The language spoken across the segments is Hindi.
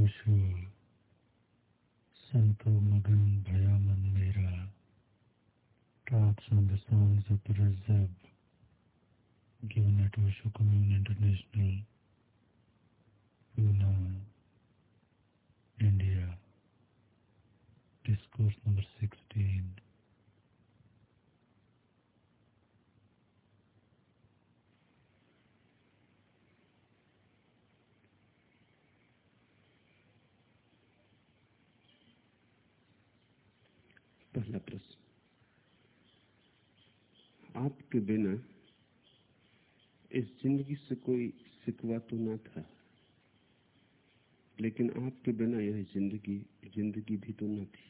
Osho Santo Magan Bhaya Mandira talks on the songs of the reserve given at विश्व commune international, Poona, India, discourse number sixteen पहला प्रश्न आपके बिना इस ज़िंदगी से कोई सिकवा तो ना था, लेकिन आपके बिना यह ज़िंदगी ज़िंदगी भी तो न थी।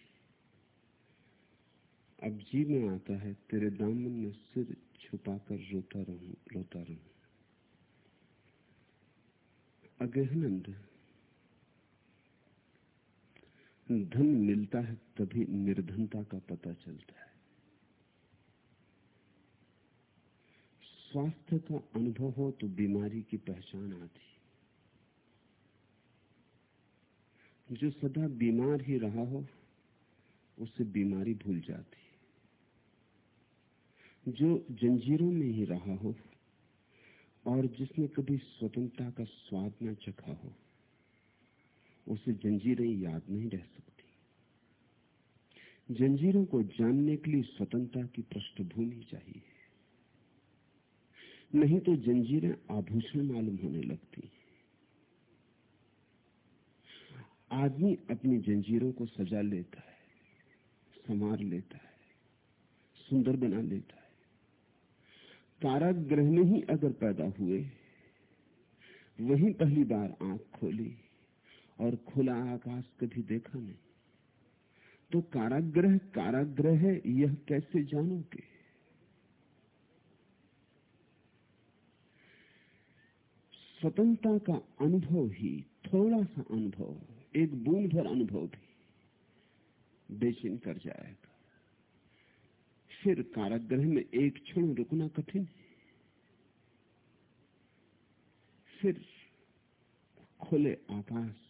अब जी में आता है, तेरे दामन में सिर छुपाकर रोता रहूँ रोता रहूँ। अगहनंद धन मिलता है तभी निर्धनता का पता चलता है। स्वास्थ्य का अनुभव हो तो बीमारी की पहचान आती। जो सदा बीमार ही रहा हो उसे बीमारी भूल जाती। जो जंजीरों में ही रहा हो, और जिसने कभी स्वतंत्रता का स्वाद न चखा हो उसे जंजीरें याद नहीं रह सकती। जंजीरों को जानने के लिए स्वतंत्रता की पृष्ठभूमि चाहिए। नहीं तो जंजीरें आभूषण मालूम होने लगती आदमी अपनी जंजीरों को सजा लेता है, संवार लेता है, सुंदर बना लेता है। कारागृह में ही अगर पैदा हुए, वही पहली बार आँख खोली और खुला आकाश कभी देखा नहीं। तो काराग्रह काराग्रह है, यह कैसे जानोगे? स्वतंत्रता का अनुभव ही थोड़ा सा अनुभव, एक बूंद भर अनुभव भी बेचैन कर जाएगा। फिर काराग्रह में एक क्षण रुकना कठिन है। फिर खुले आकाश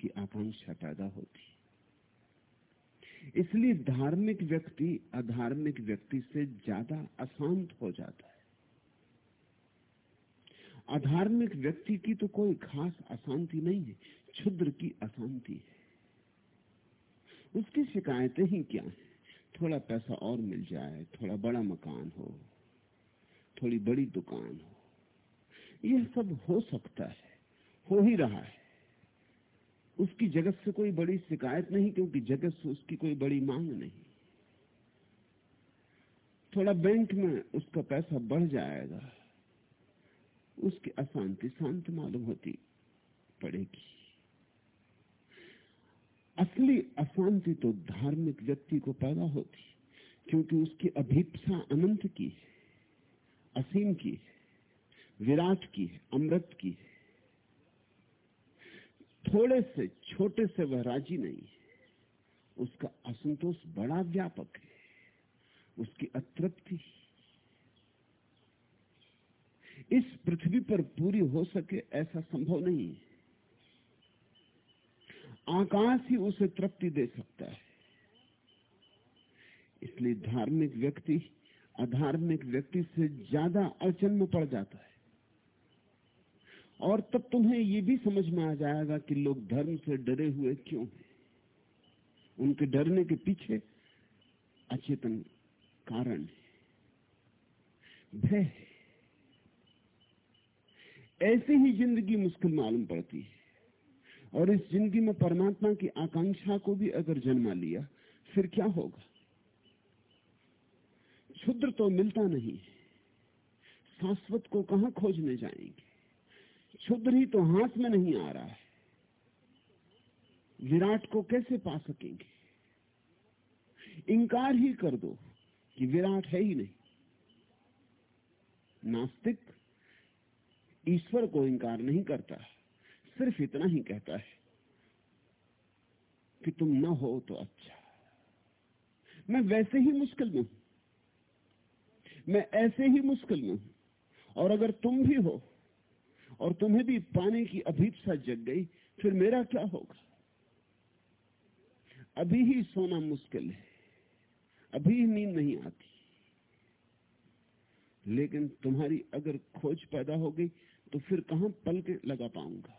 की आकांक्षा पैदा होती। इसलिए धार्मिक व्यक्ति अधार्मिक व्यक्ति से ज़्यादा अशांत हो जाता है। अधार्मिक व्यक्ति की तो कोई खास अशांति नहीं है, क्षुद्र की अशांति है। उसकी शिकायतें ही क्या है? थोड़ा पैसा और मिल जाए, थोड़ा बड़ा मकान हो, थोड़ी बड़ी दुकान हो, यह सब हो सकता है, हो ही रहा है। उसकी जगत से कोई बड़ी शिकायत नहीं, क्योंकि जगत से उसकी कोई बड़ी मांग नहीं। थोड़ा बैंक में उसका पैसा बढ़ जाएगा, उसकी अशांति शांत मालूम होती पड़ेगी। असली अशांति तो धार्मिक व्यक्ति को पैदा होती, क्योंकि उसकी अभीपसा अनंत की है, असीम की है, विराट की है, अमृत की है। थोड़े से, छोटे से वह राज़ी नहीं है। उसका असंतोष बड़ा व्यापक है। उसकी अतृप्ति। इस पृथ्वी पर पूरी हो सके ऐसा संभव नहीं है। आकाश ही उसे तृप्ति दे सकता है। इसलिए धार्मिक व्यक्ति, अधार्मिक व्यक्ति से ज़्यादा अड़चन में पड़ जाता है। और तब तुम्हें यह भी समझ में आ जाएगा कि लोग धर्म से डरे हुए क्यों हैं। उनके डरने के पीछे अचेतन कारण है। भय है। ऐसे ही ज़िंदगी मुश्किल मालूम पड़ती है। और इस ज़िंदगी में परमात्मा की आकांक्षा को भी अगर जन्मा लिया, फिर क्या होगा? क्षुद्र तो मिलता नहीं शाश्वत को कहाँ खोजने जाएँगे? क्षुद्र ही तो हाथ में नहीं आ रहा है। विराट को कैसे पा सकेंगे? इंकार ही कर दो कि विराट है ही नहीं। नास्तिक ईश्वर को इंकार नहीं करता, सिर्फ़ इतना ही कहता है कि तुम न हो तो अच्छा। मैं वैसे ही मुश्किल में हूँ। मैं ऐसे ही मुश्किल में हूँ। और अगर तुम भी हो और तुम्हें भी पाने की अभीपसा जग गई, फिर मेरा क्या होगा? अभी ही सोना मुश्किल है, अभी ही नींद नहीं आती। लेकिन तुम्हारी अगर खोज पैदा हो गई तो फिर कहाँ पल के लगा पाऊँगा?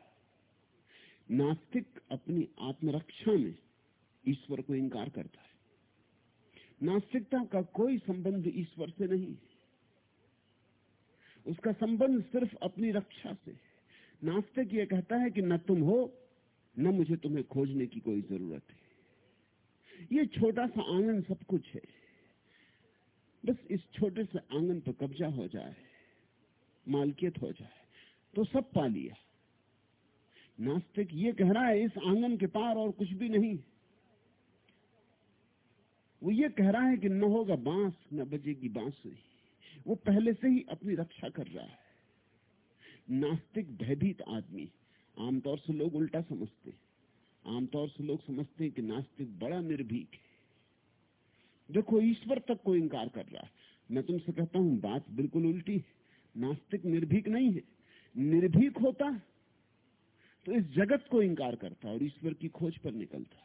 नास्तिक अपनी आत्मरक्षा में ईश्वर को इंकार करता है। नास्तिकता का कोई संबंध ईश्वर से नहीं उसका संबंध सिर्फ़ अपनी रक्षा से। नास्तिक यह कहता है कि न तुम हो, न मुझे तुम्हें खोजने की कोई ज़रूरत है। ये छोटा सा आँगन सब कुछ है। बस इस छोटे से आँगन पर कब्जा हो जाए, मालकियत हो जाए तो सब पा लिया। नास्तिक ये कह रहा है, इस आँगन के पार और कुछ भी नहीं। वो ये कह रहा है कि न होगा बाँस, न बजेगी बांसुरी। वो पहले से ही अपनी रक्षा कर रहा है। नास्तिक भयभीत आदमी। आमतौर से लोग उल्टा समझते आमतौर से लोग समझते हैं कि नास्तिक बड़ा निर्भीक है। देखो, ईश्वर तक को इंकार कर रहा है। मैं तुमसे कहता हूँ, बात बिल्कुल उल्टी है। नास्तिक निर्भीक नहीं है। निर्भीक होता तो इस जगत को इंकार करता और ईश्वर की खोज पर निकलता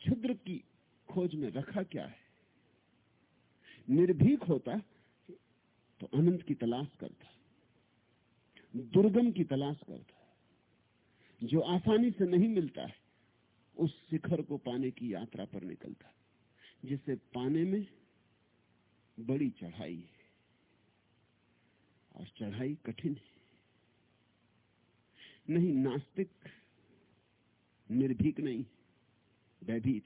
क्षुद्र की खोज में रखा क्या है? निर्भीक होता तो अनंत की तलाश करता, दुर्गम की तलाश करता। जो आसानी से नहीं मिलता है, उस शिखर को पाने की यात्रा पर निकलता, जिसे पाने में बड़ी चढ़ाई है। और चढ़ाई कठिन है। नहीं, नास्तिक निर्भीक नहीं भयभीत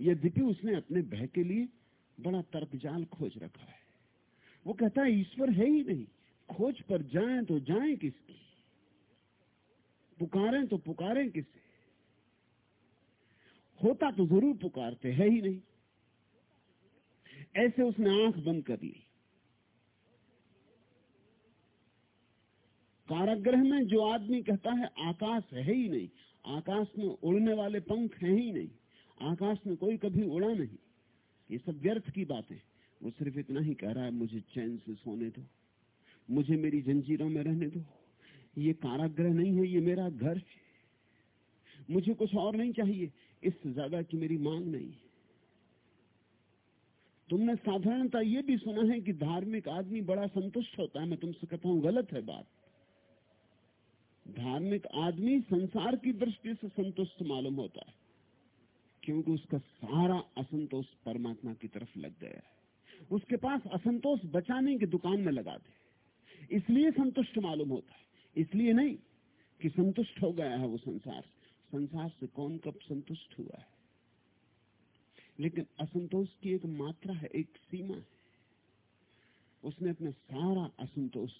यद्यपि उसने अपने भय के लिए बड़ा तर्कजाल खोज रखा है। वो कहता है, ईश्वर है ही नहीं। खोज पर जाएँ तो जाएँ किसकी? पुकारें तो पुकारें किसे? होता तो ज़रूर पुकारते, है ही नहीं। ऐसे उसने आँख बंद कर ली। कारागृह में जो आदमी कहता है, आकाश है ही नहीं। आकाश में उड़ने वाले पंख हैं ही नहीं। आकाश में कोई कभी उड़ा नहीं। ये सब व्यर्थ की बातें। वो सिर्फ़ इतना ही कह रहा है, मुझे चैन से सोने दो, मुझे मेरी जंजीरों में रहने दो। ये कारागृह नहीं है, ये मेरा घर है। मुझे कुछ और नहीं चाहिए, इससे ज़्यादा की मेरी मांग नहीं है। तुमने साधारणता ये भी सुना है कि धार्मिक आदमी बड़ा संतुष्ट होता है। मैं तुमसे कहता हूँ, गलत है बात। धार्मिक आदमी संसार की दृष्टि से संतुष्ट मालूम होता है। क्योंकि उसका सारा असंतोष परमात्मा की तरफ़ लग गया है। उसके पास असंतोष बचाने की दुकान में लगा दे। इसलिए संतुष्ट मालूम होता है। इसलिए नहीं कि संतुष्ट हो गया है वो संसार संसार से कौन कब संतुष्ट हुआ है? लेकिन असंतोष की एक मात्रा है, एक सीमा है। उसने अपना सारा असंतोष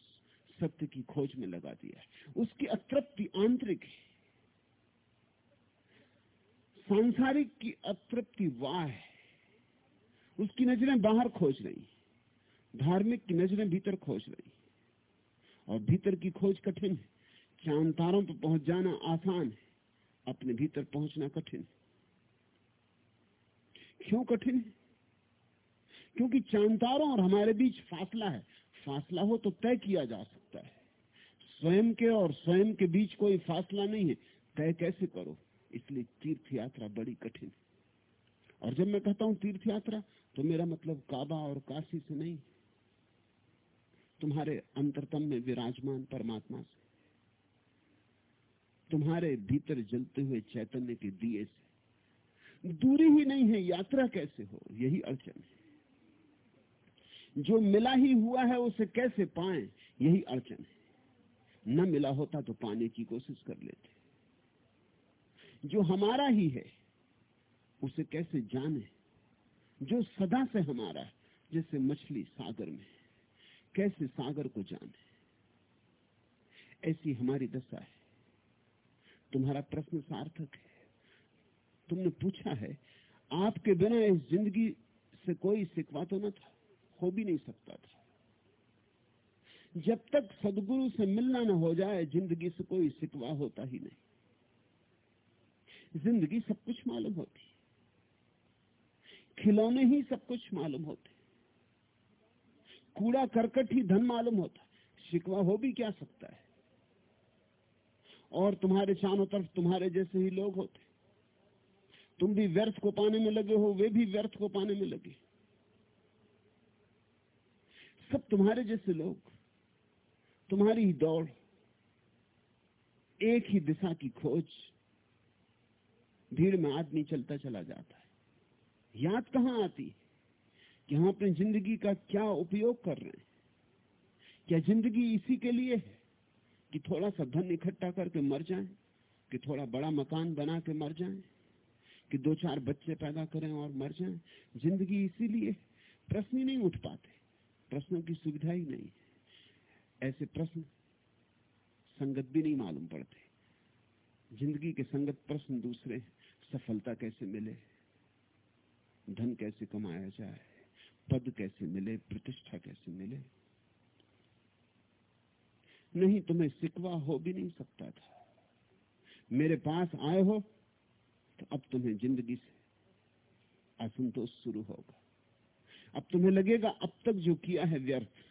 सत्य की खोज में लगा दिया है। उसकी अतृप्ति आंतरिक है। सांसारिक की अतृप्ति वाह है। उसकी नज़रें बाहर खोज रही धार्मिक की नज़रें भीतर खोज रही और भीतर की खोज कठिन है। चाँद तारों पर पहुँच जाना आसान है। अपने भीतर पहुँचना कठिन क्यों कठिन है? क्योंकि चांतारों और हमारे बीच फासला है। फासला हो तो तय किया जा सकता है। स्वयं के और स्वयं के बीच कोई फासला नहीं है। तय कैसे करो? इसलिए तीर्थ यात्रा बड़ी कठिन। और जब मैं कहता हूँ तीर्थ यात्रा तो मेरा मतलब काबा और काशी से नहीं। तुम्हारे अंतरतम में विराजमान परमात्मा से। तुम्हारे भीतर जलते हुए चैतन्य के दिए से। दूरी ही नहीं है, यात्रा कैसे हो? यही अड़चन है। जो मिला ही हुआ है, उसे कैसे पाए? यही अड़चन है। न मिला होता तो पाने की कोशिश कर लेते। जो हमारा ही है, उसे कैसे जाने? जो सदा से हमारा है, जैसे मछली सागर में, कैसे सागर को जाने? ऐसी हमारी दशा है। तुम्हारा प्रश्न सार्थक है। तुमने पूछा है, आपके बिना इस ज़िंदगी से कोई सिकवा तो न था, हो भी नहीं सकता था। जब तक सदगुरु से मिलना न हो जाए, ज़िंदगी से कोई सिकवा होता ही नहीं। ज़िंदगी सब कुछ मालूम होती खिलौने ही सब कुछ मालूम होते कूड़ा करकट ही धन मालूम होता शिकवा हो भी क्या सकता है? और तुम्हारे चारों तरफ़ तुम्हारे जैसे ही लोग होते तुम भी व्यर्थ को पाने में लगे हो, वे भी व्यर्थ को पाने में लगे। सब तुम्हारे जैसे लोग, तुम्हारी ही दौड़, एक ही दिशा की खोज भीड़ में आदमी चलता चला जाता है। याद कहाँ आती? कि हम अपनी ज़िंदगी का क्या उपयोग कर रहे हैं? क्या ज़िंदगी इसी के लिए है कि थोड़ा सा धन इकट्ठा करके मर जाएँ, कि थोड़ा बड़ा मकान बना के मर जाएँ, कि दो चार बच्चे पैदा करें और मर जाएँ? ज़िंदगी इसीलिए प्रश्न ही नहीं उठ पाते। प्रश्नों की सुविधा ही नहीं ऐसे प्रश्न संगत भी नहीं मालूम पड़ते। ज़िंदगी के संगत प्रश्न दूसरे सफलता कैसे मिले? धन कैसे कमाया जाए? पद कैसे मिले? प्रतिष्ठा कैसे मिले? नहीं तुम्हें सिकवा हो भी नहीं सकता था। मेरे पास आए हो तो अब तुम्हें ज़िंदगी से असंतोष शुरू होगा। अब तुम्हें लगेगा, अब तक जो किया है व्यर्थ।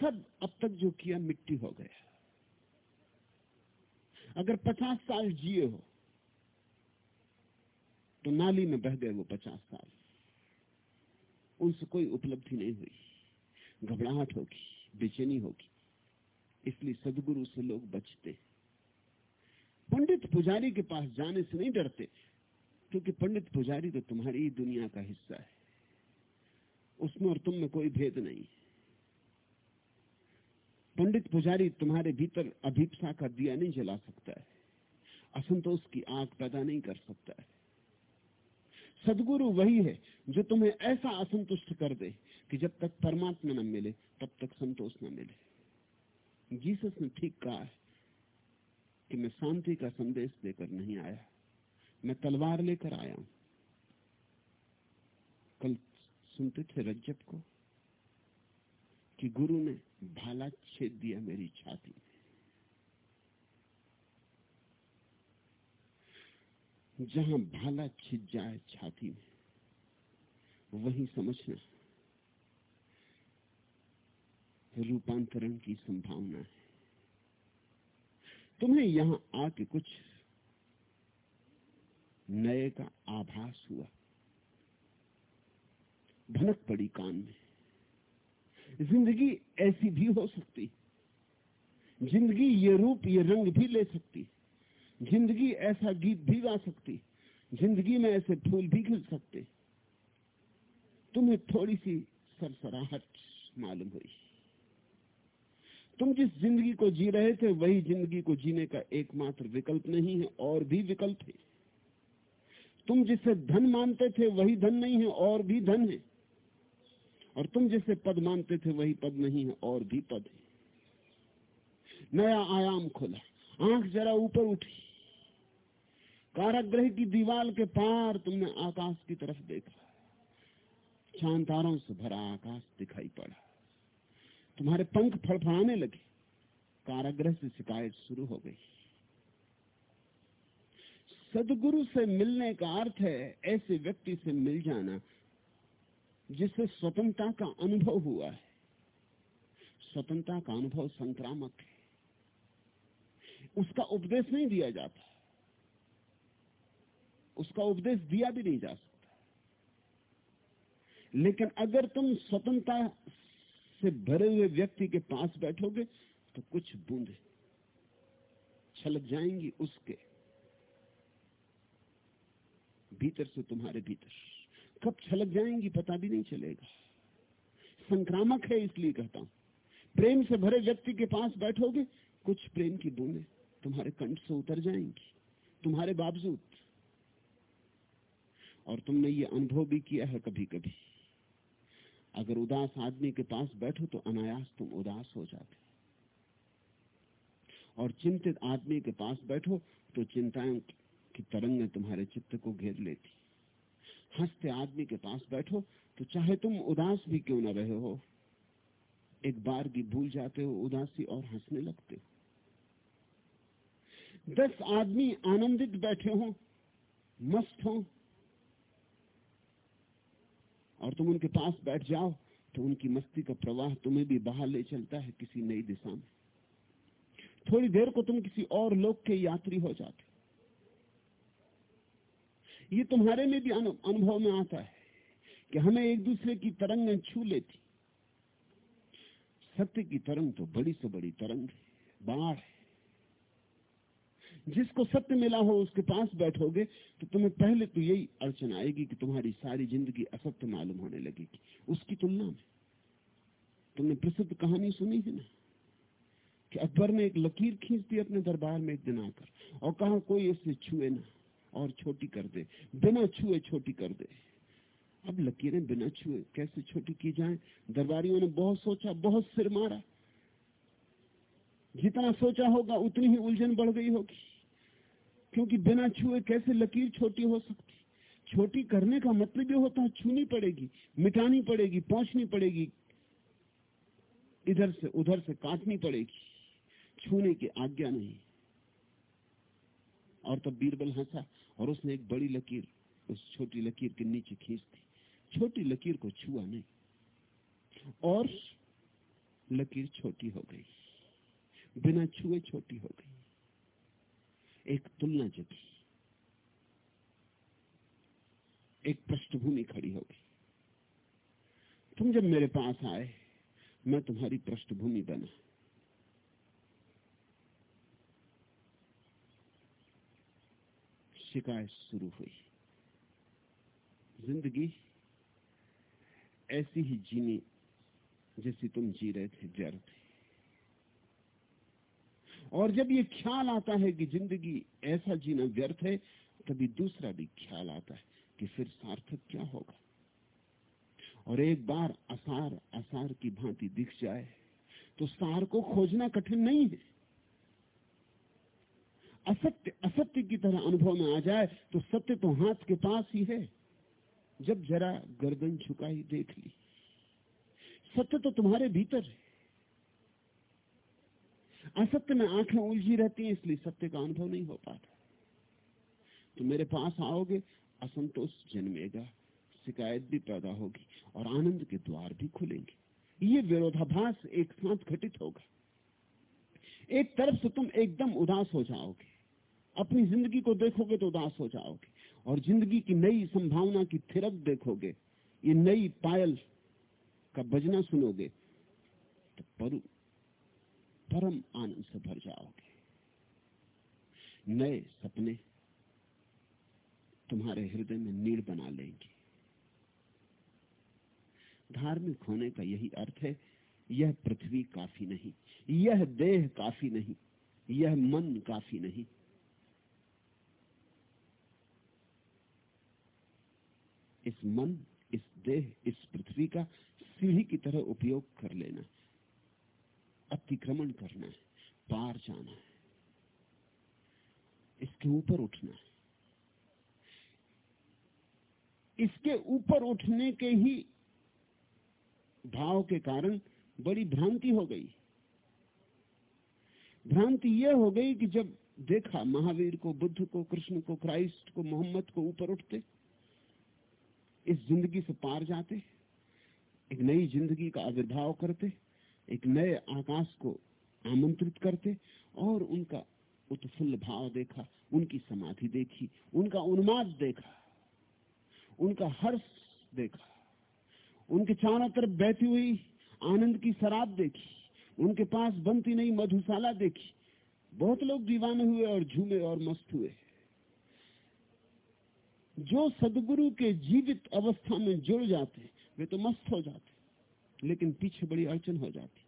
सब अब तक जो किया मिट्टी हो गया। अगर पचास साल जिए हो तो नाली में बह गए वो पचास साल। उनसे कोई उपलब्धि नहीं हुई। घबराहट होगी, बेचैनी होगी। इसलिए सदगुरु से लोग बचते पंडित पुजारी के पास जाने से नहीं डरते, क्योंकि पंडित पुजारी तो तुम्हारी ही दुनिया का हिस्सा है। उसमें और तुम में कोई भेद नहीं पंडित पुजारी तुम्हारे भीतर अभिप्सा का दिया नहीं जला सकता है। असंतोष की आग पैदा नहीं कर सकता है। सदगुरु वही है जो तुम्हें ऐसा असंतुष्ट कर दे कि जब तक परमात्मा न मिले, तब तक संतोष न मिले। जीसस ने ठीक कहा है कि मैं शांति का संदेश देकर नहीं आया। मैं तलवार लेकर आया हूँ। कल सुनते थे रज्जब को। कि गुरु ने भाला छेद दिया मेरी छाती। जहाँ भाला छिद जाए छाती में, वही समझना रूपांतरण की संभावना है। तुम्हें यहाँ आके कुछ नए का आभास हुआ। भनक पड़ी कान में। ज़िंदगी ऐसी भी हो सकती। ज़िंदगी ये रूप, ये रंग भी ले सकती। ज़िंदगी ऐसा गीत भी गा सकती। ज़िंदगी में ऐसे फूल भी खिल सकते। तुम्हें थोड़ी सी सरसराहट मालूम हुई। तुम जिस ज़िंदगी को जी रहे थे, वही ज़िंदगी को जीने का एकमात्र विकल्प नहीं है, और भी विकल्प है। तुम जिसे धन मानते थे, वही धन नहीं है, और भी धन है। और तुम जैसे पद मानते थे वही पद नहीं है, और भी पद है। नया आयाम खोला, आँख जरा ऊपर उठी। कारागृह की दीवार के पार तुमने आकाश की तरफ़ देखा। चाँद तारों से भरा आकाश दिखाई पड़ा। तुम्हारे पंख फड़फड़ाने लगे। कारागृह से शिकायत शुरू हो गई। सदगुरु से मिलने का अर्थ है, ऐसे व्यक्ति से मिल जाना। जिससे स्वतंत्रता का अनुभव हुआ है। स्वतंत्रता का अनुभव संक्रामक है। उसका उपदेश नहीं दिया जाता। उसका उपदेश दिया भी नहीं जा सकता। लेकिन अगर तुम स्वतंत्रता से भरे हुए व्यक्ति के पास बैठोगे तो कुछ बूंदे छलक जाएँगी उसके। भीतर से तुम्हारे भीतर। कब छलक जाएँगी पता भी नहीं चलेगा। संक्रामक है इसलिए कहता हूँ। प्रेम से भरे व्यक्ति के पास बैठोगे, कुछ प्रेम की बूंदे तुम्हारे कंठ से उतर जाएँगी, तुम्हारे बावजूद। और तुमने ये अनुभव भी किया है कभी कभी अगर उदास आदमी के पास बैठो तो अनायास तुम उदास हो जाते और चिंतित आदमी के पास बैठो तो चिंताएँ की तरंगें तुम्हारे चित्त को घेर लेती। हँसते आदमी के पास बैठो तो चाहे तुम उदास भी क्यों न रहे हो। एक बार भी भूल जाते हो, उदासी और हंसने लगते हो। दस आदमी आनंदित बैठे हो, मस्त हो, और तुम उनके पास बैठ जाओ तो उनकी मस्ती का प्रवाह तुम्हें भी बाहर ले चलता है किसी नई दिशा में। थोड़ी देर को तुम किसी और लोक के यात्री हो जाते ये तुम्हारे में भी अनुभव में आता है कि हमें एक दूसरे की तरंग छू लेती। सत्य की तरंग तो बड़ी से बड़ी तरंग बाढ़ है। जिसको सत्य मिला हो, उसके पास बैठोगे तो तुम्हें पहले तो यही अड़चन आएगी कि तुम्हारी सारी ज़िंदगी असत्य मालूम होने लगेगी। उसकी तुलना में। तुमने प्रसिद्ध कहानी सुनी है ना? कि अकबर ने एक लकीर खींच दी अपने दरबार में एक दिन आकर, और कहा, कोई इससे छुए ना। और छोटी कर दे। बिना छुए छोटी कर दे। अब लकीरें बिना छुए कैसे छोटी की जाए? दरबारियों ने बहुत सोचा, बहुत सिर मारा। जितना सोचा होगा, उतनी ही उलझन बढ़ गई होगी। क्योंकि बिना छुए कैसे लकीर छोटी हो सकती? छोटी करने का मतलब ये होता है छूनी पड़ेगी, मिटानी पड़ेगी, पहुंचनी पड़ेगी। इधर से उधर से काटनी पड़ेगी। छूने की आज्ञा नहीं। और तब बीरबल हंसा और उसने एक बड़ी लकीर, उस छोटी लकीर के नीचे खींच दी। छोटी लकीर को छुआ नहीं, और लकीर छोटी हो गई। बिना छुए छोटी हो गई। एक तुलना जगी। एक पृष्ठभूमि खड़ी हो गई। तुम जब मेरे पास आए, मैं तुम्हारी पृष्ठभूमि बना। शिकायत शुरू हुई ज़िंदगी ऐसी ही जीनी जैसी तुम जी रहे थे व्यर्थ और जब ये ख्याल आता है कि ज़िंदगी ऐसा जीना व्यर्थ है तभी दूसरा भी ख्याल आता है कि फिर सार्थक क्या होगा और एक बार असार असार की भांति दिख जाए तो सार को खोजना कठिन नहीं है असत्य असत्य की तरह अनुभव में आ जाए तो सत्य तो हाथ के पास ही है। जब जरा गर्दन झुकाई, देख ली। सत्य तो तुम्हारे भीतर है। असत्य में आँखें उलझी रहती हैं, इसलिए सत्य का अनुभव नहीं हो पाता। तो मेरे पास आओगे, असंतोष जन्मेगा, शिकायत भी पैदा होगी, और आनंद के द्वार भी खुलेंगे। ये विरोधाभास एक साथ घटित होगा। एक तरफ़ से तुम एकदम उदास हो जाओगे। अपनी ज़िंदगी को देखोगे तो उदास हो जाओगे। और ज़िंदगी की नई संभावना की थिरक देखोगे, ये नई पायल का बजना सुनोगे तो परु, परम आनंद से भर जाओगे। नए सपने तुम्हारे हृदय में नीड़ बना लेंगे। धार्मिक होने का यही अर्थ है, यह पृथ्वी काफ़ी नहीं, यह देह काफ़ी नहीं, यह मन काफ़ी नहीं इस मन, इस देह, इस पृथ्वी का सीढ़ी की तरह उपयोग कर लेना अतिक्रमण करना है, पार जाना है, इसके ऊपर उठना है। इसके ऊपर उठने के ही भाव के कारण बड़ी भ्रांति हो गई। भ्रांति यह हो गई कि जब देखा महावीर को, बुद्ध को, कृष्ण को, क्राइस्ट को, मोहम्मद को ऊपर उठते इस ज़िंदगी से पार जाते, एक नई ज़िंदगी का आविर्भाव करते, एक नए आकाश को आमंत्रित करते और उनका उत्फुल्ल भाव देखा, उनकी समाधि देखी, उनका उन्माद देखा, उनका हर्ष देखा, उनके चारों तरफ़ बहती हुई आनंद की शराब देखी, उनके पास बनती नहीं मधुशाला देखी। बहुत लोग दीवाने हुए और झूमे और मस्त हुए। जो सदगुरु के जीवित अवस्था में जुड़ जाते वे तो मस्त हो जाते लेकिन पीछे बड़ी अड़चन हो जाती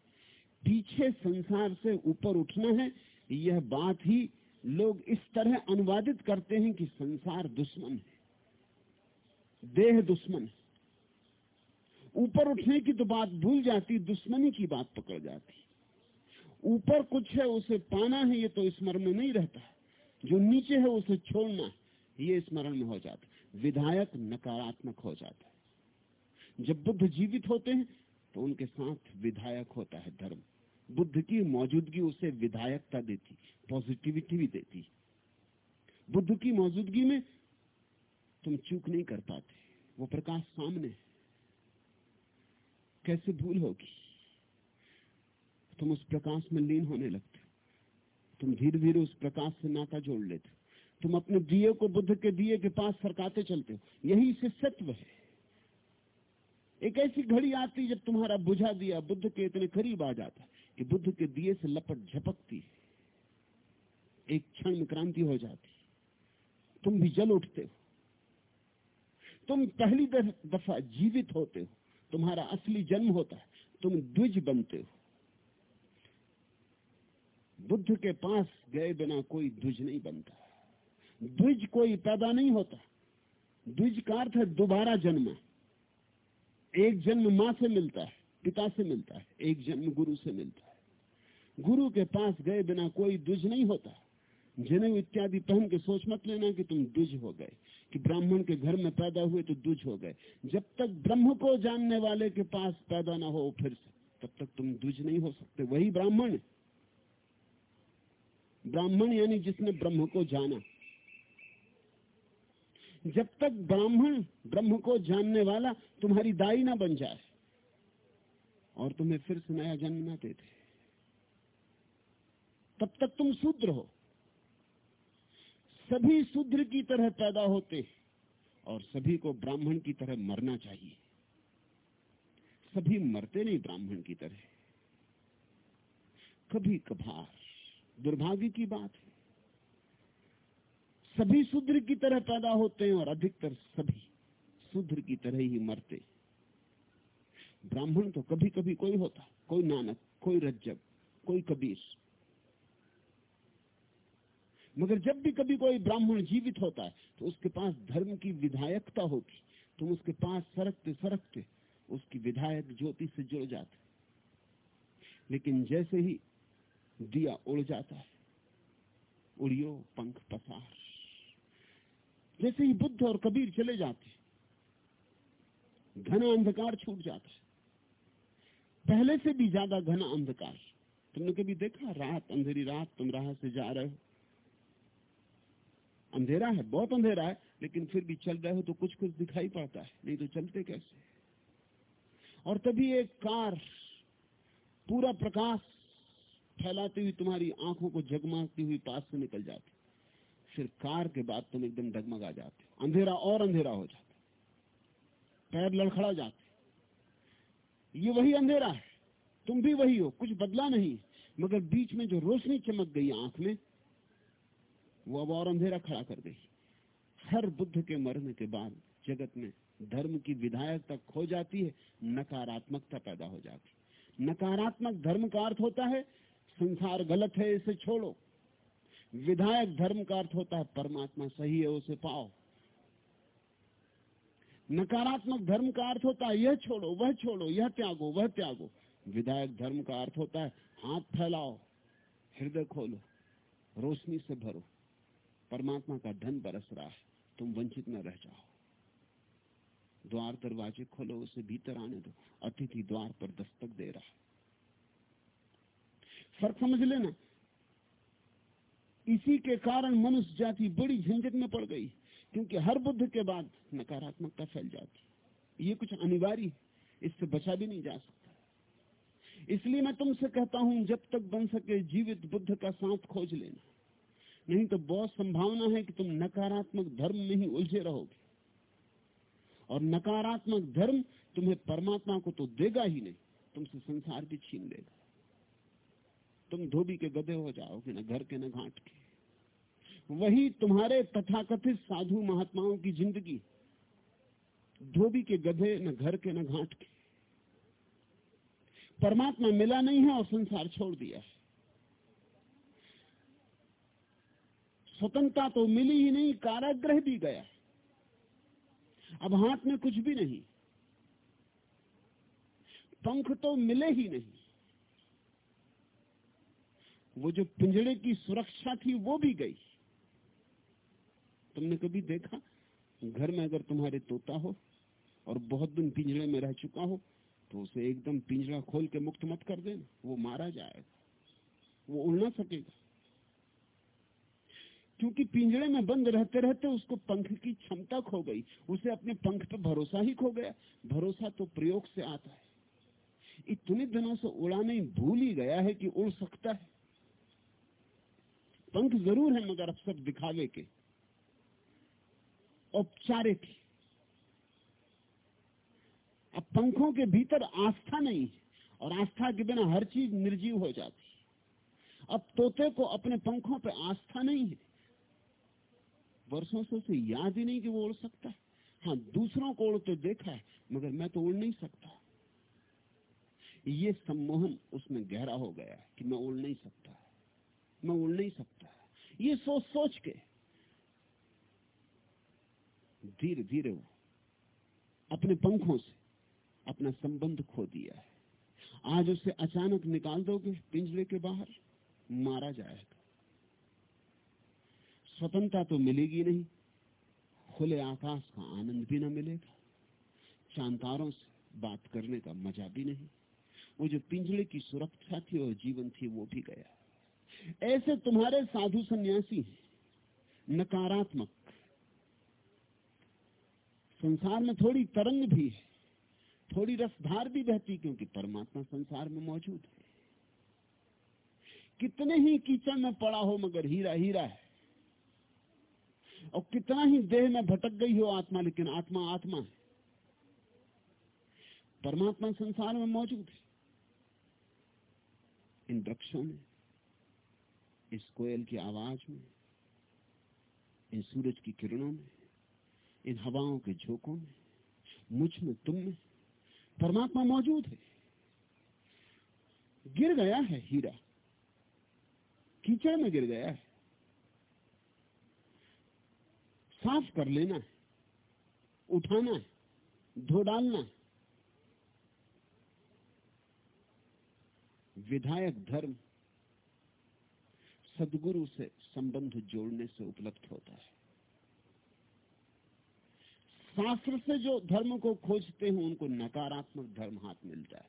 पीछे संसार से ऊपर उठना है, यह बात ही लोग इस तरह अनुवादित करते हैं कि संसार दुश्मन है, देह दुश्मन है। ऊपर उठने की तो बात भूल जाती, दुश्मनी की बात पकड़ जाती। ऊपर कुछ है, उसे पाना है, ये तो स्मरण में नहीं रहता। जो नीचे है, उसे छोड़ना है। ये स्मरण में हो जाता विधायक नकारात्मक हो जाता है। जब बुद्ध जीवित होते हैं तो उनके साथ विधायक होता है धर्म। बुद्ध की मौजूदगी उसे विधायकता देती पॉजिटिविटी भी देती। बुद्ध की मौजूदगी में तुम चूक नहीं कर पाते। वो प्रकाश सामने कैसे भूल होगी? तुम उस प्रकाश में लीन होने लगते तुम धीरे धीरे उस प्रकाश से नाता जोड़ लेते तुम अपने दिए को बुद्ध के दिए के पास सरकाते चलते हो। यही शिष्यत्व है। एक ऐसी घड़ी आती जब तुम्हारा बुझा दिया बुद्ध के इतने करीब आ जाता कि बुद्ध के दिए से लपट झपकती एक क्षण में क्रांति हो जाती तुम भी जल उठते हो। तुम पहली दफ़ा जीवित होते हो। तुम्हारा असली जन्म होता है। तुम द्विज बनते हो। बुद्ध के पास गए बिना कोई द्विज नहीं बनता। द्विज कोई पैदा नहीं होता। द्विज का अर्थ है दोबारा जन्म। एक जन्म माँ से मिलता है, पिता से मिलता है, एक जन्म गुरु से मिलता है। गुरु के पास गए बिना कोई द्विज नहीं होता। जनेऊ इत्यादि पहन के सोच मत लेना कि तुम दुज हो गए, कि ब्राह्मण के घर में पैदा हुए तो दुज हो गए। जब तक ब्रह्म को जानने वाले के पास पैदा ना हो, फिर से तब तक तुम दुज नहीं हो सकते। वही ब्राह्मण। ब्राह्मण यानी जिसने ब्रह्म को जाना। जब तक ब्राह्मण, ब्रह्म को जानने वाला तुम्हारी दाई ना बन जाए और तुम्हें फिर से नया जन्म ना दे दे। तब तक तुम शूद्र हो। सभी शूद्र की तरह पैदा होते और सभी को ब्राह्मण की तरह मरना चाहिए। सभी मरते नहीं ब्राह्मण की तरह। कभी कभार दुर्भाग्य की बात है। सभी शूद्र की तरह पैदा होते हैं और अधिकतर सभी शूद्र की तरह ही मरते ब्राह्मण तो कभी कभी कोई होता, कोई नानक, कोई रज्जब, कोई कबीर। मगर जब भी कभी कोई ब्राह्मण जीवित होता है तो उसके पास धर्म की विधायकता होगी तुम उसके पास सरकते सरकते, उसकी विधायक ज्योति से जुड़ जाते। लेकिन जैसे ही दिया उड़ जाता है, उड़ियो पंख पसार। जैसे ही बुद्ध और कबीर चले जाते घना अंधकार छूट जाता है। पहले से भी ज़्यादा घना अंधकार। तुमने कभी देखा? रात, अंधेरी रात, तुम राह से जा रहे हो। अंधेरा है, बहुत अंधेरा है, लेकिन फिर भी चल रहे हो तो कुछ कुछ दिखाई पड़ता है, नहीं तो चलते कैसे? और तभी एक कार, पूरा प्रकाश फैलाती हुई तुम्हारी आँखों को जगमाती हुई पास से निकल जाती। फिर कार के बाद तुम एकदम डगमगा जाते हो। अंधेरा और अंधेरा हो जाता पैर लड़खड़ा जाते ये वही अंधेरा है। तुम भी वही हो, कुछ बदला नहीं मगर बीच में जो रोशनी चमक गई आँख में, वो अब और अंधेरा खड़ा कर गई हर बुद्ध के मरने के बाद जगत में धर्म की विधायकता खो जाती है, नकारात्मकता पैदा हो जाती नकारात्मक धर्म का अर्थ होता है, संसार गलत है, इसे छोड़ो। विधायक धर्म का अर्थ होता है परमात्मा सही है उसे पाओ। नकारात्मक धर्म का अर्थ होता है यह छोड़ो, वह छोड़ो, यह त्यागो, वह त्यागो। विधायक धर्म का अर्थ होता है हाथ फैलाओ, हृदय खोलो, रोशनी से भरो। परमात्मा का धन बरस रहा है, तुम वंचित न रह जाओ। द्वार दरवाजे खोलो, उसे भीतर आने दो, अतिथि द्वार पर दस्तक दे रहा है। फ़र्क समझ लेना इसी के कारण मनुष्य जाति बड़ी झंझट में पड़ गई, क्योंकि हर बुद्ध के बाद नकारात्मकता फैल जाती। ये कुछ अनिवार्य इससे बचा भी नहीं जा सकता। इसलिए मैं तुमसे कहता हूँ, जब तक बन सके जीवित बुद्ध का सांस खोज लेना। नहीं तो बहुत संभावना है कि तुम नकारात्मक धर्म में ही उलझे रहोगे। और नकारात्मक धर्म तुम्हें परमात्मा को तो देगा ही नहीं, तुमसे संसार भी छीन लेगा। तुम धोबी के गधे हो जाओगे, ना घर के, न घाट के। वही तुम्हारे तथाकथित साधु महात्माओं की ज़िंदगी। धोबी के गधे न घर के न घाट के। परमात्मा मिला नहीं है और संसार छोड़ दिया है। स्वतंत्रता तो मिली ही नहीं काराग्रह भी गया अब हाथ में कुछ भी नहीं। पंख तो मिले ही नहीं। वो जो पिंजड़े की सुरक्षा थी वो भी गई। तुमने कभी देखा? घर में अगर तुम्हारे तोता हो और बहुत दिन पिंजड़े में रह चुका हो तो उसे एकदम पिंजरा खोल के मुक्त मत कर देना। वो मारा जाएगा। वो उड़ ना सकेगा। क्योंकि पिंजरे में बंद रहते रहते उसको पंख की क्षमता खो गई। उसे अपने पंख पर भरोसा ही खो गया। भरोसा तो प्रयोग से आता है। इतने दिनों से उड़ाने भूल ही गया है कि उड़ सकता है। पंख ज़रूर है, मगर अब सब दिखावे के। औपचारिक अब पंखों के भीतर आस्था नहीं और आस्था के बिना हर चीज़ निर्जीव हो जाती अब तोते को अपने पंखों पर आस्था नहीं है। वर्षों से उसे याद ही नहीं कि वो उड़ सकता है। हाँ दूसरों को उड़ते देखा है, मगर मैं तो उड़ नहीं सकता। ये सम्मोहन उसमें गहरा हो गया कि मैं उड़ नहीं सकता। मैं उड़ नहीं सकता। ये सोच सोच के धीरे धीरे अपने पंखों से अपना संबंध खो दिया है। आज उसे अचानक निकाल दोगे पिंजरे के बाहर, मारा जाएगा। स्वतंत्रता तो मिलेगी नहीं, खुले आकाश का आनंद भी न मिलेगा चांतारों से बात करने का मज़ा भी नहीं। वो जो पिंजरे की सुरक्षा थी और जीवन थी, वो भी गया। ऐसे तुम्हारे साधु सन्यासी नकारात्मक संसार में थोड़ी तरंग भी है, थोड़ी रसधार भी बहती क्योंकि परमात्मा संसार में मौजूद है। कितने ही कीचड़ में पड़ा हो, मगर हीरा हीरा है। और कितना ही देह में भटक गई हो आत्मा, लेकिन आत्मा आत्मा है। परमात्मा संसार में मौजूद है। इन वृक्षों में, इस कोयल की आवाज़ में, इन सूरज की किरणों में इन हवाओं के झोंकों में, मुझमें, तुम में परमात्मा मौजूद है। गिर गया है हीरा, कीचड़ में गिर गया है। साफ़ कर लेना है, उठाना है, धो डालना है। विधायक धर्म सदगुरु से संबंध जोड़ने से उपलब्ध होता है। शास्त्र से जो धर्म को खोजते हैं, उनको नकारात्मक धर्म हाथ मिलता है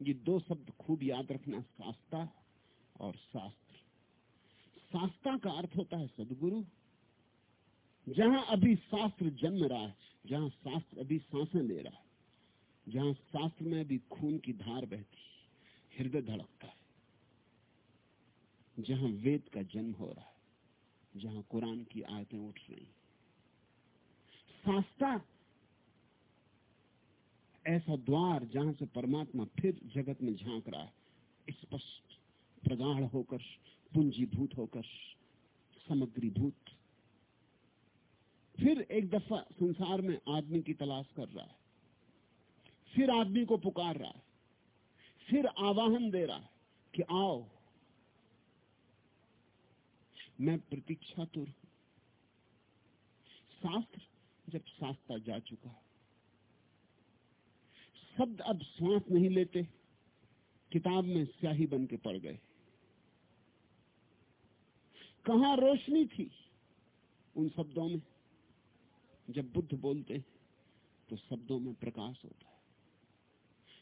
ये दो शब्द खूब याद रखना शास्त्रा और शास्त्र। शास्त्रा का अर्थ होता है सदगुरु। जहाँ अभी शास्त्र जन्म रहा है, जहाँ शास्त्र अभी साँसें ले रहा है, जहाँ शास्त्र में अभी खून की धार बहती हृदय धड़कता है, जहाँ वेद का जन्म हो रहा है, जहाँ कुरान की आयतें उठ रही शास्त्रा ऐसा द्वार जहाँ से परमात्मा फिर जगत में झाँक रहा है, स्पष्ट, प्रगाढ़ होकर, पूंजीभूत होकर, समग्रीभूत। फिर एक दफ़ा संसार में आदमी की तलाश कर रहा है, फिर आदमी को पुकार रहा है, फिर आवाहन दे रहा है कि आओ, मैं प्रतीक्षा तो शास्त्र जब शास्त्रा जा चुका शब्द अब श्वास नहीं लेते, किताब में स्याही बन के पड़ गए। कहा रोशनी थी उन शब्दों में? जब बुद्ध बोलते तो शब्दों में प्रकाश होता है।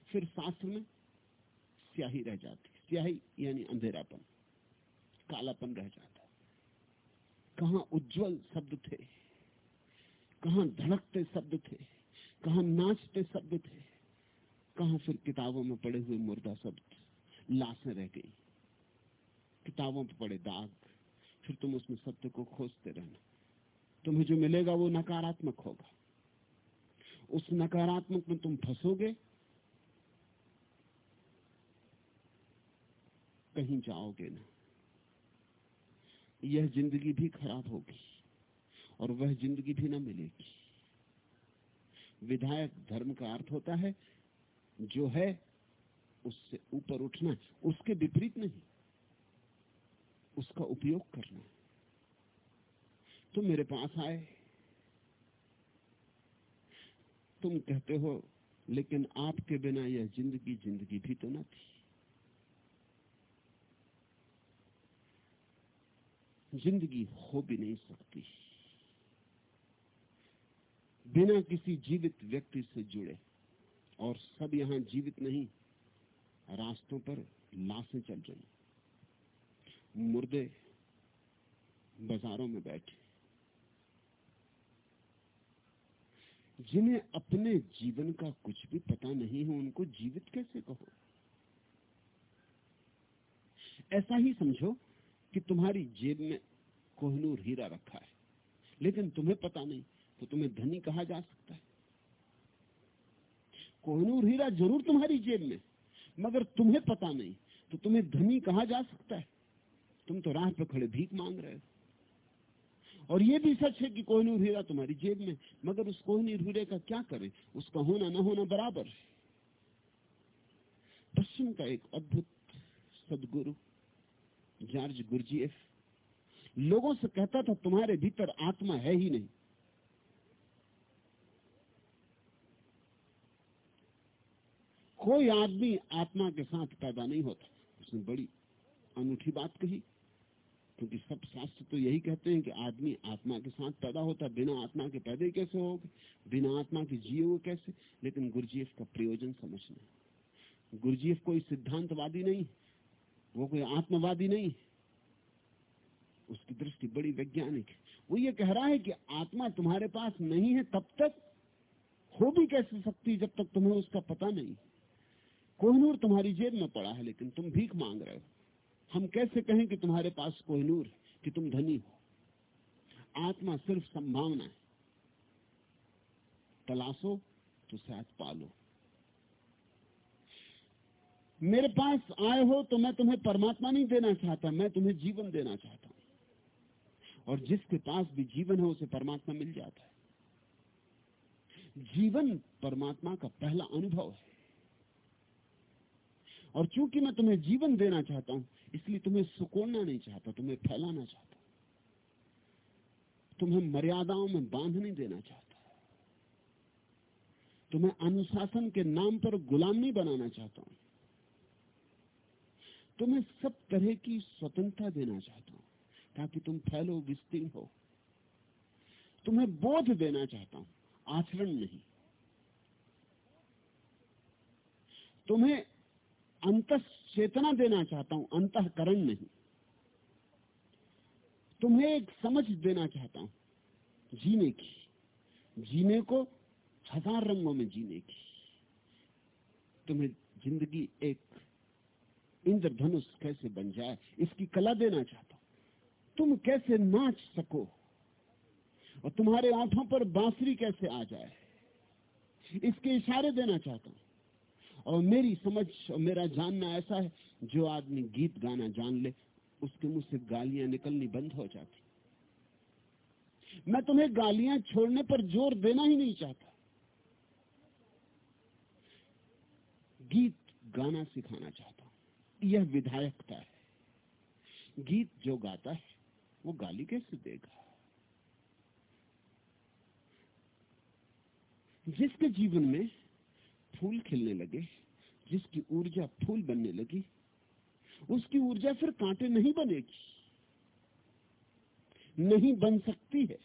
फिर शास्त्र में स्याही रह जाती स्याही यानी अंधेरापन, कालापन रह जाता कहा उज्जवल शब्द थे कहा धड़कते शब्द थे, कहा नाचते शब्द थे, कहा फिर किताबों में पड़े हुए मुर्दा शब्द लाशें रह गई। किताबों पर पड़े दाग, फिर तुम उसमें सत्य को खोजते रहना। तुम्हें जो मिलेगा वो नकारात्मक होगा। उस नकारात्मक में तुम फंसोगे। कहीं जाओगे ना, यह ज़िंदगी भी खराब होगी। और वह ज़िंदगी भी ना मिलेगी। विधायक धर्म का अर्थ होता है, जो है, उससे ऊपर उठना, उसके विपरीत नहीं, उसका उपयोग करना। तुम मेरे पास आए, तुम कहते हो, लेकिन आपके बिना यह ज़िंदगी ज़िंदगी भी तो ना थी। ज़िंदगी हो भी नहीं सकती। बिना किसी जीवित व्यक्ति से जुड़े, और सब यहाँ जीवित नहीं, रास्तों पर लाशें चल रही मुर्दे बाजारों में बैठे जिन्हें अपने जीवन का कुछ भी पता नहीं है, उनको जीवित कैसे कहो? ऐसा ही समझो कि तुम्हारी जेब में कोहनूर हीरा रखा है, लेकिन तुम्हें पता नहीं तो तुम्हें धनी कहा जा सकता है। कोहनूर हीरा ज़रूर तुम्हारी जेब में, मगर तुम्हें पता नहीं तो तुम्हें धनी कहा जा सकता है। तुम तो राह पे खड़े भीख मांग रहे हो। और यह भी सच है कि कोहनूर हीरा तुम्हारी जेब में, मगर उस कोहनूर हीरे का क्या करें? उसका होना ना होना बराबर है। पश्चिम का एक अद्भुत सदगुरु, जॉर्ज गुरजीएफ, लोगों से कहता था, तुम्हारे भीतर आत्मा है ही नहीं। कोई आदमी आत्मा के साथ पैदा नहीं होता। उसने बड़ी अनूठी बात कही। क्योंकि सब शास्त्र तो यही कहते हैं कि आदमी आत्मा के साथ पैदा होता, बिना आत्मा के पैदे कैसे होगे? बिना आत्मा के जिए हुए कैसे? लेकिन गुरुजीएफ का प्रयोजन समझना गुरुजीएफ कोई सिद्धांतवादी नहीं वो कोई आत्मवादी नहीं उसकी दृष्टि बड़ी वैज्ञानिक है। वो ये कह रहा है कि आत्मा तुम्हारे पास नहीं है, तब तक हो भी कैसे सकती जब तक तुम्हें उसका पता नहीं कोहनूर तुम्हारी जेब में पड़ा है, लेकिन तुम भीख मांग रहे हो। हम कैसे कहें कि तुम्हारे पास कोहनूर, कि तुम धनी हो? आत्मा सिर्फ़ संभावना है। तलाशो तो शायद पालो। मेरे पास आए हो तो मैं तुम्हें परमात्मा नहीं देना चाहता, मैं तुम्हें जीवन देना चाहता हूँ। और जिसके पास भी जीवन है, उसे परमात्मा मिल जाता है। जीवन परमात्मा का पहला अनुभव है। और चूँकि मैं तुम्हें जीवन देना चाहता हूँ, इसलिए तुम्हें सुकोड़ना नहीं चाहता, तुम्हें फैलाना चाहता तुम्हें मर्यादाओं में बाँध नहीं देना चाहता तुम्हें अनुशासन के नाम पर गुलाम नहीं बनाना चाहता हूँ। तुम्हें सब तरह की स्वतंत्रता देना चाहता हूँ, ताकि तुम फैलो विस्तीर्ण हो। तुम्हें बोध देना चाहता हूँ, आचरण नहीं। तुम्हें अंत चेतना देना चाहता हूँ, अंतकरण नहीं। तुम्हें एक समझ देना चाहता हूँ, जीने की। जीने को हज़ार रंगों में जीने की। तुम्हें ज़िंदगी एक इंद्रधनुष कैसे बन जाए, इसकी कला देना चाहता हूँ। तुम कैसे नाच सको, और तुम्हारे आँखों पर बांसुरी कैसे आ जाए, इसके इशारे देना चाहता हूँ। और मेरी समझ और मेरा जानना ऐसा है, जो आदमी गीत गाना जान ले, उसके मुँह से गालियाँ निकलनी बंद हो जाती। मैं तुम्हें गालियाँ छोड़ने पर ज़ोर देना ही नहीं चाहता। गीत गाना सिखाना चाहता हूँ। यह विधायकता है। गीत जो गाता है, वो गाली कैसे देगा? जिसके जीवन में फूल खिलने लगे, जिसकी ऊर्जा फूल बनने लगी। उसकी ऊर्जा फिर कांटे नहीं बनेगी, नहीं बन सकती है।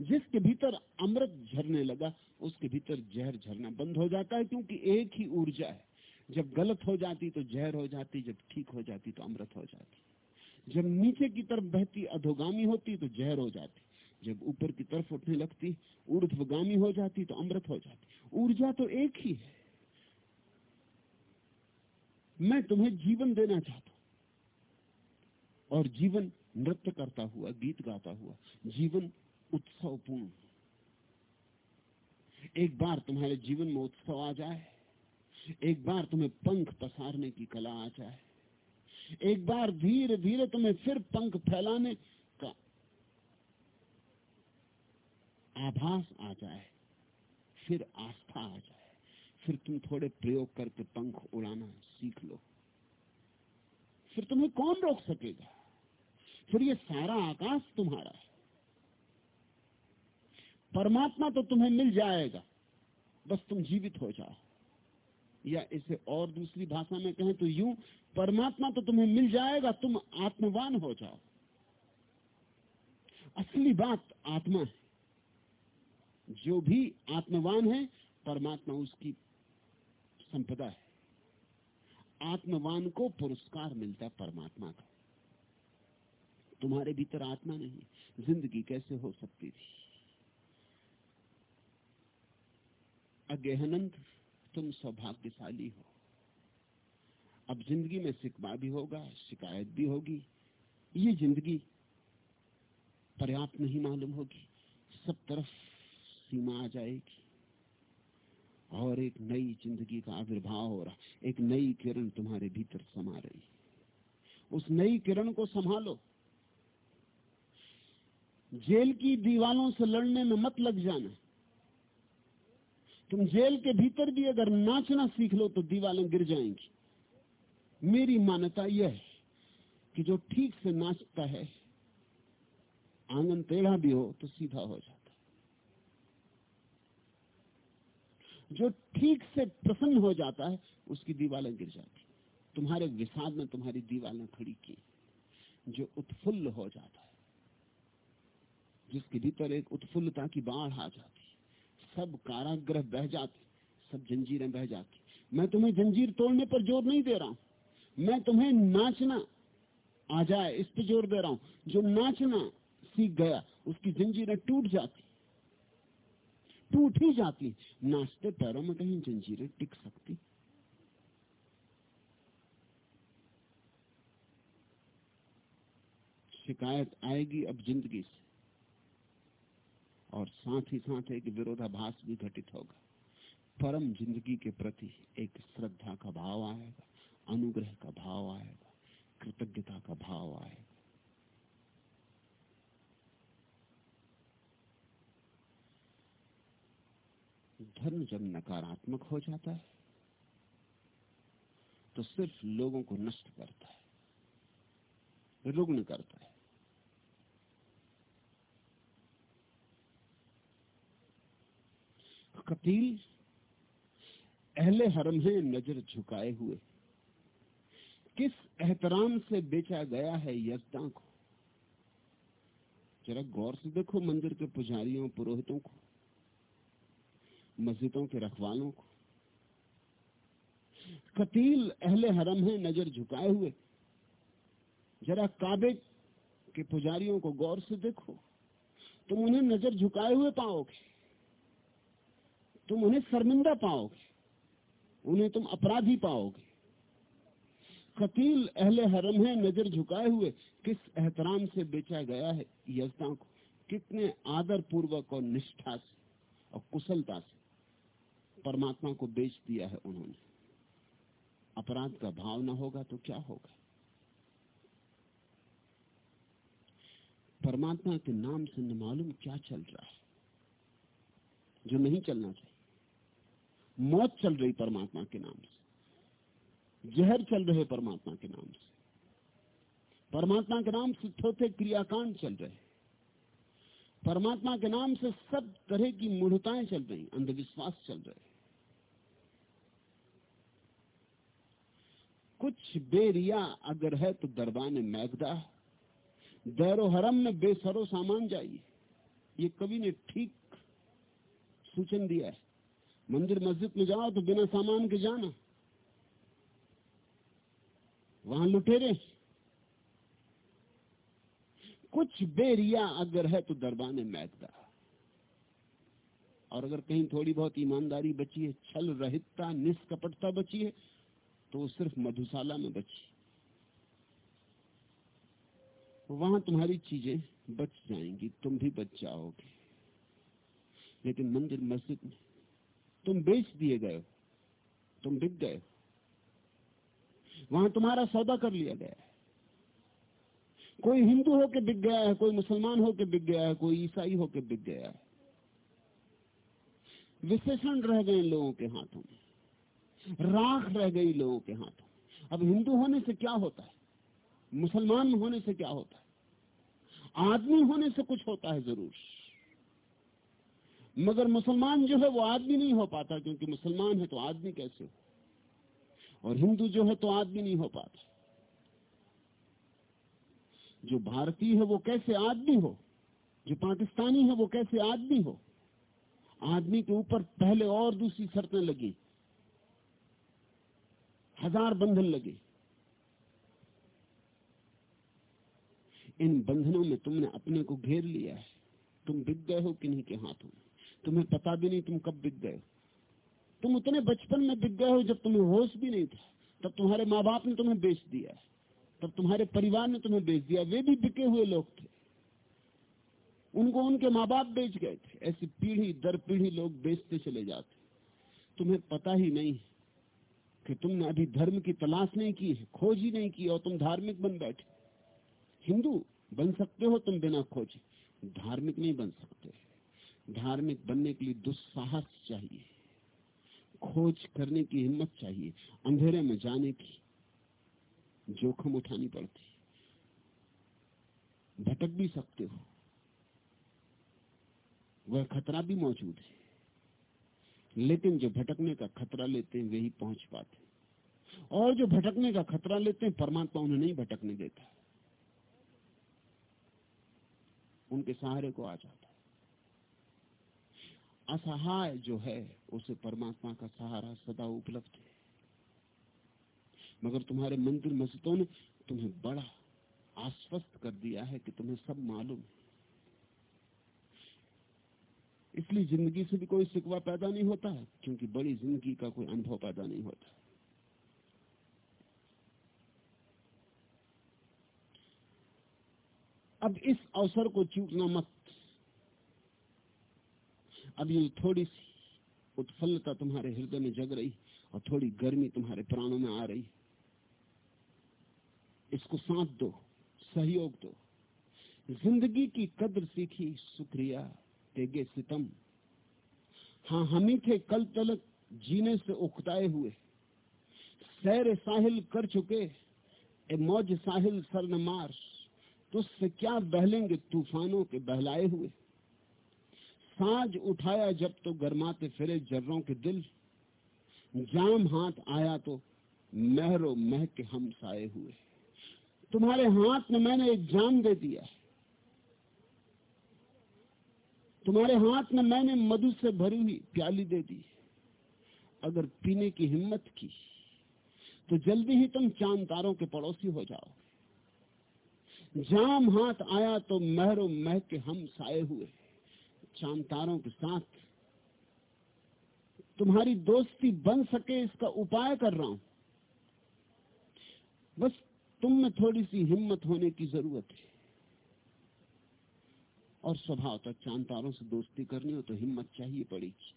जिसके भीतर अमृत झरने लगा, उसके भीतर जहर झरना बंद हो जाता है, क्योंकि एक ही ऊर्जा है। जब गलत हो जाती तो जहर हो जाती, जब ठीक हो जाती तो अमृत हो जाती। जब नीचे की तरफ़ बहती अधोगामी होती तो जहर हो जाती। जब ऊपर की तरफ़ उठने लगती, ऊर्ध्वगामी हो जाती तो अमृत हो जाती। ऊर्जा तो एक ही है। मैं तुम्हें जीवन देना चाहता हूँ। और जीवन नृत्य करता हुआ, गीत गाता हुआ, जीवन उत्सवपूर्ण एक बार तुम्हारे जीवन में उत्सव आ जाए, एक बार तुम्हें पंख पसारने की कला आ जाए, एक बार धीरे धीरे तुम्हें फिर पंख फैलाने का आभास आ जाए, फिर आस्था आ जाए, फिर तुम थोड़े प्रयोग करके पंख उड़ाना सीख लो। फिर तुम्हें कौन रोक सकेगा? फिर ये सारा आकाश तुम्हारा है। परमात्मा तो तुम्हें मिल जाएगा, बस तुम जीवित हो जाओ। या इसे और दूसरी भाषा में कहें तो यूँ, परमात्मा तो तुम्हें मिल जाएगा, तुम आत्मवान हो जाओ। असली बात आत्मा है। जो भी आत्मवान है, परमात्मा उसकी संपदा है। आत्मवान को पुरस्कार मिलता है परमात्मा का। तुम्हारे भीतर आत्मा नहीं, ज़िंदगी कैसे हो सकती थी? अगेहनंद तुम सौभाग्यशाली हो। अब ज़िंदगी में सिकवा भी होगा, शिकायत भी होगी। ये ज़िंदगी पर्याप्त नहीं मालूम होगी। सब तरफ़ सीमा आ जाएगी। और एक नई ज़िंदगी का आविर्भाव हो रहा एक नई किरण तुम्हारे भीतर समा रही उस नई किरण को संभालो। जेल की दीवालों से लड़ने में मत लग जाना। तुम जेल के भीतर भी अगर नाचना सीख लो तो दीवालें गिर जाएँगी। मेरी मान्यता यह है कि जो ठीक से नाचता है, आँगन टेढ़ा भी हो तो सीधा हो जाता जो ठीक से प्रसन्न हो जाता है, उसकी दीवालें गिर जाती तुम्हारे विषाद में तुम्हारी दीवालें खड़ी की, जो उत्फुल्ल हो जाता है। जिसके भीतर एक उत्फुल्लता की बाढ़ आ जाती सब काराग्रह बह जाते सब जंजीरें बह जाती मैं तुम्हें जंजीर तोड़ने पर ज़ोर नहीं दे रहा हूँ। मैं तुम्हें नाचना, आ जाए, इस पर ज़ोर दे रहा हूँ। जो नाचना सीख गया, उसकी जंजीरें टूट जाती टूट ही जाती। नाचते पैरों में कहीं जंजीरें टिक सकती। शिकायत आएगी अब ज़िंदगी से। और साथ ही साथ एक विरोधाभास भी घटित होगा। परम ज़िंदगी के प्रति एक श्रद्धा का भाव आएगा। अनुग्रह का भाव आएगा। कृतज्ञता का भाव आएगा। धर्म जब नकारात्मक हो जाता है तो सिर्फ़ लोगों को नष्ट करता है रुग्ण करता है। कपिल, अहले हरम है नज़र झुकाए हुए, किस एहतराम से बेचा गया है यजदा को? जरा गौर से देखो मंदिर के पुजारियों, पुरोहितों को। मस्जिदों के रखवालों को। कतील अहले हरम है, नज़र झुकाए हुए। जरा काबे के पुजारियों को गौर से देखो। तुम उन्हें नज़र झुकाए हुए पाओगे। तुम उन्हें शर्मिंदा पाओगे। उन्हें तुम अपराधी पाओगे। कतील अहले हरम है, नज़र झुकाए हुए। किस एहतराम से बेचा गया है यजदा को? कितने आदर पूर्वक और निष्ठा से और कुशलता से। परमात्मा को बेच दिया है उन्होंने। अपराध का भाव ना होगा तो क्या होगा? परमात्मा के नाम से न मालूम क्या चल रहा है, जो नहीं चलना चाहिए। मौत चल रही परमात्मा के नाम से, जहर चल रहे परमात्मा के नाम से। परमात्मा के नाम से थोथे क्रियाकांड चल रहे परमात्मा के नाम से सब तरह की मूढ़ताएँ चल रही अंधविश्वास चल रहे कुछ बेरिया अगर है तो दरबान मैगदा दैरो हरम में बेसरो सामान जाइए। ये कवि ने ठीक सूचन दिया है। मंदिर मस्जिद में जाओ तो बिना सामान के जाना। वहाँ लुटेरे कुछ बेरिया अगर है तो दरबान मैगदा और अगर कहीं थोड़ी बहुत ईमानदारी बची है, छल रहितता, निष्कपटता बची है तो वो सिर्फ़ मधुशाला में बची। वहाँ तुम्हारी चीज़ें बच जाएँगी, तुम भी बच जाओगे। लेकिन मंदिर मस्जिद में तुम बेच दिए गए तुम बिक गए वहाँ तुम्हारा सौदा कर लिया गया है। कोई हिंदू होके बिक गया है, कोई मुसलमान होके बिक गया है, कोई ईसाई होके बिक गया है। विशेषण रह गए लोगों के हाथों में। राख रह गई लोगों के हाथों। अब हिंदू होने से क्या होता है? मुसलमान होने से क्या होता है? आदमी होने से कुछ होता है ज़रूर। मगर मुसलमान जो है वो आदमी नहीं हो पाता, क्योंकि मुसलमान है तो आदमी कैसे हो? और हिंदू जो है तो आदमी नहीं हो पाता। जो भारतीय है वो कैसे आदमी हो? जो पाकिस्तानी है वो कैसे आदमी हो? आदमी के ऊपर पहले और दूसरी शर्तें लगी। हज़ार बंधन लगे। इन बंधनों में तुमने अपने को घेर लिया है। तुम बिक गए हो किन्हीं के हाथों में। तुम्हें पता भी नहीं तुम कब बिक गए तुम उतने बचपन में बिक गए हो जब तुम्हें होश भी नहीं था। तब तुम्हारे माँ बाप ने तुम्हें बेच दिया तब तुम्हारे परिवार ने तुम्हें बेच दिया। वे भी बिके हुए लोग थे। उनको उनके माँ बाप बेच गए थे। ऐसी पीढ़ी दर पीढ़ी लोग बेचते चले जाते। तुम्हें पता ही नहीं कि तुमने अभी धर्म की तलाश नहीं की है, खोज ही नहीं की और तुम धार्मिक बन बैठे। हिंदू बन सकते हो तुम बिना खोजे। धार्मिक नहीं बन सकते। धार्मिक बनने के लिए दुस्साहस चाहिए। खोज करने की हिम्मत चाहिए। अंधेरे में जाने की जोखम उठानी पड़ती। भटक भी सकते हो। वह खतरा भी मौजूद है। लेकिन जो भटकने का खतरा लेते हैं वही पहुँच पाते और जो भटकने का खतरा लेते हैं, परमात्मा उन्हें नहीं भटकने देता। उनके सहारे को आ जाता असहाय जो है, उसे परमात्मा का सहारा सदा उपलब्ध है। मगर तुम्हारे मंदिर मस्जिदों ने तुम्हें बड़ा आश्वस्त कर दिया है कि तुम्हें सब मालूम है। इसलिए ज़िंदगी से भी कोई सिकवा पैदा नहीं होता है क्योंकि बड़ी ज़िंदगी का कोई अनुभव पैदा नहीं होता। अब इस अवसर को चूकना मत। अब ये थोड़ी सी उत्फुल्लता तुम्हारे हृदय में जग रही, और थोड़ी गर्मी तुम्हारे प्राणों में आ रही। इसको साथ दो, सहयोग दो। ज़िंदगी की कद्र सीखी, शुक्रिया। तेगे सितम। हाँ हम ही थे कल तलक जीने से उकताए हुए। सैर साहिल कर चुके, ए मौज साहिल सर न मार। तुझसे क्या बहलेंगे तूफानों के बहलाए हुए? साज उठाया जब तो गरमाते फिरे जर्रों के दिल। जाम हाथ आया तो महरो मह के हम साए हुए। तुम्हारे हाथ में मैंने एक जाम दे दिया है तुम्हारे हाथ में मैंने मधु से भरी हुई प्याली दे दी अगर पीने की हिम्मत की तो जल्दी ही तुम चाँद तारों के पड़ोसी हो जाओ। जाम हाथ आया तो महरो मह के हम साए हुए। चाँद तारों के साथ तुम्हारी दोस्ती बन सके, इसका उपाय कर रहा हूँ। बस तुम में थोड़ी सी हिम्मत होने की ज़रूरत है। और स्वभाव तक चाँद तारों से दोस्ती करनी हो तो हिम्मत चाहिए पड़ेगी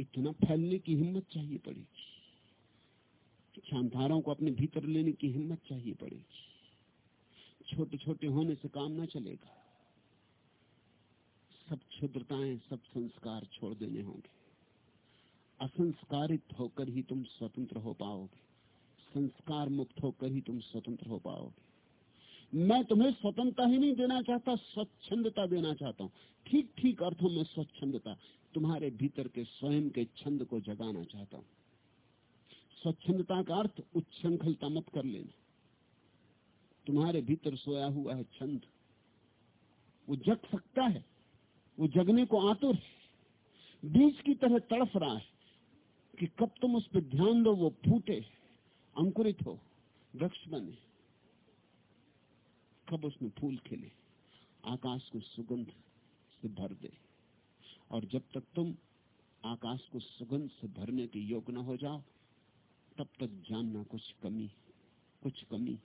इतना फैलने की हिम्मत चाहिए पड़ेगी चाँद तारों को अपने भीतर लेने की हिम्मत चाहिए पड़ेगी छोटे छोटे होने से काम ना चलेगा। सब क्षुद्रताएँ, सब संस्कार छोड़ देने होंगे। असंस्कारित होकर ही तुम स्वतंत्र हो पाओगे। संस्कार मुक्त होकर ही तुम स्वतंत्र हो पाओगे। मैं तुम्हें स्वतंत्रता ही नहीं देना चाहता, स्वच्छंदता देना चाहता हूँ। ठीक ठीक अर्थों में स्वच्छंदता, तुम्हारे भीतर के स्वयं के छंद को जगाना चाहता हूँ। स्वच्छंदता का अर्थ, उच्छृंखलता मत कर लेना। तुम्हारे भीतर सोया हुआ है छंद, वो जग सकता है, वो जगने को आतुर बीज की तरह तड़फ रहा है कि कब तुम उस पर ध्यान दो, वो फूटे, अंकुरित हो, वृक्ष बने। कब उसमें फूल खिले? आकाश को सुगंध से भर दे। और जब तक तुम आकाश को सुगंध से भरने के योग्य न हो जाओ, तब तक जानना कुछ कमी कुछ कमी।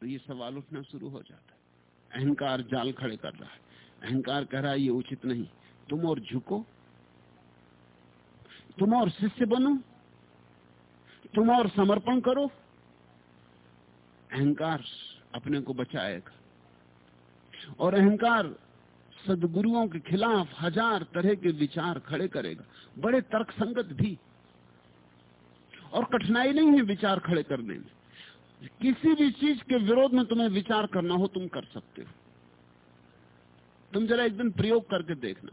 तो ये सवाल उठना शुरू हो जाता है। अहंकार जाल खड़े कर रहा है। अहंकार कह रहा है, ये उचित नहीं। तुम और झुको तुम और शिष्य बनो तुम और समर्पण करो, अहंकार अपने को बचाएगा। और अहंकार सदगुरुओं के खिलाफ हज़ार तरह के विचार खड़े करेगा। बड़े तर्कसंगत भी। और कठिनाई नहीं है विचार खड़े करने में। किसी भी चीज़ के विरोध में तुम्हें विचार करना हो, तुम कर सकते हो। तुम जरा एक दिन प्रयोग करके देखना।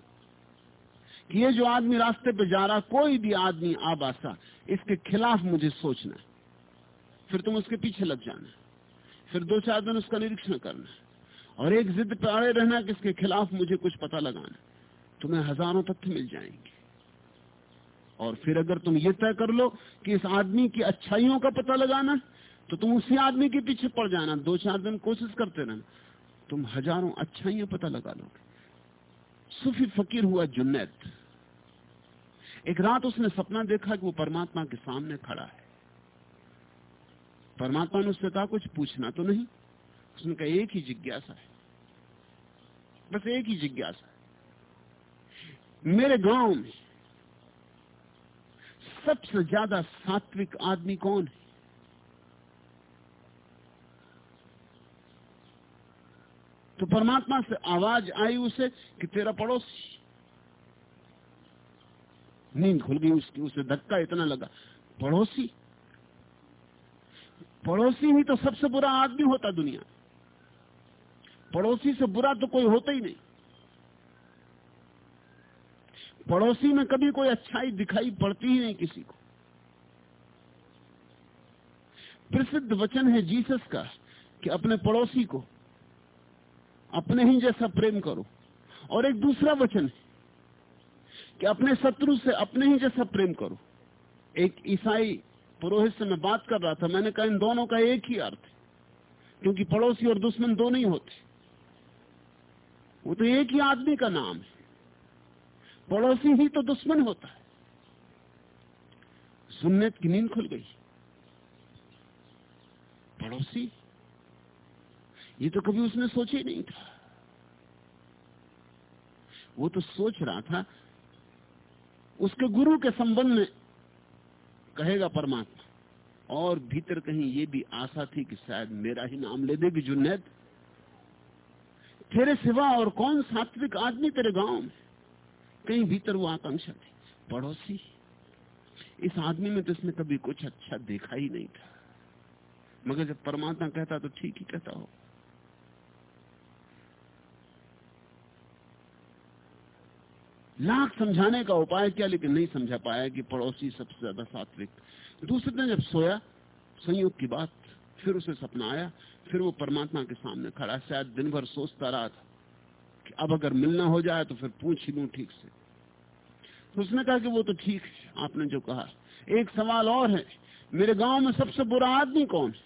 कि ये जो आदमी रास्ते पे जा रहा, कोई भी आदमी आबासा इसके खिलाफ मुझे सोचना फिर तुम उसके पीछे लग जाना फिर दो चार दिन उसका निरीक्षण करना और एक जिद पे अड़े रहना कि इसके खिलाफ मुझे कुछ पता लगाना तुम्हें हज़ारों तथ्य मिल जाएँगे। और फिर अगर तुम ये तय कर लो कि इस आदमी की अच्छाइयों का पता लगाना तो तुम उसी आदमी के पीछे पड़ जाना। दो चार दिन कोशिश करते रहना। तुम हज़ारों अच्छाइयाँ पता लगा लोगे। सूफी फकीर हुआ जुन्नैद। एक रात उसने सपना देखा कि वो परमात्मा के सामने खड़ा है। परमात्मा ने उससे कहा, कुछ पूछना तो नहीं? उसने कहा, एक ही जिज्ञासा है। बस एक ही जिज्ञासा है। मेरे गाँव में सबसे ज़्यादा सात्विक आदमी कौन है? तो परमात्मा से आवाज़ आई उसे कि तेरा पड़ोसी। नींद खुल गई उसकी, उसे धक्का इतना लगा। पड़ोसी? पड़ोसी ही तो सबसे बुरा आदमी होता दुनिया। पड़ोसी से बुरा तो कोई होता ही नहीं। पड़ोसी में कभी कोई अच्छाई दिखाई पड़ती ही नहीं किसी को। प्रसिद्ध वचन है जीसस का कि अपने पड़ोसी को अपने ही जैसा प्रेम करो। और एक दूसरा वचन है कि अपने शत्रु से अपने ही जैसा प्रेम करो। एक ईसाई पुरोहित से मैं बात कर रहा था, मैंने कहा इन दोनों का एक ही अर्थ है, क्योंकि पड़ोसी और दुश्मन दो नहीं होते। वो तो एक ही आदमी का नाम है। पड़ोसी ही तो दुश्मन होता है। सुन्नत की नींद खुल गई। पड़ोसी ये तो कभी उसने सोचा ही नहीं था। वो तो सोच रहा था, उसके गुरु के संबंध में कहेगा परमात्मा, और भीतर कहीं ये भी आशा थी कि शायद मेरा ही नाम ले देगी जुन्नैद। तेरे सिवा और कौन सात्विक आदमी तेरे गाँव में? कहीं भीतर वो आकांक्षा थी, पड़ोसी। इस आदमी में तो इसने कभी कुछ अच्छा देखा ही नहीं था। मगर जब परमात्मा कहता तो ठीक ही कहता हो। लाख समझाने का उपाय किया, लेकिन नहीं समझा पाया कि पड़ोसी सबसे ज़्यादा सात्विक। दूसरे दिन जब सोया, संयोग की बात, फिर उसे सपना आया, फिर वो परमात्मा के सामने खड़ा। शायद दिन भर सोचता रहा था कि अब अगर मिलना हो जाए तो फिर पूछ ही लू ठीक से। तो उसने कहा कि वो तो ठीक है, आपने जो कहा। एक सवाल और है, मेरे गाँव में सबसे बुरा आदमी कौन है?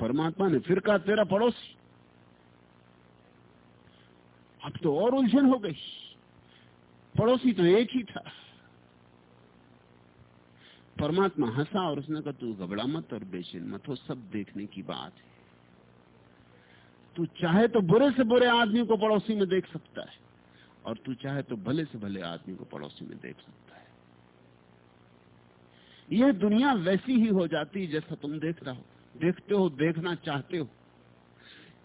परमात्मा ने फिर कहा तेरा पड़ोसी। अब तो और उलझन हो गई। पड़ोसी तो एक ही था। परमात्मा हंसा और उसने कहा, तू घबरा मत और बेचैन मत हो, सब देखने की बात है। तू चाहे तो बुरे से बुरे आदमी को पड़ोसी में देख सकता है और तू चाहे तो भले से भले आदमी को पड़ोसी में देख सकता है। यह दुनिया वैसी ही हो जाती जैसा तुम देख रहा हो। देखते हो, देखना चाहते हो।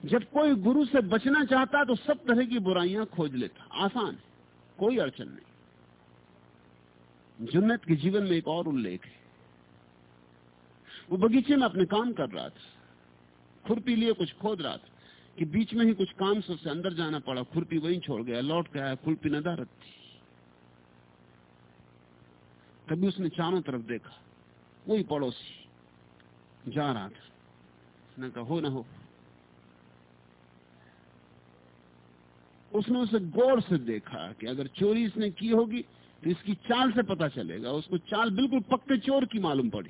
जब कोई गुरु से बचना चाहता तो सब तरह की बुराइयाँ खोज लेता। आसान है, कोई अड़चन नहीं। जुन्नत के जीवन में एक और उल्लेख है। वो बगीचे में अपने काम कर रहा था। खुरपी लिए कुछ खोद रहा था कि बीच में ही कुछ काम से उसे अंदर जाना पड़ा। खुरपी वहीं छोड़ गया, लौट गया खुरपी नदारत थी। तभी उसने चारों तरफ़ देखा, वही पड़ोसी। जा रहा था। उसने कहा, हो ना हो। उसने उसे गौर से देखा कि अगर चोरी इसने की होगी तो इसकी चाल से पता चलेगा। उसको चाल बिल्कुल पक्के चोर की मालूम पड़ी।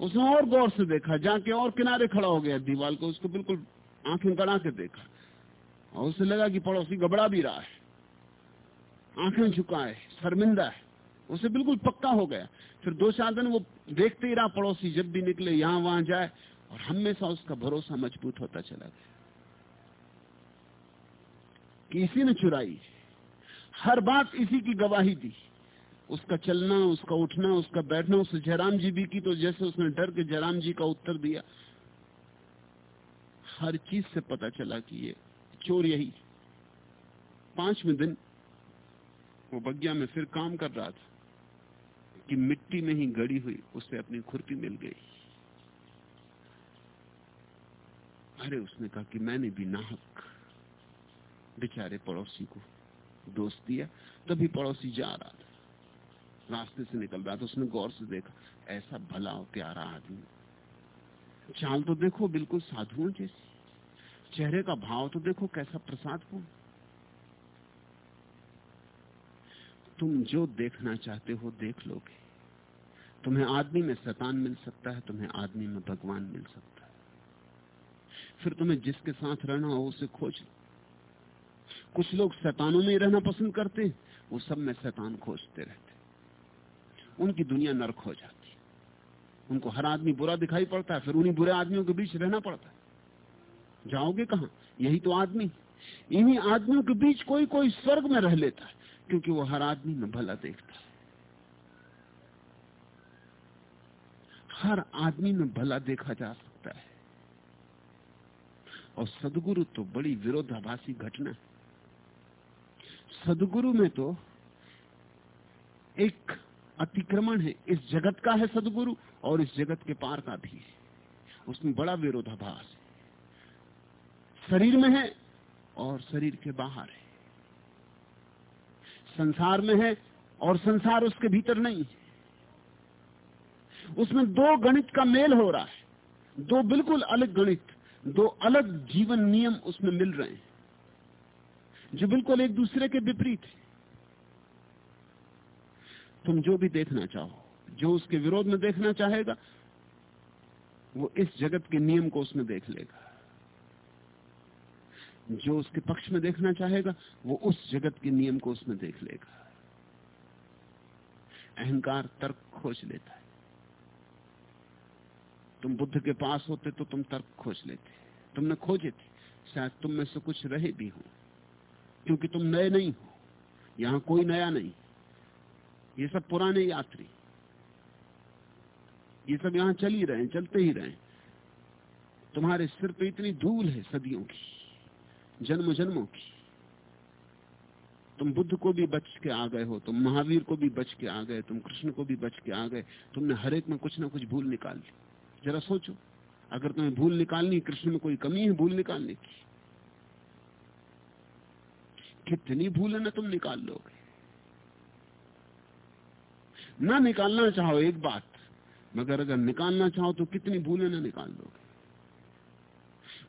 उसने और गौर से देखा, जाके और किनारे खड़ा हो गया दीवार को, उसको बिल्कुल आँखें गड़ा के देखा। और उसे लगा कि पड़ोसी घबरा भी रहा है। आँखें झुकाए, शर्मिंदा है। उसे बिल्कुल पक्का हो गया। फिर दो चार दिन वो देखते ही रहा पड़ोसी, जब भी निकले, यहाँ वहाँ जाए और हमेशा उसका भरोसा मज़बूत होता चला गया। कि इसी ने चुराई, हर बात इसी की गवाही दी। उसका चलना, उसका उठना, उसका बैठना उस जयराम जी भी की तो जैसे उसने डर के जयराम जी का उत्तर दिया। हर चीज़ से पता चला कि ये चोर यही। पाँचवें दिन वो बगिया में फिर काम कर रहा था। कि मिट्टी में ही गड़ी हुई उसे अपनी खुरपी मिल गई। अरे, उसने कहा कि मैंने भी नाहक, बेचारे पड़ोसी को दोष दिया, तभी पड़ोसी जा रहा था। रास्ते से निकल रहा था, उसने गौर से देखा, ऐसा भला और प्यारा आदमी। चाल तो देखो, बिल्कुल साधुओं जैसी। चेहरे का भाव तो देखो, कैसा प्रसाद हो तुम जो देखना चाहते हो, देख लोगे। तुम्हें आदमी में शैतान मिल सकता है, तुम्हें आदमी में भगवान मिल सकता है। फिर तुम्हें जिसके साथ रहना हो उसे खोज कुछ लोग शैतानों में ही रहना पसंद करते हैं, वो सब में शैतान खोजते रहते उनकी दुनिया नरक हो जाती उनको हर आदमी बुरा दिखाई पड़ता है, फिर उन्हीं बुरे आदमियों के बीच रहना पड़ता है। जाओगे कहा? यही तो आदमी इन्हीं आदमियों के बीच कोई कोई स्वर्ग में रह लेता है, क्योंकि वो हर आदमी में भला देखता है हर आदमी में भला देखा जा सकता है। और सदगुरु तो बड़ी विरोधाभासी घटना है। सदगुरु में तो एक अतिक्रमण है। इस जगत का है सदगुरु और इस जगत के पार का भी है। उसमें बड़ा विरोधाभास है। शरीर में है और शरीर के बाहर है। संसार में है और संसार उसके भीतर नहीं है। उसमें दो गणित का मेल हो रहा है। दो बिल्कुल अलग गणित, दो अलग जीवन नियम उसमें मिल रहे हैं। जो बिल्कुल एक दूसरे के विपरीत है। तुम जो भी देखना चाहो, जो उसके विरोध में देखना चाहेगा, वो इस जगत के नियम को उसमें देख लेगा। जो उसके पक्ष में देखना चाहेगा, वो उस जगत के नियम को उसमें देख लेगा। अहंकार तर्क खोज लेता है। तुम बुद्ध के पास होते तो तुम तर्क खोज लेते। तुमने खोजे थे। शायद तुम में से कुछ रहे भी हो। क्योंकि तुम नए नहीं हो। यहाँ कोई नया नहीं। ये सब पुराने यात्री। ये सब यहाँ चल ही रहे चलते ही रहे तुम्हारे सिर पे इतनी धूल है सदियों की जन्म जन्मों की। तुम बुद्ध को भी बच के आ गए हो, तुम महावीर को भी बच के आ गए, तुम कृष्ण को भी बच के आ गए। तुमने हर एक में कुछ ना कुछ भूल निकाल ली। जरा सोचो, अगर तुम्हें भूल निकालनी कृष्ण में कोई कमी है भूल निकालने की? कितनी भूल है ना तुम निकाल लोगे? ना निकालना चाहो एक बात, मगर अगर निकालना चाहो तो कितनी भूलें ना निकाल लोगे?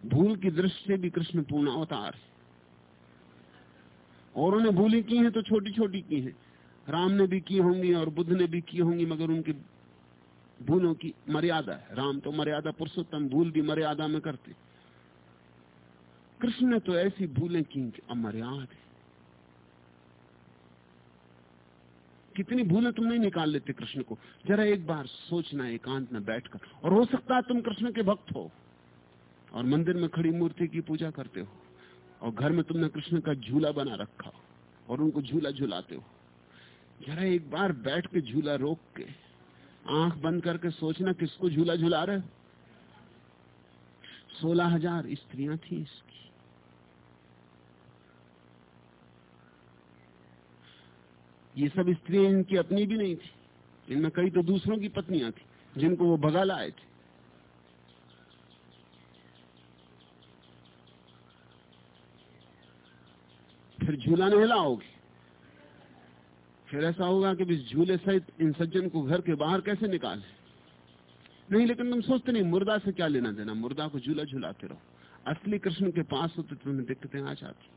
भूल की दृष्टि से भी कृष्ण पूर्ण अवतार है। और उन्हें भूलें की हैं तो छोटी छोटी की हैं। राम ने भी की होंगी और बुद्ध ने भी की होंगी, मगर उनकी भूलों की मर्यादा है। राम तो मर्यादा, पुरुषोत्तम भूल भी मर्यादा में करते। कृष्ण ने तो ऐसी भूलें की अमर्याद कितनी भूलें तुम नहीं निकाल लेते कृष्ण को। जरा एक बार सोचना, एकांत में बैठकर। और हो सकता है तुम कृष्ण के भक्त हो और मंदिर में खड़ी मूर्ति की पूजा करते हो और घर में तुमने कृष्ण का झूला बना रखा हो और उनको झूला झूलाते हो। जरा एक बार बैठ के झूला रोक के आँख बंद करके सोचना किसको झूला झूला रहे सोलह हज़ार स्त्रियाँ थी इसकी। ये सब स्त्रियाँ इनकी अपनी भी नहीं थी। इनमें कई तो दूसरों की पत्नियाँ थी, जिनको वो भगा लाए थे। फिर झूला नहीं लाओगे? फिर ऐसा होगा कि इस झूले सहित इन सज्जन को घर के बाहर कैसे निकाले? नहीं, लेकिन तुम सोचते नहीं, मुर्दा से क्या लेना देना? मुर्दा को झूला झूलाते रहो। असली कृष्ण के पास होते तो तुम्हें दिक्कतें आ जाती।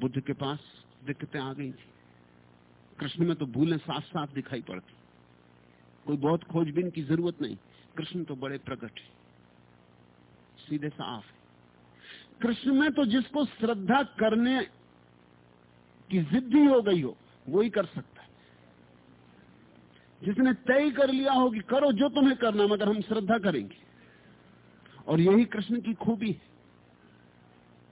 बुद्ध के पास दिक्कतें आ गई थी। कृष्ण में तो भूलें साफ़ साफ़ दिखाई पड़ती। कोई बहुत खोजबीन की ज़रूरत नहीं। कृष्ण तो बड़े प्रकट है। सीधे साफ़ है। कृष्ण में तो जिसको श्रद्धा करने की जिद्दी हो गई हो वो ही कर सकता है। जिसने तय कर लिया हो कि करो जो तुम्हें करना मगर हम श्रद्धा करेंगे। और यही कृष्ण की खूबी है।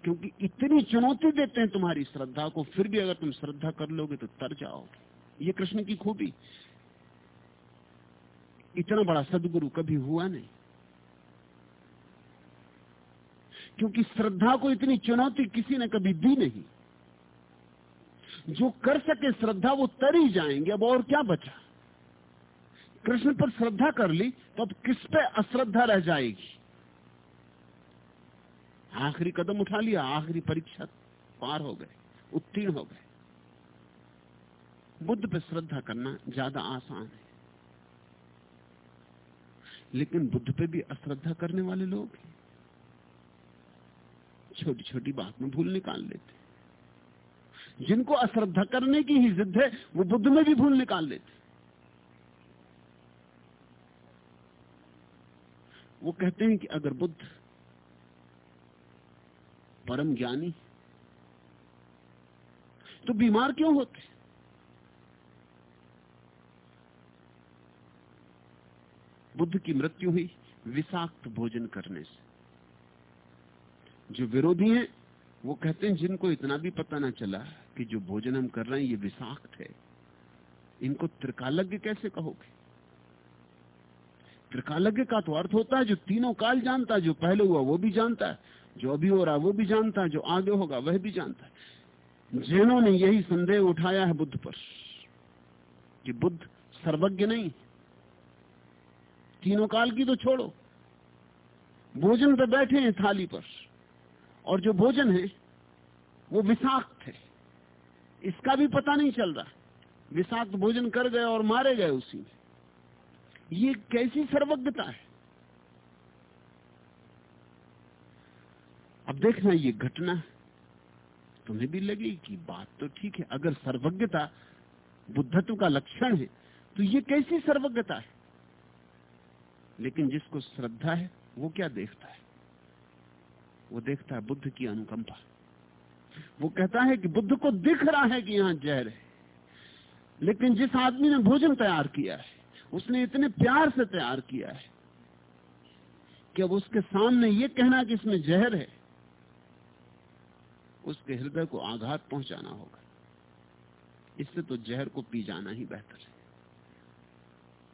क्योंकि इतनी चुनौती देते हैं तुम्हारी श्रद्धा को, फिर भी अगर तुम श्रद्धा कर लोगे तो तर जाओगे। ये कृष्ण की खूबी। इतना बड़ा सदगुरु कभी हुआ नहीं। क्योंकि श्रद्धा को इतनी चुनौती किसी ने कभी दी नहीं। जो कर सके श्रद्धा, वो तर ही जाएँगे। अब और क्या बचा? कृष्ण पर श्रद्धा कर ली तो अब किस पे अश्रद्धा रह जाएगी? आखिरी कदम उठा लिया, आखिरी परीक्षा पार हो गए, उत्तीर्ण हो गए। बुद्ध पे श्रद्धा करना ज़्यादा आसान है। लेकिन बुद्ध पे भी अश्रद्धा करने वाले लोग छोटी छोटी बात में भूल निकाल लेते जिनको अश्रद्धा करने की ही जिद है, वो बुद्ध में भी भूल निकाल लेते। वो कहते हैं कि अगर बुद्ध परम ज्ञानी तो बीमार क्यों होते? बुद्ध की मृत्यु हुई विषाक्त भोजन करने से। जो विरोधी हैं, वो कहते हैं, जिनको इतना भी पता ना चला कि जो भोजन हम कर रहे हैं, ये विषाक्त है। इनको त्रिकालज्ञ कैसे कहोगे? त्रिकालज्ञ का तो अर्थ होता है जो तीनों काल जानता है, जो पहले हुआ वो भी जानता है, जो अभी हो रहा वो भी जानता है, जो आगे होगा वह भी जानता है। जैनों ने यही संदेह उठाया है बुद्ध पर, कि बुद्ध सर्वज्ञ नहीं तीनों काल की तो छोड़ो। भोजन पे बैठे हैं थाली पर, और जो भोजन है, वो विषाक्त है। इसका भी पता नहीं चल रहा। विषाक्त भोजन कर गए और मारे गए उसी में। ये कैसी सर्वज्ञता है? अब देखना ये घटना तुम्हें भी लगी कि बात तो ठीक है, अगर सर्वज्ञता बुद्धत्व का लक्षण है तो ये कैसी सर्वज्ञता है? लेकिन जिसको श्रद्धा है, वो क्या देखता है? वो देखता है बुद्ध की अनुकंपा। वो कहता है कि बुद्ध को दिख रहा है कि यहाँ जहर है। लेकिन जिस आदमी ने भोजन तैयार किया है, उसने इतने प्यार से तैयार किया है कि अब उसके सामने ये कहना कि इसमें जहर है, उसके हृदय को आघात पहुंचाना होगा। इससे तो जहर को पी जाना ही बेहतर है।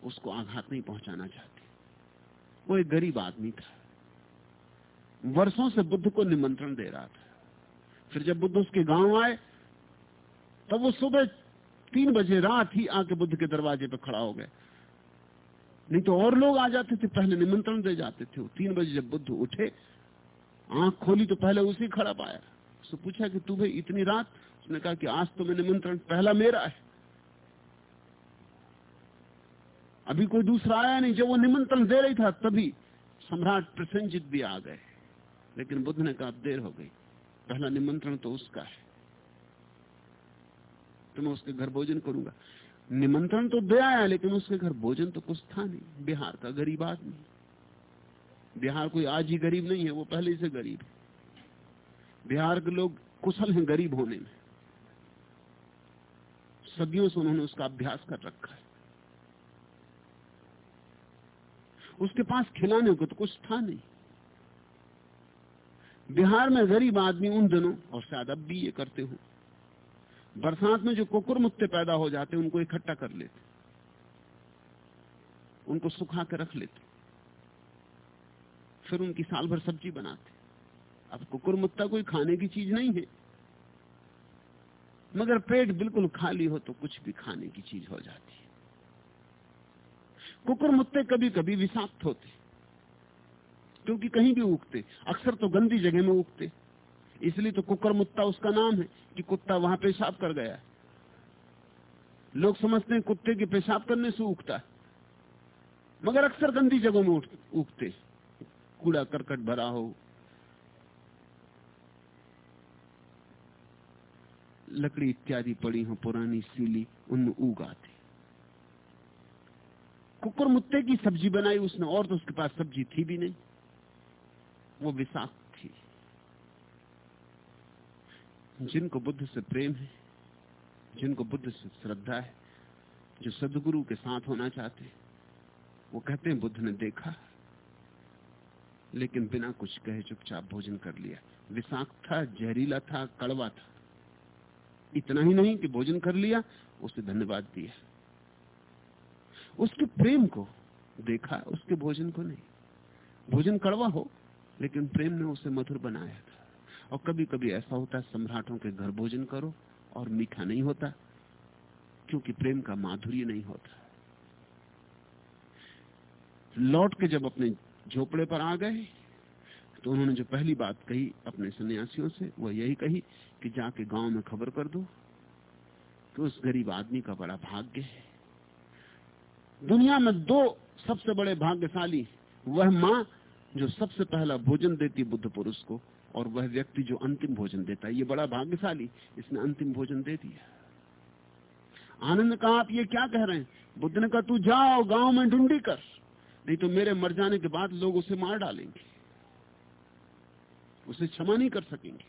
उसको आघात नहीं पहुंचाना चाहते। वो एक गरीब आदमी था। वर्षों से बुद्ध को निमंत्रण दे रहा था। फिर जब बुद्ध उसके गाँव आए, तब वो सुबह तीन बजे रात ही आके बुद्ध के दरवाजे पर खड़ा हो गए। नहीं तो और लोग आ जाते थे, पहले निमंत्रण दे जाते थे। तीन बजे जब बुद्ध उठे, आँख खोली तो पहले उसी खड़ा पाया। उसने पूछा कि तू भाई, इतनी रात? उसने कहा कि आज तो मैं निमंत्रण पहला मेरा है। अभी कोई दूसरा आया नहीं। जब वो निमंत्रण दे रही था, तभी सम्राट प्रसंजित भी आ गए। लेकिन बुद्ध ने कहा देर हो गई। पहला निमंत्रण तो उसका है। तो मैं उसके घर भोजन करूँगा। निमंत्रण तो दे आया, लेकिन उसके घर भोजन तो कुछ था नहीं। बिहार का गरीब आदमी बिहार कोई आज ही गरीब नहीं है, वो पहले से गरीब है। बिहार के लोग कुशल हैं गरीब होने में। सदियों से उन्होंने उसका अभ्यास कर रखा है। उसके पास खिलाने को तो कुछ था नहीं। बिहार में गरीब आदमी उन दिनों, और शायद अब भी ये करते हो। बरसात में जो कुकुर मुत्ते पैदा हो जाते उनको इकट्ठा कर लेते। उनको सुखा कर रख लेते। फिर उनकी साल भर सब्ज़ी बनाते। अब कुकुर मुत्ता कोई खाने की चीज़ नहीं है। मगर पेट बिल्कुल खाली हो तो कुछ भी खाने की चीज़ हो जाती है। कुकुर मुत्ते कभी कभी विषाक्त होते। क्योंकि कहीं भी उगते, अक्सर तो गंदी जगह में उगते। इसलिए तो कुकर मुत्ता उसका नाम है कि कुत्ता वहाँ पेशाब कर गया लोग समझते हैं कुत्ते के पेशाब करने से उगता मगर अक्सर गंदी जगहों में उगते। कूड़ा करकट भरा हो, लकड़ी इत्यादि पड़ी हो, पुरानी सीली, उनमें उग आते। कुकुर मुत्ते की सब्ज़ी बनाई उसने, और तो उसके पास सब्ज़ी थी भी नहीं। वो विषाक्त थी। जिनको बुद्ध से प्रेम है, जिनको बुद्ध से श्रद्धा है, जो सदगुरु के साथ होना चाहते हैं, वो कहते हैं, बुद्ध ने देखा, लेकिन बिना कुछ कहे चुपचाप भोजन कर लिया। विषाक्त था, जहरीला था, कड़वा था। इतना ही नहीं कि भोजन कर लिया उसे धन्यवाद दिया। उसके प्रेम को देखा, उसके भोजन को नहीं। भोजन कड़वा हो लेकिन प्रेम ने उसे मधुर बनाया था। और कभी कभी ऐसा होता है, सम्राटों के घर भोजन करो और मीठा नहीं होता, क्योंकि प्रेम का माधुर्य नहीं होता। लौट के जब अपने झोपड़े पर आ गए तो उन्होंने जो पहली बात कही अपने सन्यासियों से, वह यही कही कि जाके गाँव में खबर कर दो कि उस गरीब आदमी का बड़ा भाग्य है। दुनिया में दो सबसे बड़े भाग्यशाली, वह माँ जो सबसे पहला भोजन देती बुद्ध पुरुष को, और वह व्यक्ति जो अंतिम भोजन देता है, ये बड़ा भाग्यशाली, इसने अंतिम भोजन दे दिया। आनंद कहा आप ये क्या कह रहे हैं? बुद्ध ने कहा, तू जाओ, गाँव में ढूंढी कर, नहीं तो मेरे मर जाने के बाद लोग उसे मार डालेंगे। उसे क्षमा नहीं कर सकेंगे।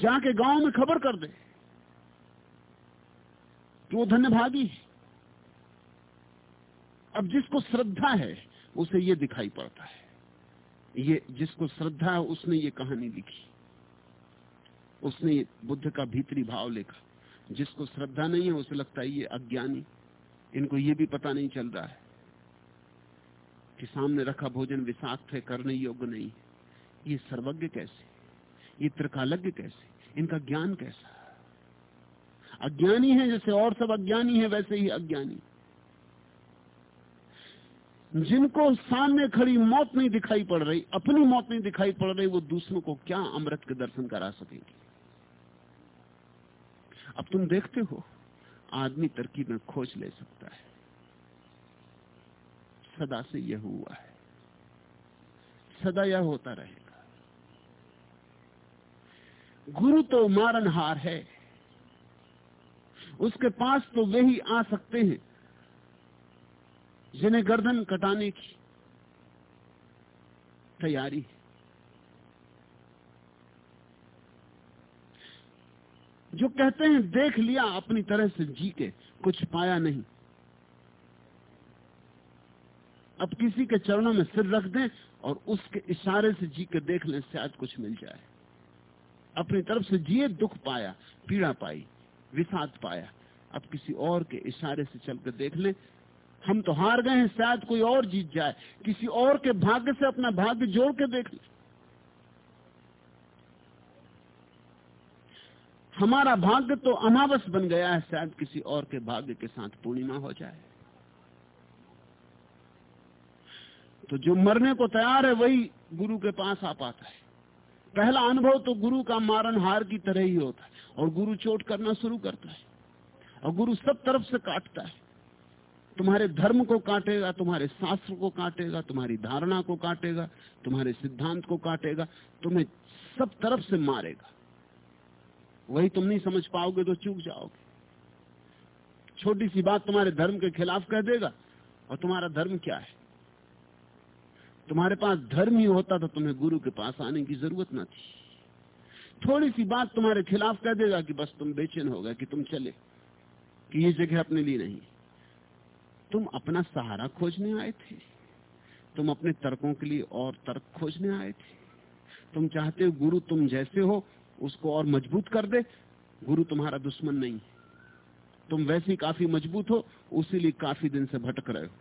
जाके गाँव में खबर कर दे। कि वो धन्यभागी है। अब जिसको श्रद्धा है, उसे ये दिखाई पड़ता है। ये, जिसको श्रद्धा है, उसने ये कहानी लिखी। उसने बुद्ध का भीतरी भाव लिखा। जिसको श्रद्धा नहीं है, उसे लगता है ये अज्ञानी। इनको ये भी पता नहीं चल रहा है कि सामने रखा भोजन विषाक्त है करने योग्य नहीं ये सर्वज्ञ कैसे? ये त्रिकालज्ञ कैसे? इनका ज्ञान कैसा? अज्ञानी है जैसे और सब अज्ञानी है, वैसे ही अज्ञानी। जिनको सामने खड़ी मौत नहीं दिखाई पड़ रही, अपनी मौत नहीं दिखाई पड़ रही, वो दूसरों को क्या अमृत के दर्शन करा सकेंगे? अब तुम देखते हो, आदमी तरकीब में खोज ले सकता है। सदा से यह हुआ है। सदा यह होता रहेगा। गुरु तो मारनहार है। उसके पास तो वे ही आ सकते हैं। जिन्हें गर्दन कटाने की तैयारी जो कहते हैं, देख लिया, अपनी तरह से जी के कुछ पाया नहीं। अब किसी के चरणों में सिर रख दें और उसके इशारे से जी के देख लें शायद कुछ मिल जाए। अपनी तरफ़ से जिए, दुख पाया, पीड़ा पाई, विषाद पाया। अब किसी और के इशारे से चल कर देख लें हम तो हार गए हैं, शायद कोई और जीत जाए। किसी और के भाग्य से अपना भाग्य जोड़ के देख हमारा भाग्य तो अमावस बन गया है, शायद किसी और के भाग्य के साथ पूर्णिमा हो जाए। तो जो मरने को तैयार है, वही गुरु के पास आ पाता है। पहला अनुभव तो गुरु का मारन हार की तरह ही होता है, और गुरु चोट करना शुरू करता है, और गुरु सब तरफ़ से काटता है। तुम्हारे धर्म को काटेगा, तुम्हारे शास्त्र को काटेगा, तुम्हारी धारणा को काटेगा, तुम्हारे सिद्धांत को काटेगा, तुम्हें सब तरफ़ से मारेगा। वही तुम नहीं समझ पाओगे तो चूक जाओगे। छोटी सी बात तुम्हारे धर्म के खिलाफ कह देगा, और तुम्हारा धर्म क्या है? तुम्हारे पास धर्म ही होता तो तुम्हें गुरु के पास आने की ज़रूरत ना थी। थोड़ी सी बात तुम्हारे खिलाफ कह देगा कि बस तुम बेचैन हो गए कि तुम चले, कि ये जगह अपने लिए नहीं तुम अपना सहारा खोजने आए थे। तुम अपने तर्कों के लिए और तर्क खोजने आए थे। तुम चाहते हो गुरु तुम जैसे हो, उसको और मज़बूत कर दे। गुरु तुम्हारा दुश्मन नहीं है। तुम वैसे ही काफ़ी मज़बूत हो उसीलिए काफ़ी दिन से भटक रहे हो।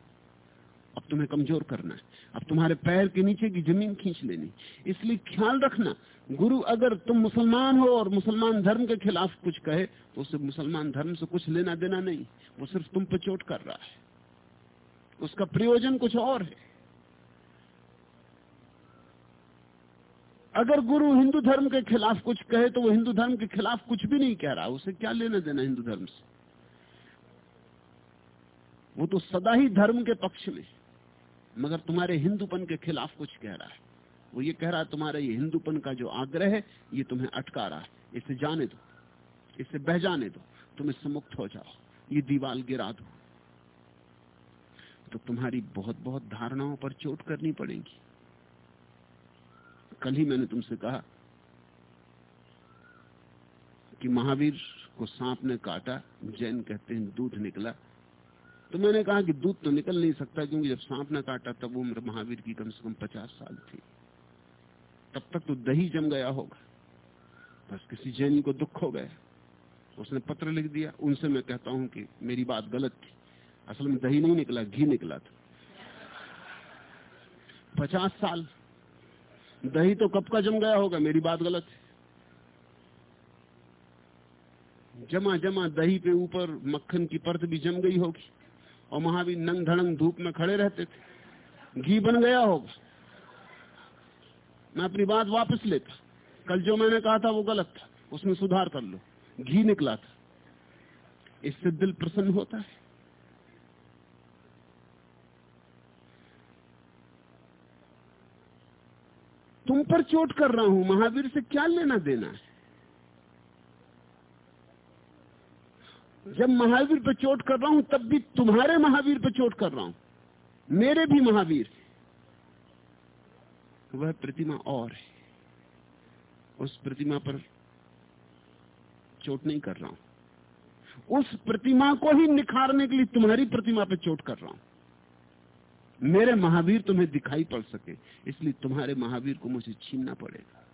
अब तुम्हें कमज़ोर करना है। अब तुम्हारे पैर के नीचे की ज़मीन खींच लेनी इसलिए ख्याल रखना, गुरु अगर तुम मुसलमान हो और मुसलमान धर्म के खिलाफ कुछ कहे तो उसे मुसलमान धर्म से कुछ लेना देना नहीं। वो सिर्फ़ तुम पर चोट कर रहा है। उसका प्रयोजन कुछ और है। अगर गुरु हिंदू धर्म के खिलाफ कुछ कहे तो वो हिंदू धर्म के खिलाफ कुछ भी नहीं कह रहा। उसे क्या लेना देना हिंदू धर्म से? वो तो सदा ही धर्म के पक्ष में मगर तुम्हारे हिंदूपन के खिलाफ कुछ कह रहा है। वो ये कह रहा है, तुम्हारे ये हिंदूपन का जो आग्रह है, ये तुम्हें अटका रहा है। इसे जाने दो। इसे बह जाने दो। तुम इससे मुक्त हो जाओ। ये दीवाल गिरा दो। तो तुम्हारी बहुत बहुत धारणाओं पर चोट करनी पड़ेगी। कल ही मैंने तुमसे कहा कि महावीर को सांप ने काटा, जैन कहते हैं दूध निकला। तो मैंने कहा कि दूध तो निकल नहीं सकता क्योंकि जब सांप ने काटा तब उम्र महावीर की कम से कम पचास साल थी। तब तक तो दही जम गया होगा। बस किसी जैन को दुख हो गया। उसने पत्र लिख दिया। उनसे मैं कहता हूँ कि मेरी बात गलत थी। असल में दही नहीं निकला, घी निकला था। पचास साल। दही तो कब का जम गया होगा? मेरी बात गलत है। जमा जमा दही पे ऊपर मक्खन की परत भी जम गई होगी और वहाँ भी नंग धड़ंग धूप में खड़े रहते थे। घी बन गया होगा। मैं अपनी बात वापस लेता कल जो मैंने कहा था वो गलत था। उसमें सुधार कर लो। घी निकला था। इससे दिल प्रसन्न होता है। तुम पर चोट कर रहा हूँ, महावीर से क्या लेना देना है? जब महावीर पर चोट कर रहा हूँ, तब भी तुम्हारे महावीर पर चोट कर रहा हूँ, मेरे भी महावीर। वह प्रतिमा और है। उस प्रतिमा पर चोट नहीं कर रहा हूँ। उस प्रतिमा को ही निखारने के लिए तुम्हारी प्रतिमा पर चोट कर रहा हूँ। मेरे महावीर तुम्हें दिखाई पड़ सके, इसलिए तुम्हारे महावीर को मुझे छीनना पड़ेगा।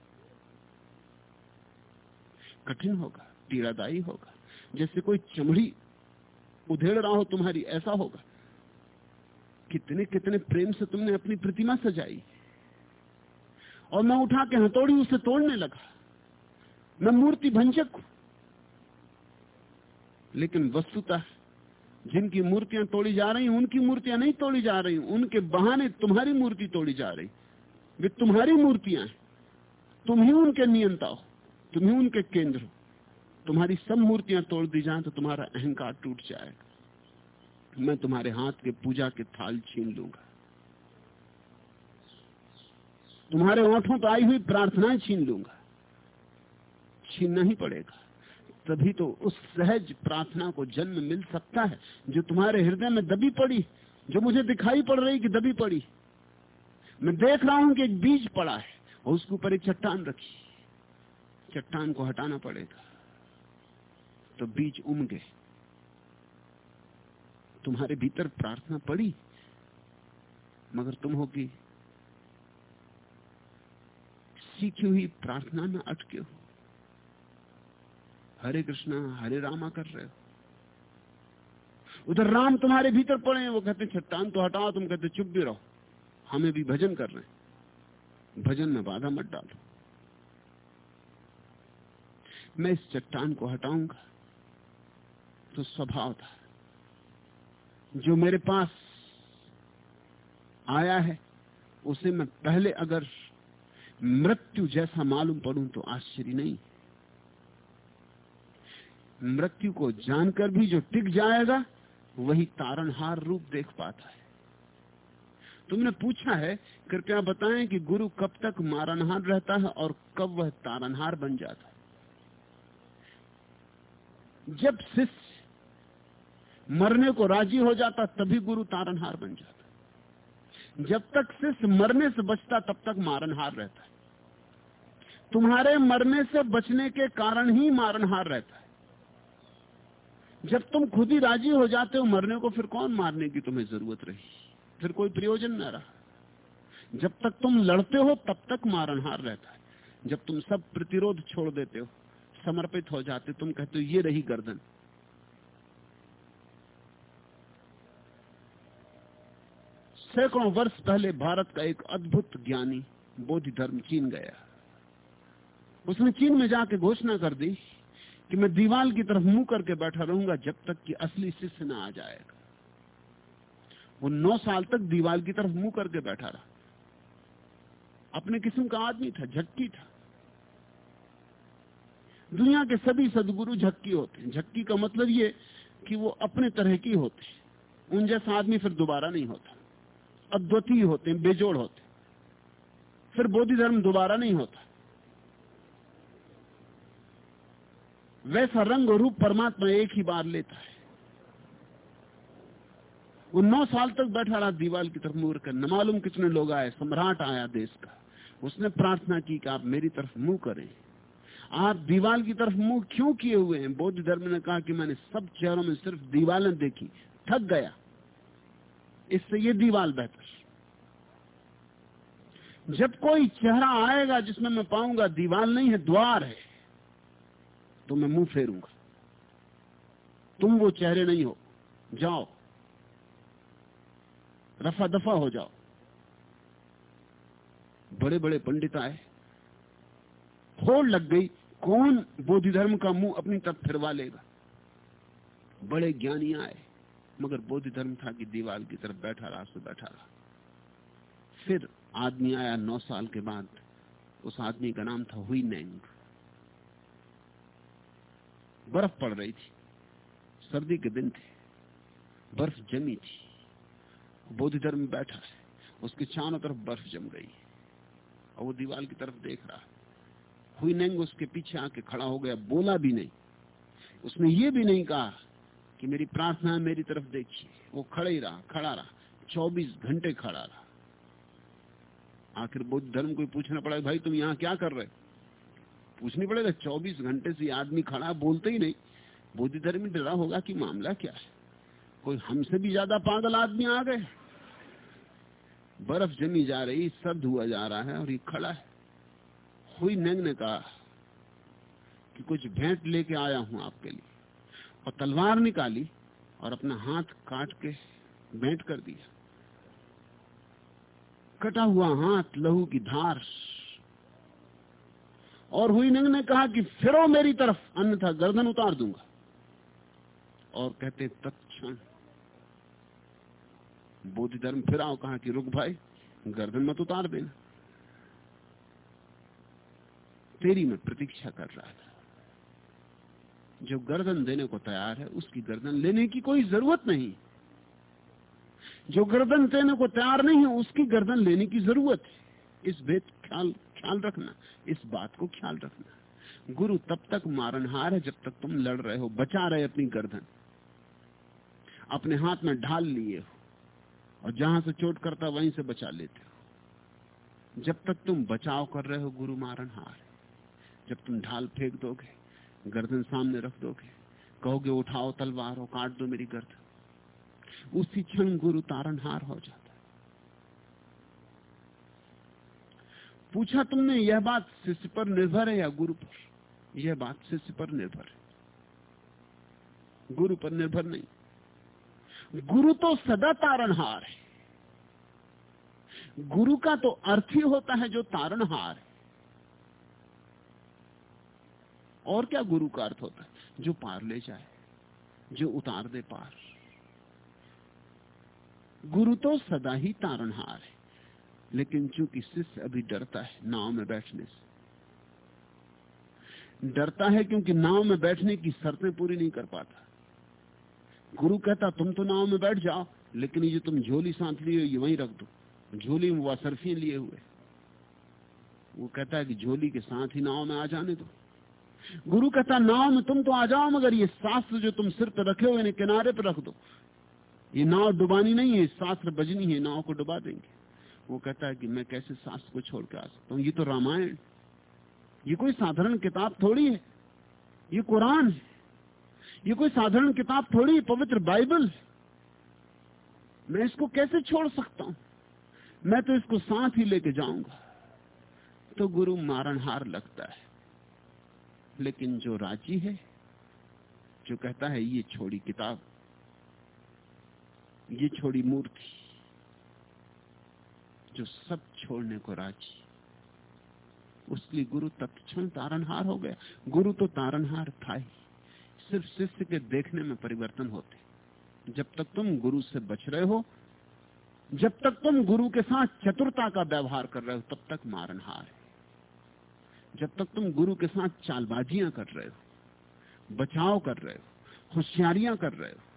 कठिन होगा, पीड़ादायी होगा, जैसे कोई चमड़ी उधेड़ रहा हो तुम्हारी, ऐसा होगा। कितने कितने प्रेम से तुमने अपनी प्रतिमा सजाई। और मैं उठा के हथौड़ी उसे तोड़ने लगा। मैं मूर्ति भंजक हूँ। लेकिन वस्तुतः जिनकी मूर्तियाँ तोड़ी जा रही उनकी मूर्तियाँ नहीं तोड़ी जा रही, उनके बहाने तुम्हारी मूर्ति तोड़ी जा रही। वे तुम्हारी मूर्तियाँ हैं। तुम ही उनके नियंता हो, तुम ही उनके केंद्र हो। तुम्हारी सब मूर्तियाँ तोड़ दी जाए तो तुम्हारा अहंकार टूट जाएगा। मैं तुम्हारे हाथ के पूजा के थाल छीन लूँगा। तुम्हारे ओठों पर आई हुई प्रार्थनाएँ छीन लूँगा। छीनना ही पड़ेगा। तभी तो उस सहज प्रार्थना को जन्म मिल सकता है, जो तुम्हारे हृदय में दबी पड़ी, जो मुझे दिखाई पड़ रही कि दबी पड़ी। मैं देख रहा हूँ कि एक बीज पड़ा है और उसके ऊपर एक चट्टान रखी। चट्टान को हटाना पड़ेगा। तो बीज उम गए। तुम्हारे भीतर प्रार्थना पड़ी, मगर तुम होगी सीखी हुई प्रार्थना में अटके हो। हरे कृष्णा, हरे रामा कर रहे हो। उधर राम तुम्हारे भीतर पड़े हैं, वो कहते चट्टान तो हटाओ, तुम कहते चुप भी रहो। हमें भी भजन कर रहे हैं। भजन में बाधा मत डालो। मैं इस चट्टान को हटाऊँगा तो स्वभाव था। जो मेरे पास आया है, उसे मैं पहले अगर मृत्यु जैसा मालूम पड़ू तो आश्चर्य नहीं। मृत्यु को जानकर भी जो टिक जाएगा, वही तारणहार रूप देख पाता है। तुमने पूछा है, कृपया बताएँ कि गुरु कब तक मारनहार रहता है और कब वह तारणहार बन जाता है। जब शिष्य मरने को राज़ी हो जाता, तभी गुरु तारणहार बन जाता जब तक शिष्य मरने से बचता, तब तक मारनहार रहता है। तुम्हारे मरने से बचने के कारण ही मारनहार रहता है। जब तुम खुद ही राज़ी हो जाते हो मरने को, फिर कौन मारने की तुम्हें ज़रूरत रही? फिर कोई प्रयोजन न रहा। जब तक तुम लड़ते हो, तब तक मारनहार रहता है। जब तुम सब प्रतिरोध छोड़ देते हो, समर्पित हो जाते तुम कहते हो, ये रही गर्दन। सैकड़ों वर्ष पहले भारत का एक अद्भुत ज्ञानी बोधि धर्म चीन गया। उसने चीन में जाके घोषणा कर दी कि मैं दीवाल की तरफ़ मुँह करके बैठा रहूँगा जब तक कि असली शिष्य ना आ जाएगा। वो नौ साल तक दीवाल की तरफ़ मुँह करके बैठा रहा। अपने किस्म का आदमी था, झक्की था। दुनिया के सभी सदगुरु झक्की होते हैं। झक्की का मतलब ये कि वो अपने तरह की होते हैं। उन जैसा आदमी फिर दोबारा नहीं होता। अद्वितीय होते हैं, बेजोड़ होते हैं। फिर बोधि धर्म दोबारा नहीं होता। वैसा रंग और रूप परमात्मा एक ही बार लेता है। वो नौ साल तक बैठा रहा दीवाल की तरफ़ मुड़ कर न मालूम कितने लोग आए, सम्राट आया देश का। उसने प्रार्थना की कि आप मेरी तरफ़ मुँह करें। आप दीवाल की तरफ़ मुँह क्यों किए हुए हैं? बौद्ध धर्म ने कहा कि मैंने सब चेहरों में सिर्फ़ दीवालें देखी, थक गया। इससे ये दीवाल बेहतर। जब कोई चेहरा आएगा जिसमें मैं पाऊँगा, दीवाल नहीं है, द्वार है। तो मैं मुँह फेरूँगा। तुम वो चेहरे नहीं हो। जाओ। रफा दफ़ा हो जाओ। बड़े बड़े पंडित आए। होड़ लग गई, कौन बोधि धर्म का मुँह अपनी तरफ़ फिरवा लेगा? बड़े ज्ञानी आए, मगर बोधि धर्म था कि दीवार की तरफ़ बैठा रहा से बैठा रहा। फिर आदमी आया नौ साल के बाद, उस आदमी का नाम था हुई नैंग। बर्फ़ पड़ रही थी। सर्दी के दिन थे। बर्फ़ जमी थी। बोधि धर्म बैठा है। उसके चारों तरफ़ बर्फ़ जम गई और वो दीवार की तरफ़ देख रहा हुई नंग उसके पीछे आके खड़ा हो गया। बोला भी नहीं। उसने ये भी नहीं कहा कि मेरी प्रार्थना मेरी तरफ़ देखिए। वो खड़े ही रहा, खड़ा रहा। चौबीस घंटे खड़ा रहा। आखिर बौद्ध धर्म को पूछना पड़ा भाई तुम यहाँ क्या कर रहे पूछनी पड़ेगा चौबीस घंटे से आदमी खड़ा, बोलते ही नहीं। बौद्ध धर्म डरा होगा कि मामला क्या है? कोई हमसे भी ज़्यादा पागल आदमी आ गए। बर्फ़ जमी जा रही सर्द हुआ जा रहा है और ये खड़ा है। हुई नंग ने कहा कि कुछ भेंट लेके आया हूँ आपके लिए। और तलवार निकाली और अपना हाथ काट के भेंट कर दिया। कटा हुआ हाथ लहू की धार और हुई नंग ने कहा कि फिरो मेरी तरफ़, अन्यथा गर्दन उतार दूँगा। और कहते, तत्क्षण। बोधि धर्म फिर आओ, कहा कि रुक भाई, गर्दन मत उतार देना। तेरी मैं प्रतीक्षा कर रहा था। जो गर्दन देने को तैयार है, उसकी गर्दन लेने की कोई ज़रूरत नहीं। जो गर्दन देने को तैयार नहीं है, उसकी गर्दन लेने की ज़रूरत है। इस भेद ख्याल ख्याल रखना, इस बात को ख्याल रखना। गुरु, तब तक मारनहार है जब तक तुम लड़ रहे हो, बचा रहे अपनी गर्दन। अपने हाथ में ढाल लिए हो, और जहाँ से चोट करता वहीं से बचा लेते हो। जब तक तुम बचाव कर रहे हो, गुरु मारनहार जब तुम ढाल फेंक दोगे, गर्दन सामने रख दोगे, कहोगे, उठाओ तलवार हो काट दो मेरी गर्दन। उसी क्षण गुरु तारनहार हो जाता पूछा तुमने, यह बात शिष्य पर निर्भर है या गुरु पर? यह बात शिष्य पर निर्भर है। गुरु पर निर्भर नहीं। गुरु तो सदा तारणहार है। गुरु का तो अर्थ ही होता है जो तारणहार है। और क्या गुरु का अर्थ होता है? जो पार ले जाए, जो उतार दे पार। गुरु तो सदा ही तारणहार है। लेकिन चूँकि शिष्य अभी डरता है नाव में बैठने से। डरता है क्योंकि नाव में बैठने की शर्तें पूरी नहीं कर पाता। गुरु कहता, तुम तो नाव में बैठ जाओ, लेकिन ये तुम झोली साथ लिए ये वहीं रख दो। झोली में वह सरफी लिए हुए। वो कहता है कि झोली के साथ ही नाव में आ जाने दो। गुरु कहता, नाव में तुम तो आ जाओ, मगर ये शास्त्र जो तुम सिर पर रखे हुए किनारे पर रख दो। ये नाव डुबानी नहीं है शास्त्र बजनी है, नाव को डुबा देंगे। वो कहता है कि मैं कैसे शास्त्र को छोड़ के आ सकता हूँ? ये तो रामायण। ये कोई साधारण किताब थोड़ी है। ये कुरान है। ये कोई साधारण किताब थोड़ी पवित्र बाइबल मैं इसको कैसे छोड़ सकता हूँ? मैं तो इसको साथ ही लेके जाऊँगा। तो गुरु मारणहार लगता है। लेकिन जो राज़ी है, जो कहता है, ये छोड़ी किताब। ये छोड़ी मूर्ति। जो सब छोड़ने को राज़ी। उसके गुरु तत्क्षण तारणहार हो गया। गुरु तो तारणहार था ही। सिर्फ़ शिष्य के देखने में परिवर्तन होते। जब तक तुम गुरु से बच रहे हो, जब तक तुम गुरु के साथ चतुरता का व्यवहार कर रहे हो, तब तक मारनहार है। जब तक तुम गुरु के साथ चालबाजियाँ कर रहे हो, बचाव कर रहे हो, होशियारियाँ कर रहे हो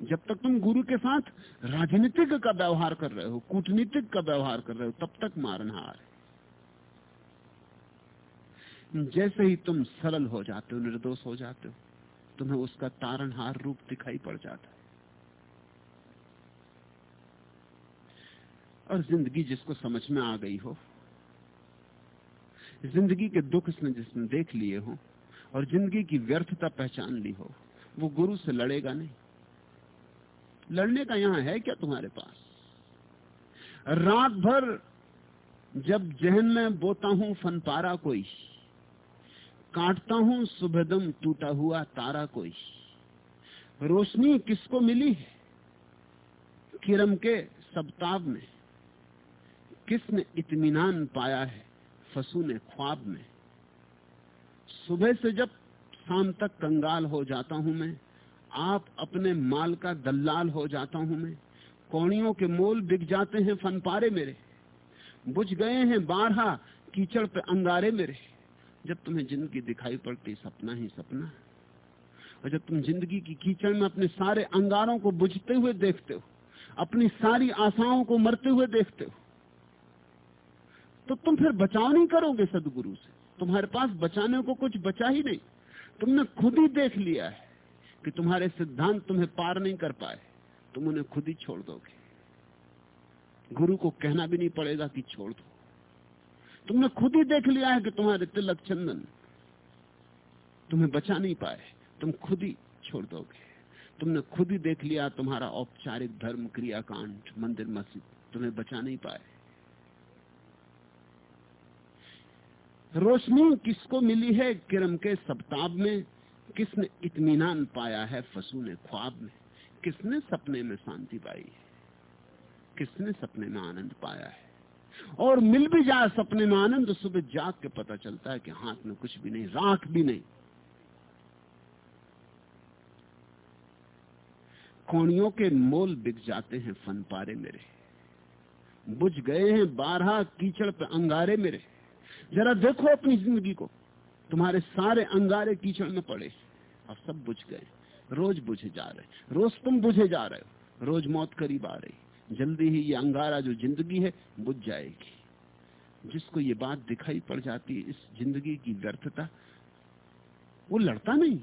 जब तक तुम गुरु के साथ राजनीतिक का व्यवहार कर रहे हो, कूटनीतिक का व्यवहार कर रहे हो, तब तक मारनहार है जैसे ही तुम सरल हो जाते हो, निर्दोष हो जाते हो, तुम्हें उसका तारणहार रूप दिखाई पड़ जाता है। और ज़िंदगी जिसको समझ में आ गई हो, ज़िंदगी के दुख इसने जिसने देख लिए हो, और ज़िंदगी की व्यर्थता पहचान ली हो, वो गुरु से लड़ेगा नहीं। लड़ने का यहाँ है क्या तुम्हारे पास? रात भर जब जहन में बोता हूँ फनपारा कोई, काटता हूँ सुबहदम टूटा हुआ तारा कोई। रोशनी किसको मिली है? किरम के सबताब में। किसने इत्मीनान पाया है फसू ने ख्वाब में? सुबह से जब शाम तक कंगाल हो जाता हूँ मैं आप अपने माल का दल्लाल हो जाता हूँ मैं। कौड़ियों के मोल बिक जाते हैं फनपारे मेरे। बुझ गए हैं बारहा कीचड़ पे अंगारे मेरे। जब तुम्हें ज़िंदगी दिखाई पड़ती, सपना ही सपना। और जब तुम ज़िंदगी की कीचड़ में अपने सारे अंगारों को बुझते हुए देखते हो, अपनी सारी आशाओं को मरते हुए देखते हो तो तुम फिर बचाव नहीं करोगे सदगुरु से। तुम्हारे पास बचाने को कुछ बचा ही नहीं। तुमने खुद ही देख लिया है। कि तुम्हारे सिद्धांत तुम्हें पार नहीं कर पाए, तुम उन्हें खुद ही छोड़ दोगे। गुरु को कहना भी नहीं पड़ेगा कि छोड़ दो। तुमने खुद ही देख लिया है कि तुम्हारे तिलक चंदन तुम्हें बचा नहीं पाए, तुम खुद ही छोड़ दोगे। तुमने खुद ही देख लिया तुम्हारा औपचारिक धर्म, क्रियाकांड, मंदिर, मस्जिद तुम्हें बचा नहीं पाए। रोशनी किसको मिली है किरम के सप्ताब में? किसने इत्मीनान पाया है फसू ने ख्वाब में? किसने सपने में शांति पाई? है किसने सपने में आनंद पाया है? और मिल भी जाए सपने में आनंद सुबह जाग के पता चलता है कि हाथ में कुछ भी नहीं, राख भी नहीं। कोणियों के मोल बिक जाते हैं फन पारे मेरे। बुझ गए हैं बारह कीचड़ पे अंगारे मेरे। जरा देखो अपनी ज़िंदगी को। तुम्हारे सारे अंगारे कीचड़ में पड़े और सब बुझ गए। रोज बुझे जा रहे रोज तुम बुझे जा रहे हो। रोज मौत करीब आ रही जल्दी ही ये अंगारा जो ज़िंदगी है, बुझ जाएगी। जिसको ये बात दिखाई पड़ जाती है, इस ज़िंदगी की व्यर्थता, वो लड़ता नहीं।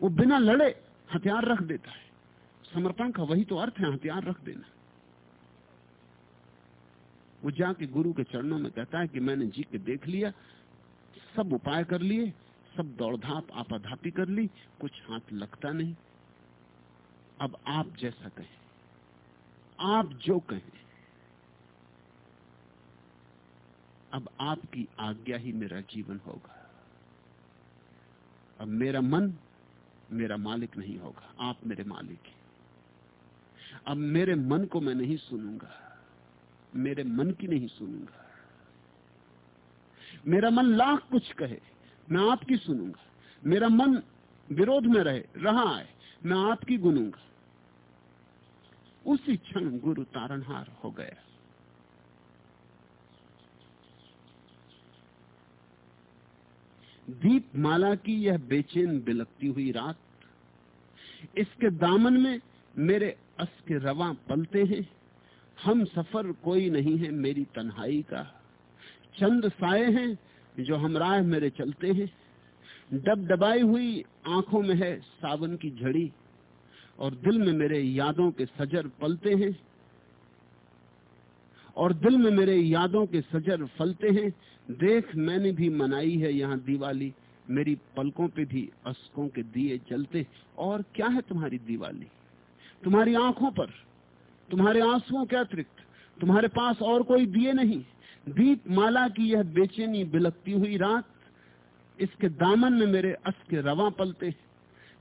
वो बिना लड़े हथियार रख देता है। समर्पण का वही तो अर्थ है, हथियार रख देना। वो जाके गुरु के चरणों में कहता है कि मैंने जी के देख लिया सब उपाय कर लिए, सब दौड़धाप आपाधापी कर ली, कुछ हाथ लगता नहीं। अब आप जैसा कहें, आप जो कहें, अब आपकी आज्ञा ही मेरा जीवन होगा। अब मेरा मन मेरा मालिक नहीं होगा, आप मेरे मालिक हैं। अब मेरे मन को मैं नहीं सुनूँगा, मेरे मन की नहीं सुनूँगा। मेरा मन लाख कुछ कहे, मैं आपकी सुनूँगा। मेरा मन विरोध में रहे, रहा है, मैं आपकी गुनूँगा। उसी क्षण गुरु तारणहार हो गया। दीप माला की यह बेचैन बिलकती हुई रात, इसके दामन में मेरे अस के रवा पलते हैं, हम सफ़र कोई नहीं है मेरी तन्हाई का। चंद साए हैं जो हम राह मेरे चलते हैं। डब डबाई हुई आँखों में है सावन की झड़ी और दिल में मेरे यादों के सजर पलते हैं। और दिल में मेरे यादों के सजर फलते हैं। देख मैंने भी मनाई है यहाँ दिवाली, मेरी पलकों पे भी अस्कों के दिए जलते और क्या है तुम्हारी दिवाली? तुम्हारी आँखों पर, तुम्हारे आंसुओं के अतिरिक्त, तुम्हारे पास और कोई दिए नहीं। दीप माला की यह बेचैनी बिलकती हुई रात, इसके दामन में मेरे अस के रवा पलते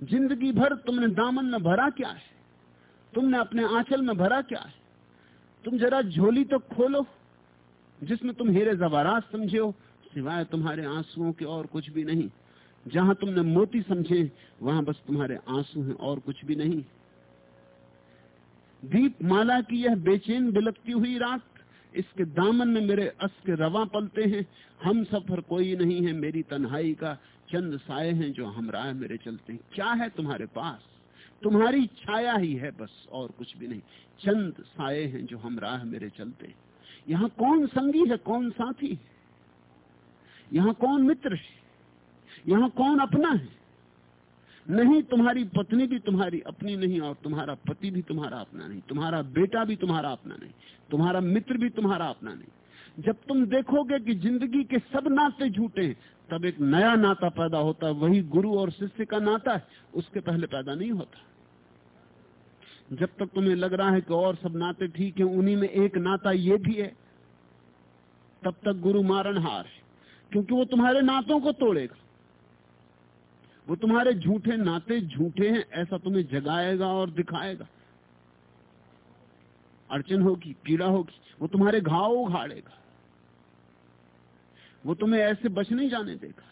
ज़िंदगी भर तुमने दामन में भरा क्या है? तुमने अपने आंचल में भरा क्या है? तुम जरा झोली तो खोलो, जिसमें तुम हीरे जवारात समझे हो, सिवाय तुम्हारे आंसुओं के और कुछ भी नहीं। जहाँ तुमने मोती समझे, वहाँ बस तुम्हारे आँसू हैं और कुछ भी नहीं। दीप माला की यह बेचैन बिलकती हुई रात इसके दामन में मेरे अस के रवा पलते हैं। हम सफ़र कोई नहीं है मेरी तन्हाई का चंद साए हैं जो हम राह मेरे चलते हैं। क्या है तुम्हारे पास? तुम्हारी छाया ही है बस और कुछ भी नहीं। चंद साए हैं जो हम राह मेरे चलते हैं। यहाँ कौन संगी है, कौन साथी है? यहाँ कौन मित्र है? यहाँ कौन अपना है? नहीं, तुम्हारी पत्नी भी तुम्हारी अपनी नहीं और तुम्हारा पति भी तुम्हारा अपना नहीं। तुम्हारा बेटा भी तुम्हारा अपना नहीं। तुम्हारा मित्र भी तुम्हारा अपना नहीं। जब तुम देखोगे कि ज़िंदगी के सब नाते झूठे हैं, तब एक नया नाता पैदा होता है। वही गुरु और शिष्य का नाता है, उसके पहले पैदा नहीं होता। जब तक तुम्हें लग रहा है कि और सब नाते ठीक है, उन्हीं में एक नाता ये भी है, तब तक गुरु मारण हार है, क्योंकि वो तुम्हारे नातों को तोड़ेगा। वो तुम्हारे झूठे नाते झूठे हैं, ऐसा तुम्हें जगाएगा और दिखाएगा। अड़चन होगी, पीड़ा होगी, वो तुम्हारे घाव उघाड़ेगा वो तुम्हें ऐसे बच नहीं जाने देगा।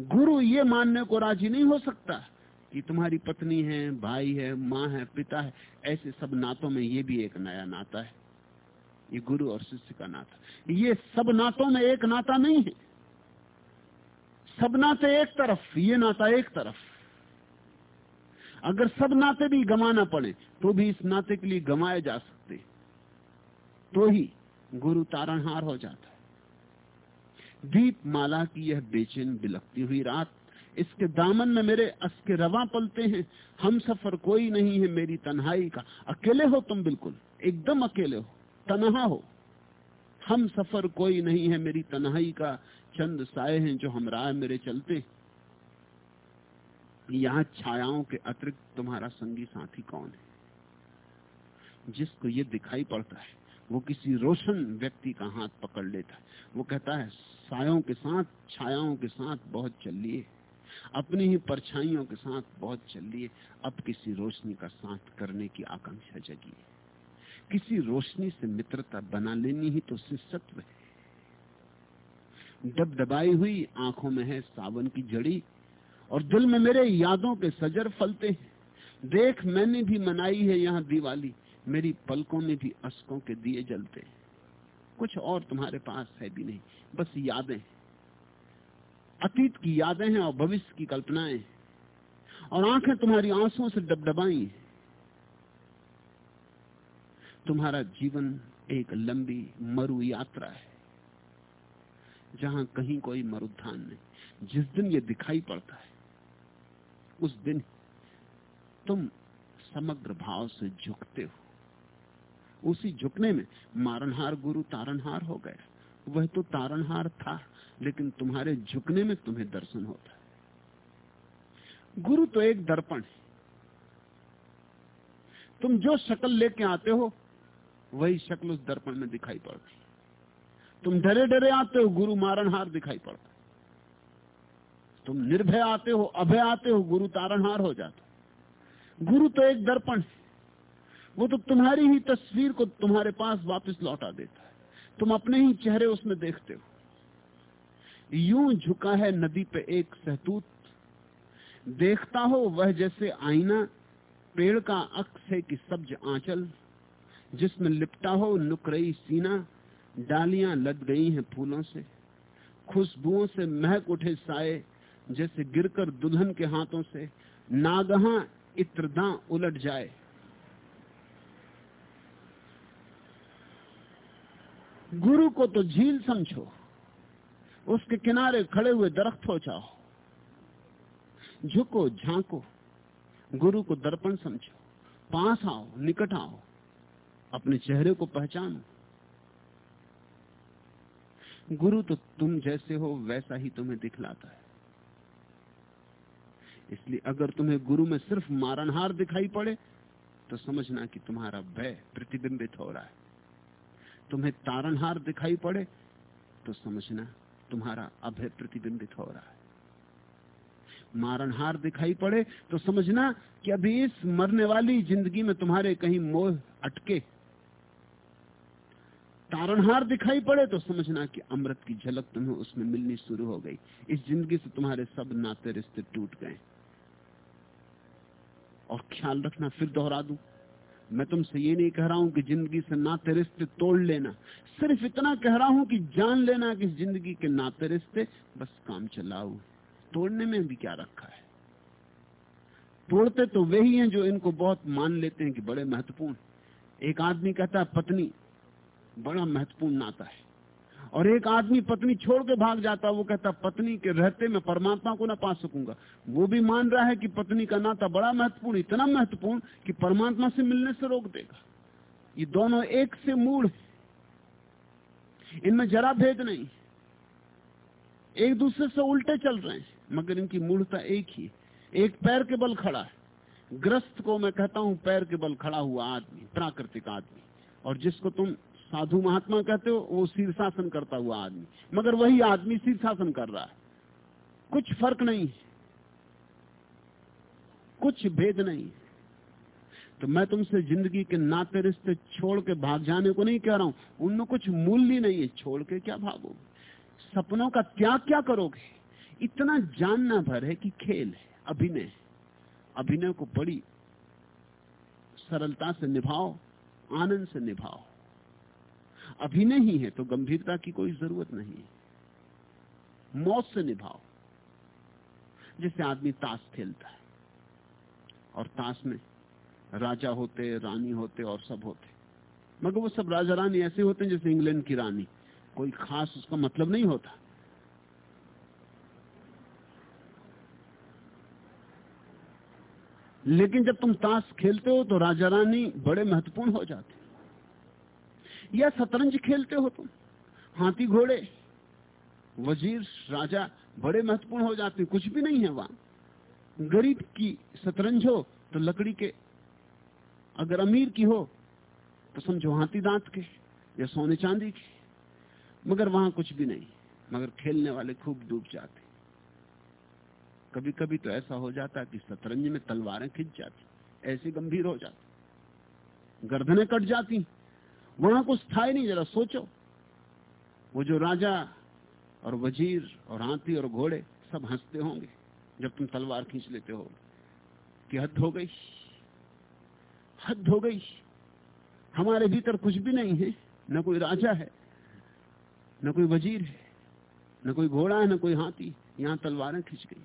गुरु ये मानने को राज़ी नहीं हो सकता कि तुम्हारी पत्नी है, भाई है, माँ है, पिता है, ऐसे सब नातों में ये भी एक नया नाता है। ये गुरु और शिष्य का नाता। ये सब नातों में एक नाता नहीं है। सब नाते एक तरफ़, ये नाता एक तरफ़। अगर सब नाते भी गमाना पड़े तो भी इस नाते के लिए गमाए जा सकते। तो ही गुरु तारणहार हो जाता है। दीप माला की यह बेचैन बिलकती हुई रात, इसके दामन में मेरे अस्के रवा पलते हैं। हम सफ़र कोई नहीं है मेरी तन्हाई का। अकेले हो तुम बिल्कुल, एकदम अकेले हो, तनहा हो। हम सफ़र कोई नहीं है मेरी तन्हाई का चंद साए हैं जो हम राह मेरे चलते यहाँ छायाओं के अतिरिक्त तुम्हारा संगी साथी कौन है? जिसको ये दिखाई पड़ता है, वो किसी रोशन व्यक्ति का हाथ पकड़ लेता है। वो कहता है, सायों के साथ, छायाओं के साथ बहुत चल लिए अपनी ही परछाइयों के साथ बहुत चल लिए अब किसी रोशनी का साथ करने की आकांक्षा जगी किसी रोशनी से मित्रता बना लेनी ही तो शिष्यत्व है। दबदबाई हुई आँखों में है सावन की जड़ी और दिल में मेरे यादों के सजर फलते हैं। देख मैंने भी मनाई है यहाँ दिवाली, मेरी पलकों में भी अस्कों के दिए जलते हैं। कुछ और तुम्हारे पास है भी नहीं, बस यादें। अतीत की यादें हैं और भविष्य की कल्पनाएँ और आँखें तुम्हारी आंसुओं से डबडबाई तुम्हारा जीवन एक लंबी मरु यात्रा है, जहाँ कहीं कोई मरुद्धान नहीं। जिस दिन ये दिखाई पड़ता है, उस दिन तुम समग्र भाव से झुकते हो। उसी झुकने में मारनहार गुरु तारनहार हो गया वह तो तारनहार था, लेकिन तुम्हारे झुकने में तुम्हें दर्शन होता है। गुरु तो एक दर्पण है। तुम जो शक्ल लेके आते हो वही शक्ल उस दर्पण में दिखाई पड़ती। तुम डरे डरे आते हो, गुरु मारनहार दिखाई पड़ता। तुम निर्भय आते हो, अभय आते हो, गुरु तारनहार हो जाता गुरु तो एक दर्पण है। वो तो तुम्हारी ही तस्वीर को तुम्हारे पास वापस लौटा देता है। तुम अपने ही चेहरे उसमें देखते हो। यूँ झुका है नदी पे एक सहतूत। देखता हो वह जैसे आईना, पेड़ का अक्स है कि सब्ज आंचल। जिसमें लिपटा हो नुकरई सीना, डालियाँ लद गई हैं फूलों से। खुशबुओं से महक उठे साए, जैसे गिरकर दुल्हन के हाथों से। नागहा इत्रदा उलट जाए। गुरु को तो झील समझो, उसके किनारे खड़े हुए दरख्त हो जाओ झुको झांको, गुरु को दर्पण समझो। पास आओ, निकट आओ। अपने चेहरे को पहचानो। गुरु तो तुम जैसे हो, वैसा ही तुम्हें दिखलाता है। इसलिए अगर तुम्हें गुरु में सिर्फ़ मारनहार दिखाई पड़े तो समझना कि तुम्हारा भय प्रतिबिंबित हो रहा है। तुम्हें तारनहार दिखाई पड़े तो समझना तुम्हारा अभय प्रतिबिंबित हो रहा है। मारनहार दिखाई पड़े तो समझना कि अभी इस मरने वाली ज़िंदगी में तुम्हारे कहीं मोह अटके तारणहार दिखाई पड़े तो समझना कि अमृत की झलक तुम्हें उसमें मिलनी शुरू हो गई। इस ज़िंदगी से तुम्हारे सब नाते रिश्ते टूट गए। और ख्याल रखना, फिर दोहरा दू। मैं तुमसे ये नहीं कह रहा हूँ कि ज़िंदगी से नाते रिश्ते तोड़ लेना। सिर्फ़ इतना कह रहा हूँ कि जान लेना कि ज़िंदगी के नाते रिश्ते बस काम चलाओ। तोड़ने में भी क्या रखा है? तोड़ते तो वही हैं जो इनको बहुत मान लेते हैं कि बड़े महत्वपूर्ण। एक आदमी कहता है, पत्नी बड़ा महत्वपूर्ण नाता है। और एक आदमी पत्नी छोड़ के भाग जाता, वो कहता, पत्नी के रहते मैं परमात्मा को ना पा सकूँगा। वो भी मान रहा है कि पत्नी का नाता बड़ा महत्वपूर्ण, इतना महत्वपूर्ण कि परमात्मा से मिलने से रोक देगा। ये दोनों एक से मूल इनमें जरा भेद नहीं। एक दूसरे से उल्टे चल रहे हैं, मगर इनकी मूलता एक ही। एक पैर के बल खड़ा है। ग्रस्त को मैं कहता हूँ, पैर के बल खड़ा हुआ आदमी, प्राकृतिक आदमी। और जिसको तुम साधु महात्मा कहते हो, वो शीर्षासन करता हुआ आदमी। मगर वही आदमी शीर्षासन कर रहा है। कुछ फ़र्क नहीं कुछ भेद नहीं तो मैं तुमसे ज़िंदगी के नाते रिश्ते छोड़ के भाग जाने को नहीं कह रहा हूँ। उनमें कुछ मूल्य नहीं है। छोड़ के क्या भागोगे? सपनों का त्याग क्या करोगे? इतना जानना भर है कि खेल है, अभिनय अभिनय को बड़ी सरलता से निभाओ, आनंद से निभाओ। अभिनय नहीं है तो गंभीरता की कोई ज़रूरत नहीं है। मौत से निभाओ। जिससे आदमी ताश खेलता है, और ताश में राजा होते, रानी होते, और सब होते। मगर वो सब राजा रानी ऐसे होते हैं जैसे इंग्लैंड की रानी। कोई खास उसका मतलब नहीं होता। लेकिन जब तुम ताश खेलते हो तो राजा रानी बड़े महत्वपूर्ण हो जाते या शतरंज खेलते हो तुम? हाथी घोड़े, वज़ीर, राजा, बड़े महत्वपूर्ण हो जाते हैं, कुछ भी नहीं है वहाँ। गरीब की शतरंज हो तो लकड़ी के, अगर अमीर की हो तो समझो हाथी दांत के या सोने चांदी के। मगर वहाँ कुछ भी नहीं, मगर खेलने वाले खूब डूब जाते कभी कभी तो ऐसा हो जाता कि शतरंज में तलवारें खिंच जाती ऐसे गंभीर हो जाती गर्दनें कट जाती वहाँ कुछ था ही नहीं, जरा सोचो। वो जो राजा और वज़ीर और हाथी और घोड़े सब हँसते होंगे जब तुम तलवार खींच लेते हो कि हद हो गई। हद हो गई। हमारे भीतर कुछ भी नहीं है। न कोई राजा है, न कोई वज़ीर है, न कोई घोड़ा है, न कोई हाथी। यहाँ तलवारें खींच गई।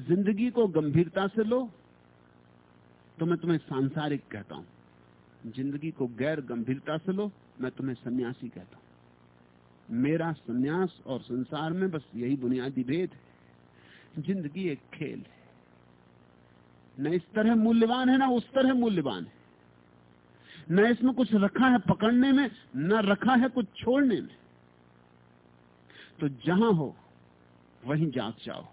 ज़िंदगी को गंभीरता से लो तो मैं तुम्हें सांसारिक कहता हूँ। ज़िंदगी को गैर गंभीरता से लो, मैं तुम्हें सन्यासी कहता हूँ। मेरा सन्यास और संसार में बस यही बुनियादी भेद है। ज़िंदगी एक खेल है। न इस तरह मूल्यवान है, ना उस तरह मूल्यवान है। न इसमें कुछ रखा है पकड़ने में, न रखा है कुछ छोड़ने में। तो जहाँ हो, वहीं जाग जाओ।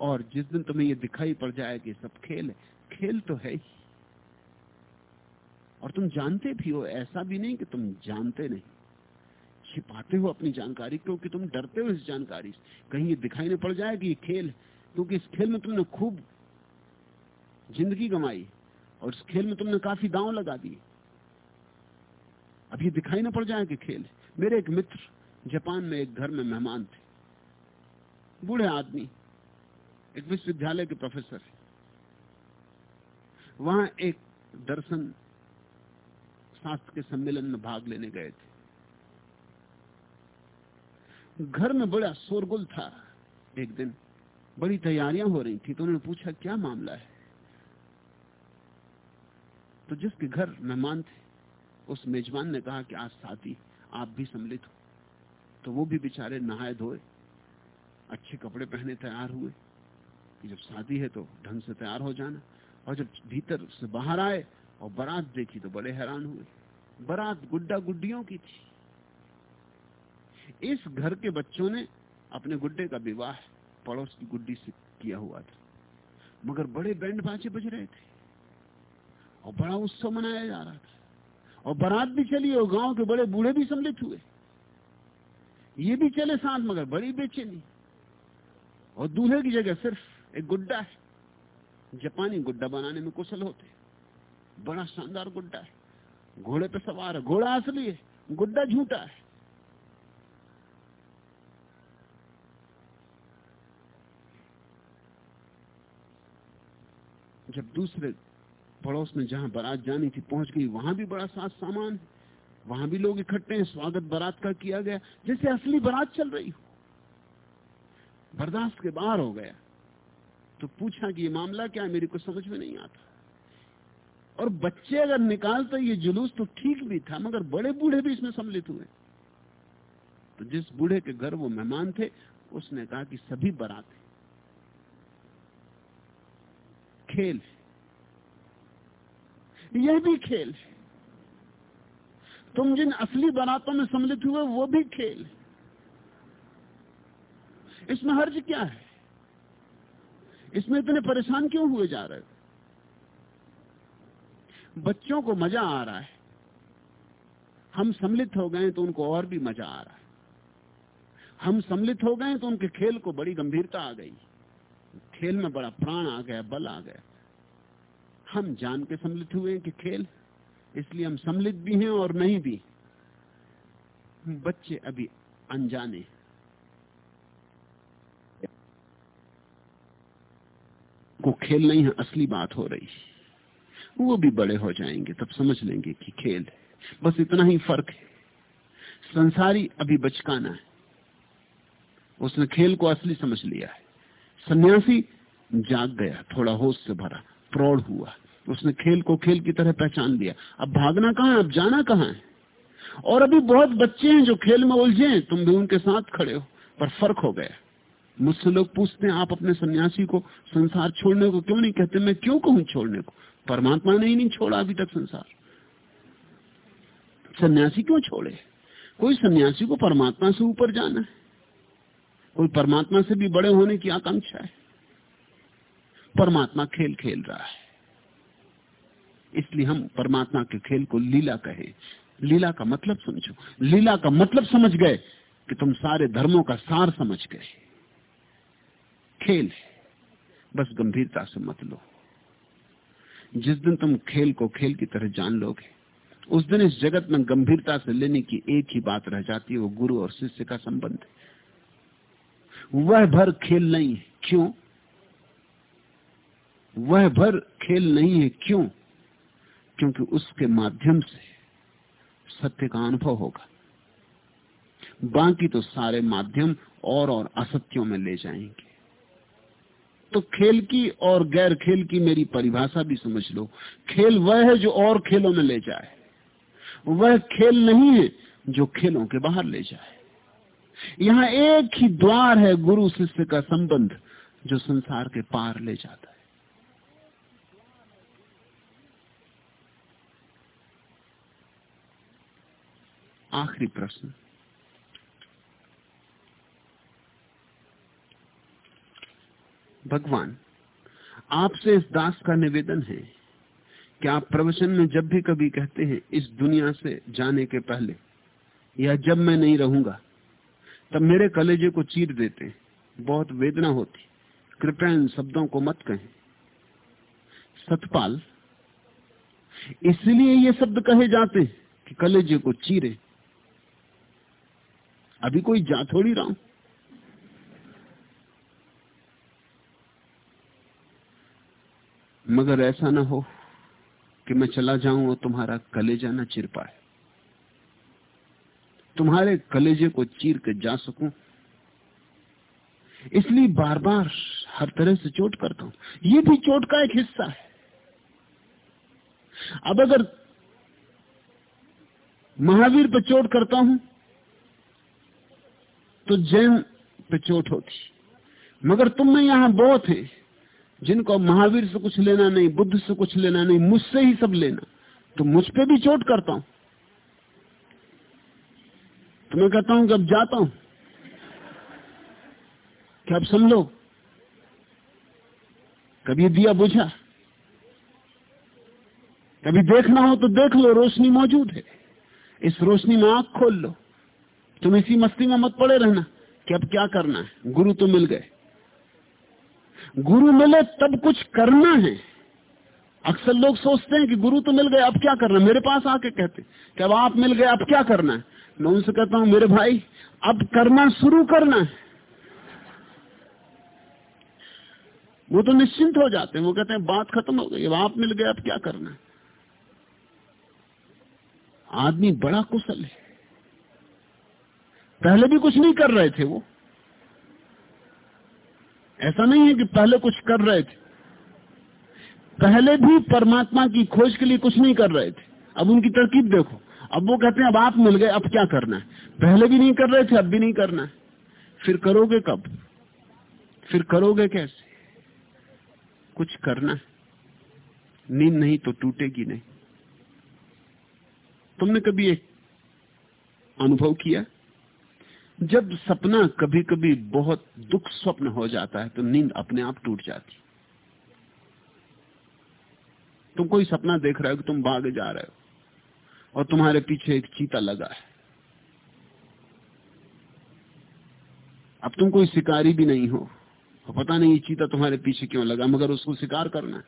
और जिस दिन तुम्हें यह दिखाई पड़ जाए कि सब खेल है खेल तो है ही। और तुम जानते भी हो, ऐसा भी नहीं कि तुम जानते नहीं। छिपाते हो अपनी जानकारी, क्योंकि तुम डरते हो इस जानकारी से। कहीं ये दिखाई नहीं पड़ जाए कि ये खेल क्योंकि इस खेल में तुमने खूब ज़िंदगी गंवाई और इस खेल में तुमने काफ़ी दांव लगा दिए। अब ये दिखाई ना पड़ जाए कि खेल मेरे एक मित्र, जापान में एक घर में मेहमान थे। बूढ़े आदमी, एक विश्वविद्यालय के प्रोफेसर है। वहाँ एक दर्शन शास्त्र के सम्मेलन में भाग लेने गए थे। घर में बड़ा शोरगुल था एक दिन। बड़ी तैयारियाँ हो रही थी तो उन्होंने पूछा, क्या मामला है? तो जिसके घर मेहमान थे, उस मेजबान ने कहा कि, आज शादी, आप भी सम्मिलित हो। तो वो भी बेचारे नहाए धोए अच्छे कपड़े पहने, तैयार हुए कि जब शादी है तो ढंग से तैयार हो जाना। और जब भीतर से बाहर आए और बारात देखी तो बड़े हैरान हुए। बारात गुड्डा गुड्डियों की थी। इस घर के बच्चों ने अपने गुड्डे का विवाह पड़ोस की गुड्डी से किया हुआ था। मगर बड़े बैंड बाजे बज रहे थे। और बड़ा उत्सव मनाया जा रहा था। और बारात भी चली और गाँव के बड़े बूढ़े भी सम्मिलित हुए। ये भी चले साथ, मगर बड़ी बेचैनी। और दूल्हे की जगह सिर्फ़ एक गुड्डा है। जापानी गुड्डा बनाने में कुशल होते बड़ा शानदार गुड्डा है। घोड़े पे सवार है। घोड़ा असली है। गुड्डा झूठा है। जब दूसरे पड़ोस में जहाँ बारात जानी थी पहुँच गई, वहाँ भी बड़ा साथ सामान वहाँ भी लोग इकट्ठे हैं। स्वागत बारात का किया गया। जैसे असली बारात चल रही हो। बर्दाश्त के बाहर हो गया। तो पूछा कि ये मामला क्या है, मेरे को समझ में नहीं आता। और बच्चे अगर निकालते ये जुलूस तो ठीक भी था, मगर बड़े बूढ़े भी इसमें सम्मिलित हुए। तो जिस बूढ़े के घर वो मेहमान थे, उसने कहा कि सभी बारात खेल है। यह भी खेल है। तुम जिन असली बरातों में सम्मिलित हुए, वो भी खेल इसमें हर्ज क्या है? इसमें इतने परेशान क्यों हुए जा रहे बच्चों को मज़ा आ रहा है। हम सम्मिलित हो गए तो उनको और भी मज़ा आ रहा है। हम सम्मिलित हो गए तो उनके खेल को बड़ी गंभीरता आ गई। खेल में बड़ा प्राण आ गया, बल आ गया। हम जान के सम्मिलित हुए हैं कि खेल, इसलिए हम सम्मिलित भी हैं और नहीं भी। बच्चे अभी अनजाने को खेल नहीं है, असली बात हो रही। वो भी बड़े हो जाएँगे, तब समझ लेंगे कि खेल है। बस इतना ही फ़र्क है। संसारी अभी बचकाना है। उसने खेल को असली समझ लिया है। सन्यासी जाग गया, थोड़ा होश से भरा, प्रौढ़ हुआ। उसने खेल को खेल की तरह पहचान लिया। अब भागना कहाँ है? अब जाना कहाँ है? और अभी बहुत बच्चे हैं जो खेल में उलझे हैं, तुम भी उनके साथ खड़े हो, पर फ़र्क हो गया। मुझसे लोग पूछते हैं, आप अपने सन्यासी को, संसार छोड़ने को क्यों नहीं कहते? मैं क्यों कहूँ छोड़ने को? परमात्मा ने ही नहीं छोड़ा अभी तक संसार। सन्यासी क्यों छोड़े? कोई सन्यासी को परमात्मा से ऊपर जाना है। कोई परमात्मा से भी बड़े होने की आकांक्षा है। परमात्मा खेल खेल रहा है। इसलिए हम परमात्मा के खेल को लीला कहे। लीला का मतलब समझो। लीला का मतलब समझ गए कि तुम सारे धर्मों का सार समझ गए। खेल है बस गंभीरता से मत लो। जिस दिन तुम खेल को खेल की तरह जान लोगे, उस दिन इस जगत में गंभीरता से लेने की एक ही बात रह जाती है, वो गुरु और शिष्य का संबंध वह भर खेल नहीं है, क्यों? वह भर खेल नहीं है, क्यों? क्योंकि उसके माध्यम से सत्य का अनुभव होगा। बाकी तो सारे माध्यम और और असत्यों में ले जाएँगे। तो खेल की और गैर खेल की मेरी परिभाषा भी समझ लो। खेल वह है जो और खेलों में ले जाए। वह खेल नहीं है जो खेलों के बाहर ले जाए। यहाँ एक ही द्वार है गुरु शिष्य का संबंध जो संसार के पार ले जाता है। आखिरी प्रश्न। भगवान, आपसे इस दास का निवेदन है कि आप प्रवचन में जब भी कभी कहते हैं, इस दुनिया से जाने के पहले, या जब मैं नहीं रहूँगा, तब मेरे कलेजे को चीर देते बहुत वेदना होती। कृपया इन शब्दों को मत कहें। सतपाल, इसलिए ये शब्द कहे जाते कि कलेजे को चीरे। अभी कोई जा थोड़ी रहा हूँ। मगर ऐसा ना हो कि मैं चला जाऊँ और तुम्हारा कलेजा ना चिर पाए। तुम्हारे कलेजे को चीर के जा सकूँ। इसलिए बार बार हर तरह से चोट करता हूँ। यह भी चोट का एक हिस्सा है। अब अगर महावीर पर चोट करता हूँ तो जैन पे चोट होती। मगर तुम में यहाँ बहुत है। जिनको महावीर से कुछ लेना नहीं, बुद्ध से कुछ लेना नहीं, मुझसे ही सब लेना। तो मुझ पे भी चोट करता हूँ। तो मैं कहता हूँ कि अब जाता हूँ। कि अब समझो कभी दिया बुझा। कभी देखना हो तो देख लो, रोशनी मौजूद है। इस रोशनी में आँख खोल लो। तुम इसी मस्ती में मत पड़े रहना कि अब क्या करना है। गुरु तो मिल गए। गुरु मिले तब कुछ करना है। अक्सर लोग सोचते हैं कि गुरु तो मिल गए, अब क्या करना मेरे पास आके कहते, कि अब आप मिल गए, अब क्या करना है? मैं उनसे कहता हूँ, मेरे भाई, अब करना शुरू करना है। वो तो निश्चिंत हो जाते हैं, वो कहते हैं, बात खत्म हो गई, अब आप मिल गए, अब क्या करना है? आदमी बड़ा कुशल है। पहले भी कुछ नहीं कर रहे थे वो। ऐसा नहीं है कि पहले कुछ कर रहे थे। पहले भी परमात्मा की खोज के लिए कुछ नहीं कर रहे थे। अब उनकी तरकीब देखो। अब वो कहते हैं, अब आप मिल गए, अब क्या करना है? पहले भी नहीं कर रहे थे, अब भी नहीं करना फिर करोगे कब? फिर करोगे कैसे? कुछ करना नींद नहीं तो टूटेगी नहीं। तुमने कभी एक अनुभव किया? जब सपना कभी कभी बहुत दुख स्वप्न हो जाता है तो नींद अपने आप टूट जाती तुम कोई सपना देख रहे हो कि तुम भागे जा रहे हो, और तुम्हारे पीछे एक चीता लगा है। अब तुम कोई शिकारी भी नहीं हो, और पता नहीं ये चीता तुम्हारे पीछे क्यों लगा, मगर उसको शिकार करना है।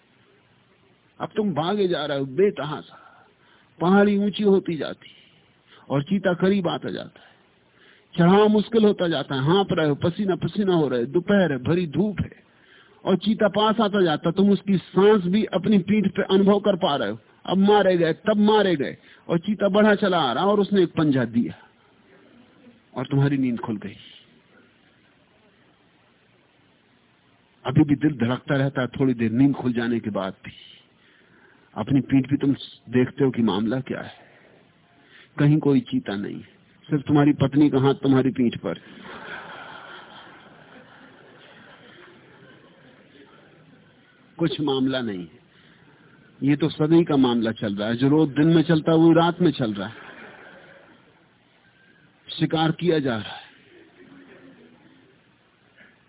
अब तुम भागे जा रहे हो बेतहासा पहाड़ी ऊँची होती जाती और चीता करीब आता जाता है। चढ़ाव मुश्किल होता जाता है, हाँप रहे हो, पसीना पसीना हो रहे दोपहर है, भरी धूप है, और चीता पास आता जाता तुम उसकी सांस भी अपनी पीठ पे अनुभव कर पा रहे हो। अब मारे गए, तब मारे गए, और चीता बढ़ा चला आ रहा, और उसने एक पंजा दिया, और तुम्हारी नींद खुल गई। अभी भी दिल धड़कता रहता है, थोड़ी देर नींद खुल जाने के बाद भी। अपनी पीठ भी तुम देखते हो कि मामला क्या है। कहीं कोई चीता नहीं है। सिर्फ़ तुम्हारी पत्नी का हाथ तुम्हारी पीठ पर। कुछ मामला नहीं। है ये तो सदी का मामला चल रहा है। जो रोज दिन में चलता है, वो रात में चल रहा है। शिकार किया जा रहा है।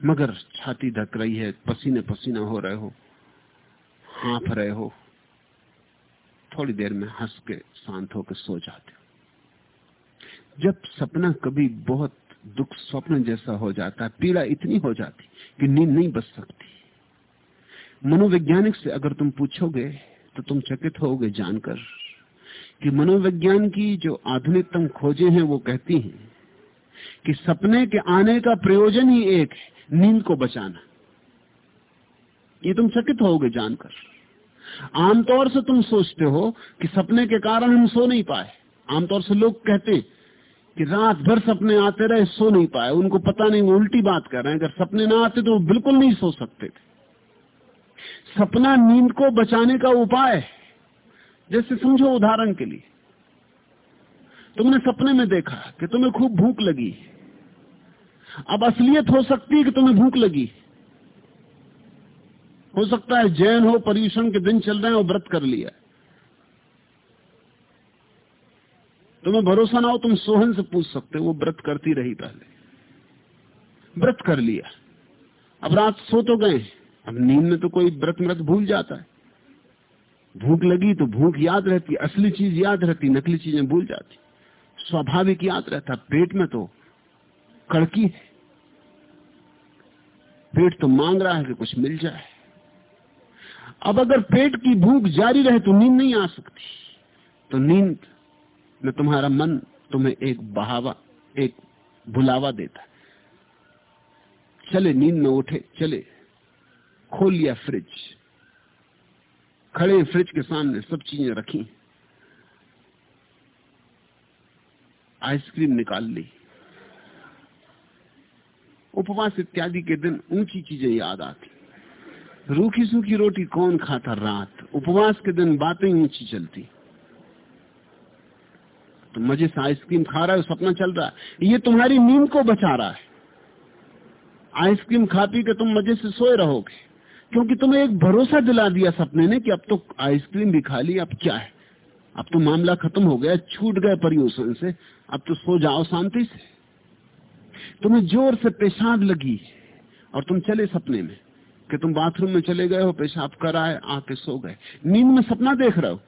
मगर छाती धक रही है, पसीने पसीना हो रहे हो, हाफ़ रहे हो, थोड़ी देर में हंस के शांत होकर सो जाते हो। जब सपना कभी बहुत दुख स्वप्न जैसा हो जाता है पीड़ा इतनी हो जाती कि नींद नहीं बच सकती। मनोवैज्ञानिक से अगर तुम पूछोगे तो तुम चकित होगे जानकर कि मनोविज्ञान की जो आधुनिकतम खोजें हैं, वो कहती हैं कि सपने के आने का प्रयोजन ही एक है, नींद को बचाना। ये तुम चकित होगे जानकर। आमतौर से तुम सोचते हो कि सपने के कारण हम सो नहीं पाए। आमतौर से लोग कहते हैं कि रात भर सपने आते रहे, सो नहीं पाए। उनको पता नहीं, वो उल्टी बात कर रहे हैं। अगर सपने ना आते तो वो बिल्कुल नहीं सो सकते थे। सपना नींद को बचाने का उपाय है। जैसे समझो उदाहरण के लिए। तुमने सपने में देखा कि तुम्हें खूब भूख लगी अब असलियत हो सकती है कि तुम्हें भूख लगी हो। सकता है जैन हो पर्यूषण के दिन चल रहे हैं व्रत कर लिया तुम्हें भरोसा ना हो, तुम सोहन से पूछ सकते हो, वो व्रत करती रही पहले। व्रत कर लिया। अब रात सो तो गए अब नींद में तो कोई व्रत व्रत भूल जाता है। भूख लगी तो भूख याद रहती, असली चीज़ याद रहती, नकली चीज़ें भूल जाती। स्वाभाविक याद रहता, पेट में तो कड़की है। पेट तो मांग रहा है कि कुछ मिल जाए। अब अगर पेट की भूख जारी रहे तो नींद नहीं आ सकती। तो नींद में तुम्हारा मन तुम्हें एक बहावा, एक बुलावा देता चले, नींद में उठे, चले, खोल लिया फ्रिज खड़े फ्रिज के सामने, सब चीज़ें रखी। आइसक्रीम निकाल ली। उपवास इत्यादि के दिन ऊँची चीज़ें याद आती। रूखी सूखी रोटी कौन खाता रात? उपवास के दिन बातें ऊँची चलती। तो मज़े से आइसक्रीम खा रहा है, सपना चल रहा है। ये तुम्हारी नींद को बचा रहा है। आइसक्रीम खा पी के तुम मज़े से सोए रहोगे। क्योंकि तुम्हें एक भरोसा दिला दिया सपने ने कि अब तो आइसक्रीम भी खा ली, अब क्या है? अब तो मामला खत्म हो गया, छूट गए परियोशन से। अब तो सो जाओ शांति से। तुम्हें ज़ोर से पेशाब लगी और तुम चले सपने में, कि तुम बाथरूम में चले गए हो, पेशाब कर आए आके सो गए। नींद में सपना देख रहे हो।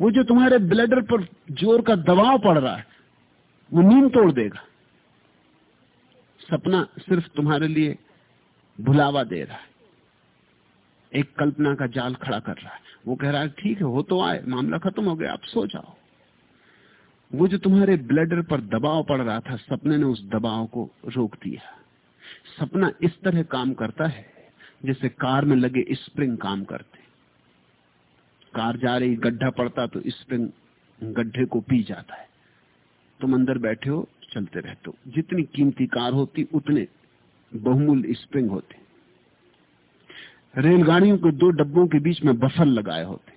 वो जो तुम्हारे ब्लडर पर ज़ोर का दबाव पड़ रहा है, वो नींद तोड़ देगा। सपना सिर्फ़ तुम्हारे लिए भुलावा दे रहा है। एक कल्पना का जाल खड़ा कर रहा है। वो कह रहा है, ठीक है, हो तो आए, मामला खत्म हो गया, आप सो जाओ। वो जो तुम्हारे ब्लडर पर दबाव पड़ रहा था, सपने ने उस दबाव को रोक दिया। सपना इस तरह काम करता है, जैसे कार में लगे स्प्रिंग काम करते। कार जा रही, गड्ढा पड़ता तो स्प्रिंग गड्ढे को पी जाता है। तुम अंदर बैठे हो, चलते रहते हो। जितनी कीमती कार होती, उतने बहुमूल्य स्प्रिंग होते। रेलगाड़ियों के दो डब्बों के बीच में बफर लगाए होते।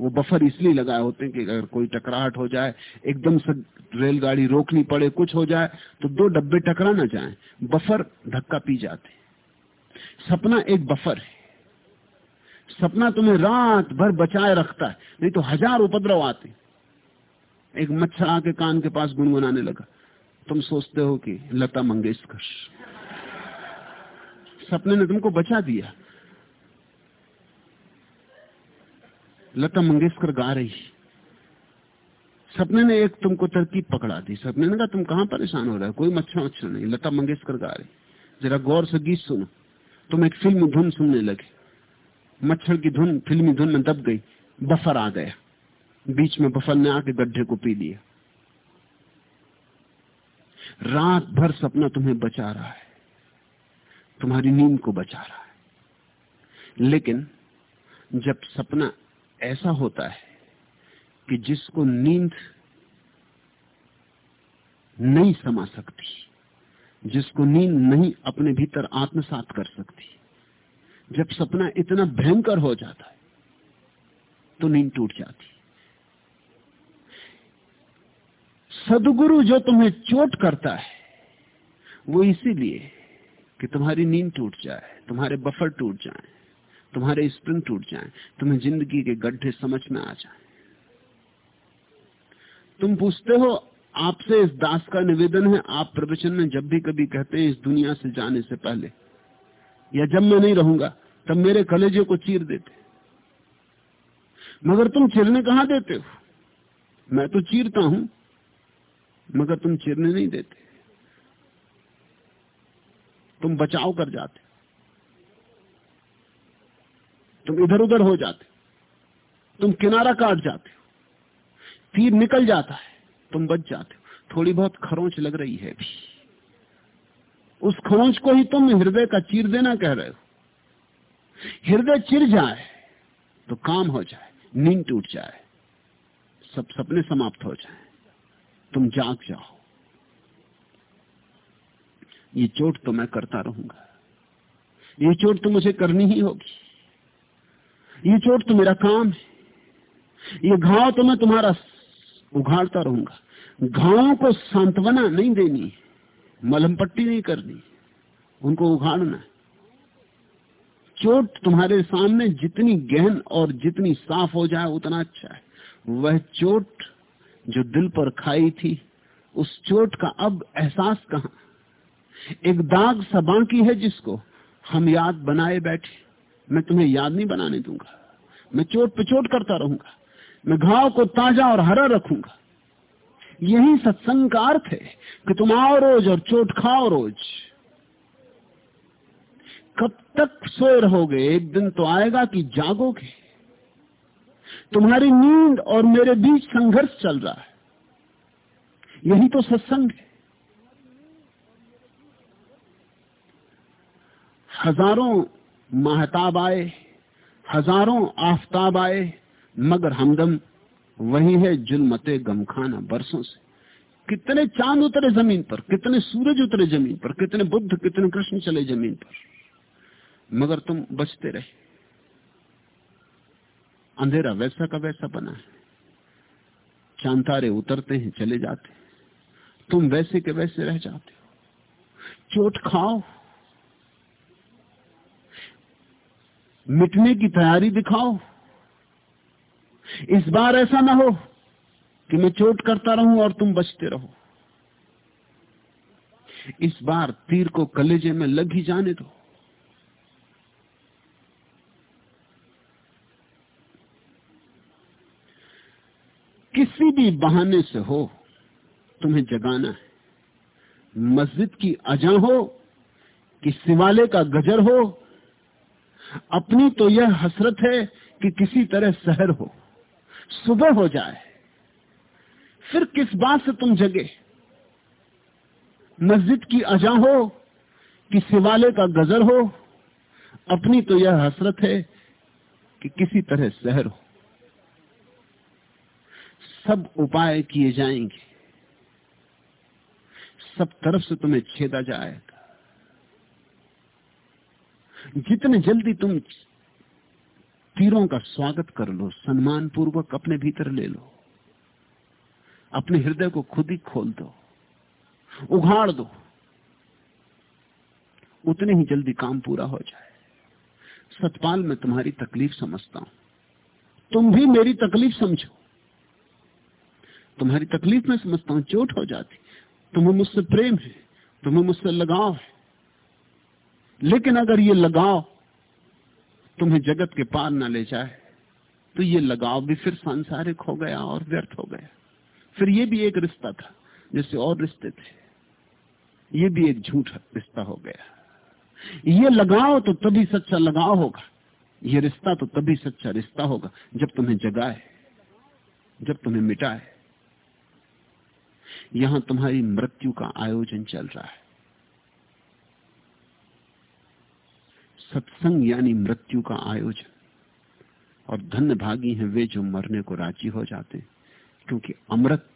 वो बफर इसलिए लगाए होते हैं कि अगर कोई टकराहट हो जाए, एकदम से रेलगाड़ी रोकनी पड़े, कुछ हो जाए तो दो डब्बे टकरा ना जाए। बफर धक्का पी जाते। सपना एक बफर है। सपना तुम्हें रात भर बचाए रखता है। नहीं तो हज़ार उपद्रव आते। एक मच्छर आके कान के पास गुनगुनाने लगा। तुम सोचते हो कि लता मंगेशकर। सपने ने तुमको बचा दिया। लता मंगेशकर गा रही। सपने ने एक तुमको तरकीब पकड़ा दी। सपने ने कहा, तुम कहाँ परेशान हो रहा है? कोई मच्छर मच्छर नहीं। लता मंगेशकर गा रही। जरा गौर से गीत सुनो। तुम एक फ़िल्म धुन सुनने लगे। मच्छर की धुन, फिल्मी धुन में दब गई, बफर आ गया। बीच में बफर ने आके गड्ढे को पी लिया। रात भर सपना तुम्हें बचा रहा है। तुम्हारी नींद को बचा रहा है। लेकिन जब सपना ऐसा होता है कि जिसको नींद नहीं समा सकती, जिसको नींद नहीं अपने भीतर आत्मसात कर सकती जब सपना इतना भयंकर हो जाता है तो नींद टूट जाती सदगुरु जो तुम्हें चोट करता है, वो इसीलिए कि तुम्हारी नींद टूट जाए, तुम्हारे बफर टूट जाए, तुम्हारे स्प्रिंग टूट जाए, तुम्हें ज़िंदगी के गड्ढे समझ में आ जाए। तुम पूछते हो, आपसे इस दास का निवेदन है, आप प्रवचन में जब भी कभी कहते हैं, इस दुनिया से जाने से पहले, या जब मैं नहीं रहूँगा तब मेरे कलेजे को चीर देते। मगर तुम चिरने कहा देते हो? मैं तो चीरता हूँ, मगर तुम चिरने नहीं देते। तुम बचाव कर जाते तुम इधर उधर हो जाते तुम किनारा काट जाते हो। तीर निकल जाता है, तुम बच जाते हो। थोड़ी बहुत खरोंच लग रही है भी। उस खरोंच को ही तुम हृदय का चीर देना कह रहे हो। हृदय चिर जाए तो काम हो जाए, नींद टूट जाए, सब सपने समाप्त हो जाए, तुम जाग जाओ। ये चोट तो मैं करता रहूँगा। ये चोट तो मुझे करनी ही होगी। ये चोट तो मेरा काम है। ये घाव तो मैं तुम्हारा उघाड़ता रहूँगा। घावों को सांत्वना नहीं देनी मलम पट्टी नहीं करनी, उनको उघाड़ना चोट तुम्हारे सामने जितनी गहन और जितनी साफ़ हो जाए, उतना अच्छा है। वह चोट जो दिल पर खाई थी, उस चोट का अब एहसास कहा? एक दाग सा बाकी है जिसको हम याद बनाए बैठे। मैं तुम्हें याद नहीं बनाने दूँगा। मैं चोट पे चोट करता रहूँगा। मैं घाव को ताज़ा और हरा रखूँगा। यही सत्संग का अर्थ है कि तुम आओ रोज और चोट खाओ रोज। कब तक सोए रहोगे? एक दिन तो आएगा कि जागोगे। तुम्हारी नींद और मेरे बीच संघर्ष चल रहा है। यही तो सत्संग है। हज़ारों महताब आए, हज़ारों आफताब आए, मगर हमदम वही है जुलमते गमखाना बरसों से। कितने चाँद उतरे ज़मीन पर, कितने सूरज उतरे ज़मीन पर, कितने बुद्ध, कितने कृष्ण चले ज़मीन पर। मगर तुम बचते रहे। अंधेरा वैसा का वैसा बना है। चांतारे उतरते हैं, चले जाते हैं। तुम वैसे के वैसे रह जाते हो। चोट खाओ। मिटने की तैयारी दिखाओ। इस बार ऐसा ना हो कि मैं चोट करता रहूँ और तुम बचते रहो। इस बार तीर को कलेजे में लग ही जाने दो। भी बहाने से हो, तुम्हें जगाना है। मस्जिद की अजा हो, कि सिवाले का गजर हो, अपनी तो यह हसरत है कि किसी तरह शहर हो, सुबह हो जाए। फिर किस बात से तुम जगे? मस्जिद की अजा हो, कि सिवाले का गजर हो, अपनी तो यह हसरत है कि किसी तरह शहर हो। सब उपाय किए जाएँगे। सब तरफ़ से तुम्हें छेदा जाएगा। जितने जल्दी तुम तीरों का स्वागत कर लो सम्मान पूर्वक अपने भीतर ले लो। अपने हृदय को खुद ही खोल दो। उघाड़ दो। उतने ही जल्दी काम पूरा हो जाए। सतपाल, मैं तुम्हारी तकलीफ़ समझता हूँ। तुम भी मेरी तकलीफ़ समझो। तुम्हारी तकलीफ़ में समझता हूँ चोट हो जाती। तुम्हें मुझसे प्रेम है तुम्हें मुझसे लगाव है। लेकिन अगर ये लगाव तुम्हें जगत के पार ना ले जाए तो ये लगाव भी फिर सांसारिक हो गया और व्यर्थ हो गया। फिर ये भी एक रिश्ता था जैसे और रिश्ते थे। ये भी एक झूठ रिश्ता हो गया। ये लगाव तो तभी सच्चा लगाव होगा। ये रिश्ता तो तभी सच्चा रिश्ता होगा जब तुम्हें जगाए, जब तुम्हें मिटाए। यहाँ तुम्हारी मृत्यु का आयोजन चल रहा है। सत्संग यानी मृत्यु का आयोजन। और धन्य भागी हैं वे जो मरने को राज़ी हो जाते क्योंकि अमृत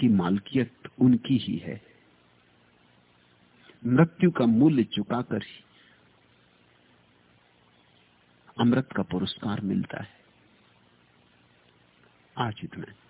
की मालकियत उनकी ही है। मृत्यु का मूल्य चुकाकर ही अमृत का पुरस्कार मिलता है। आज इतना।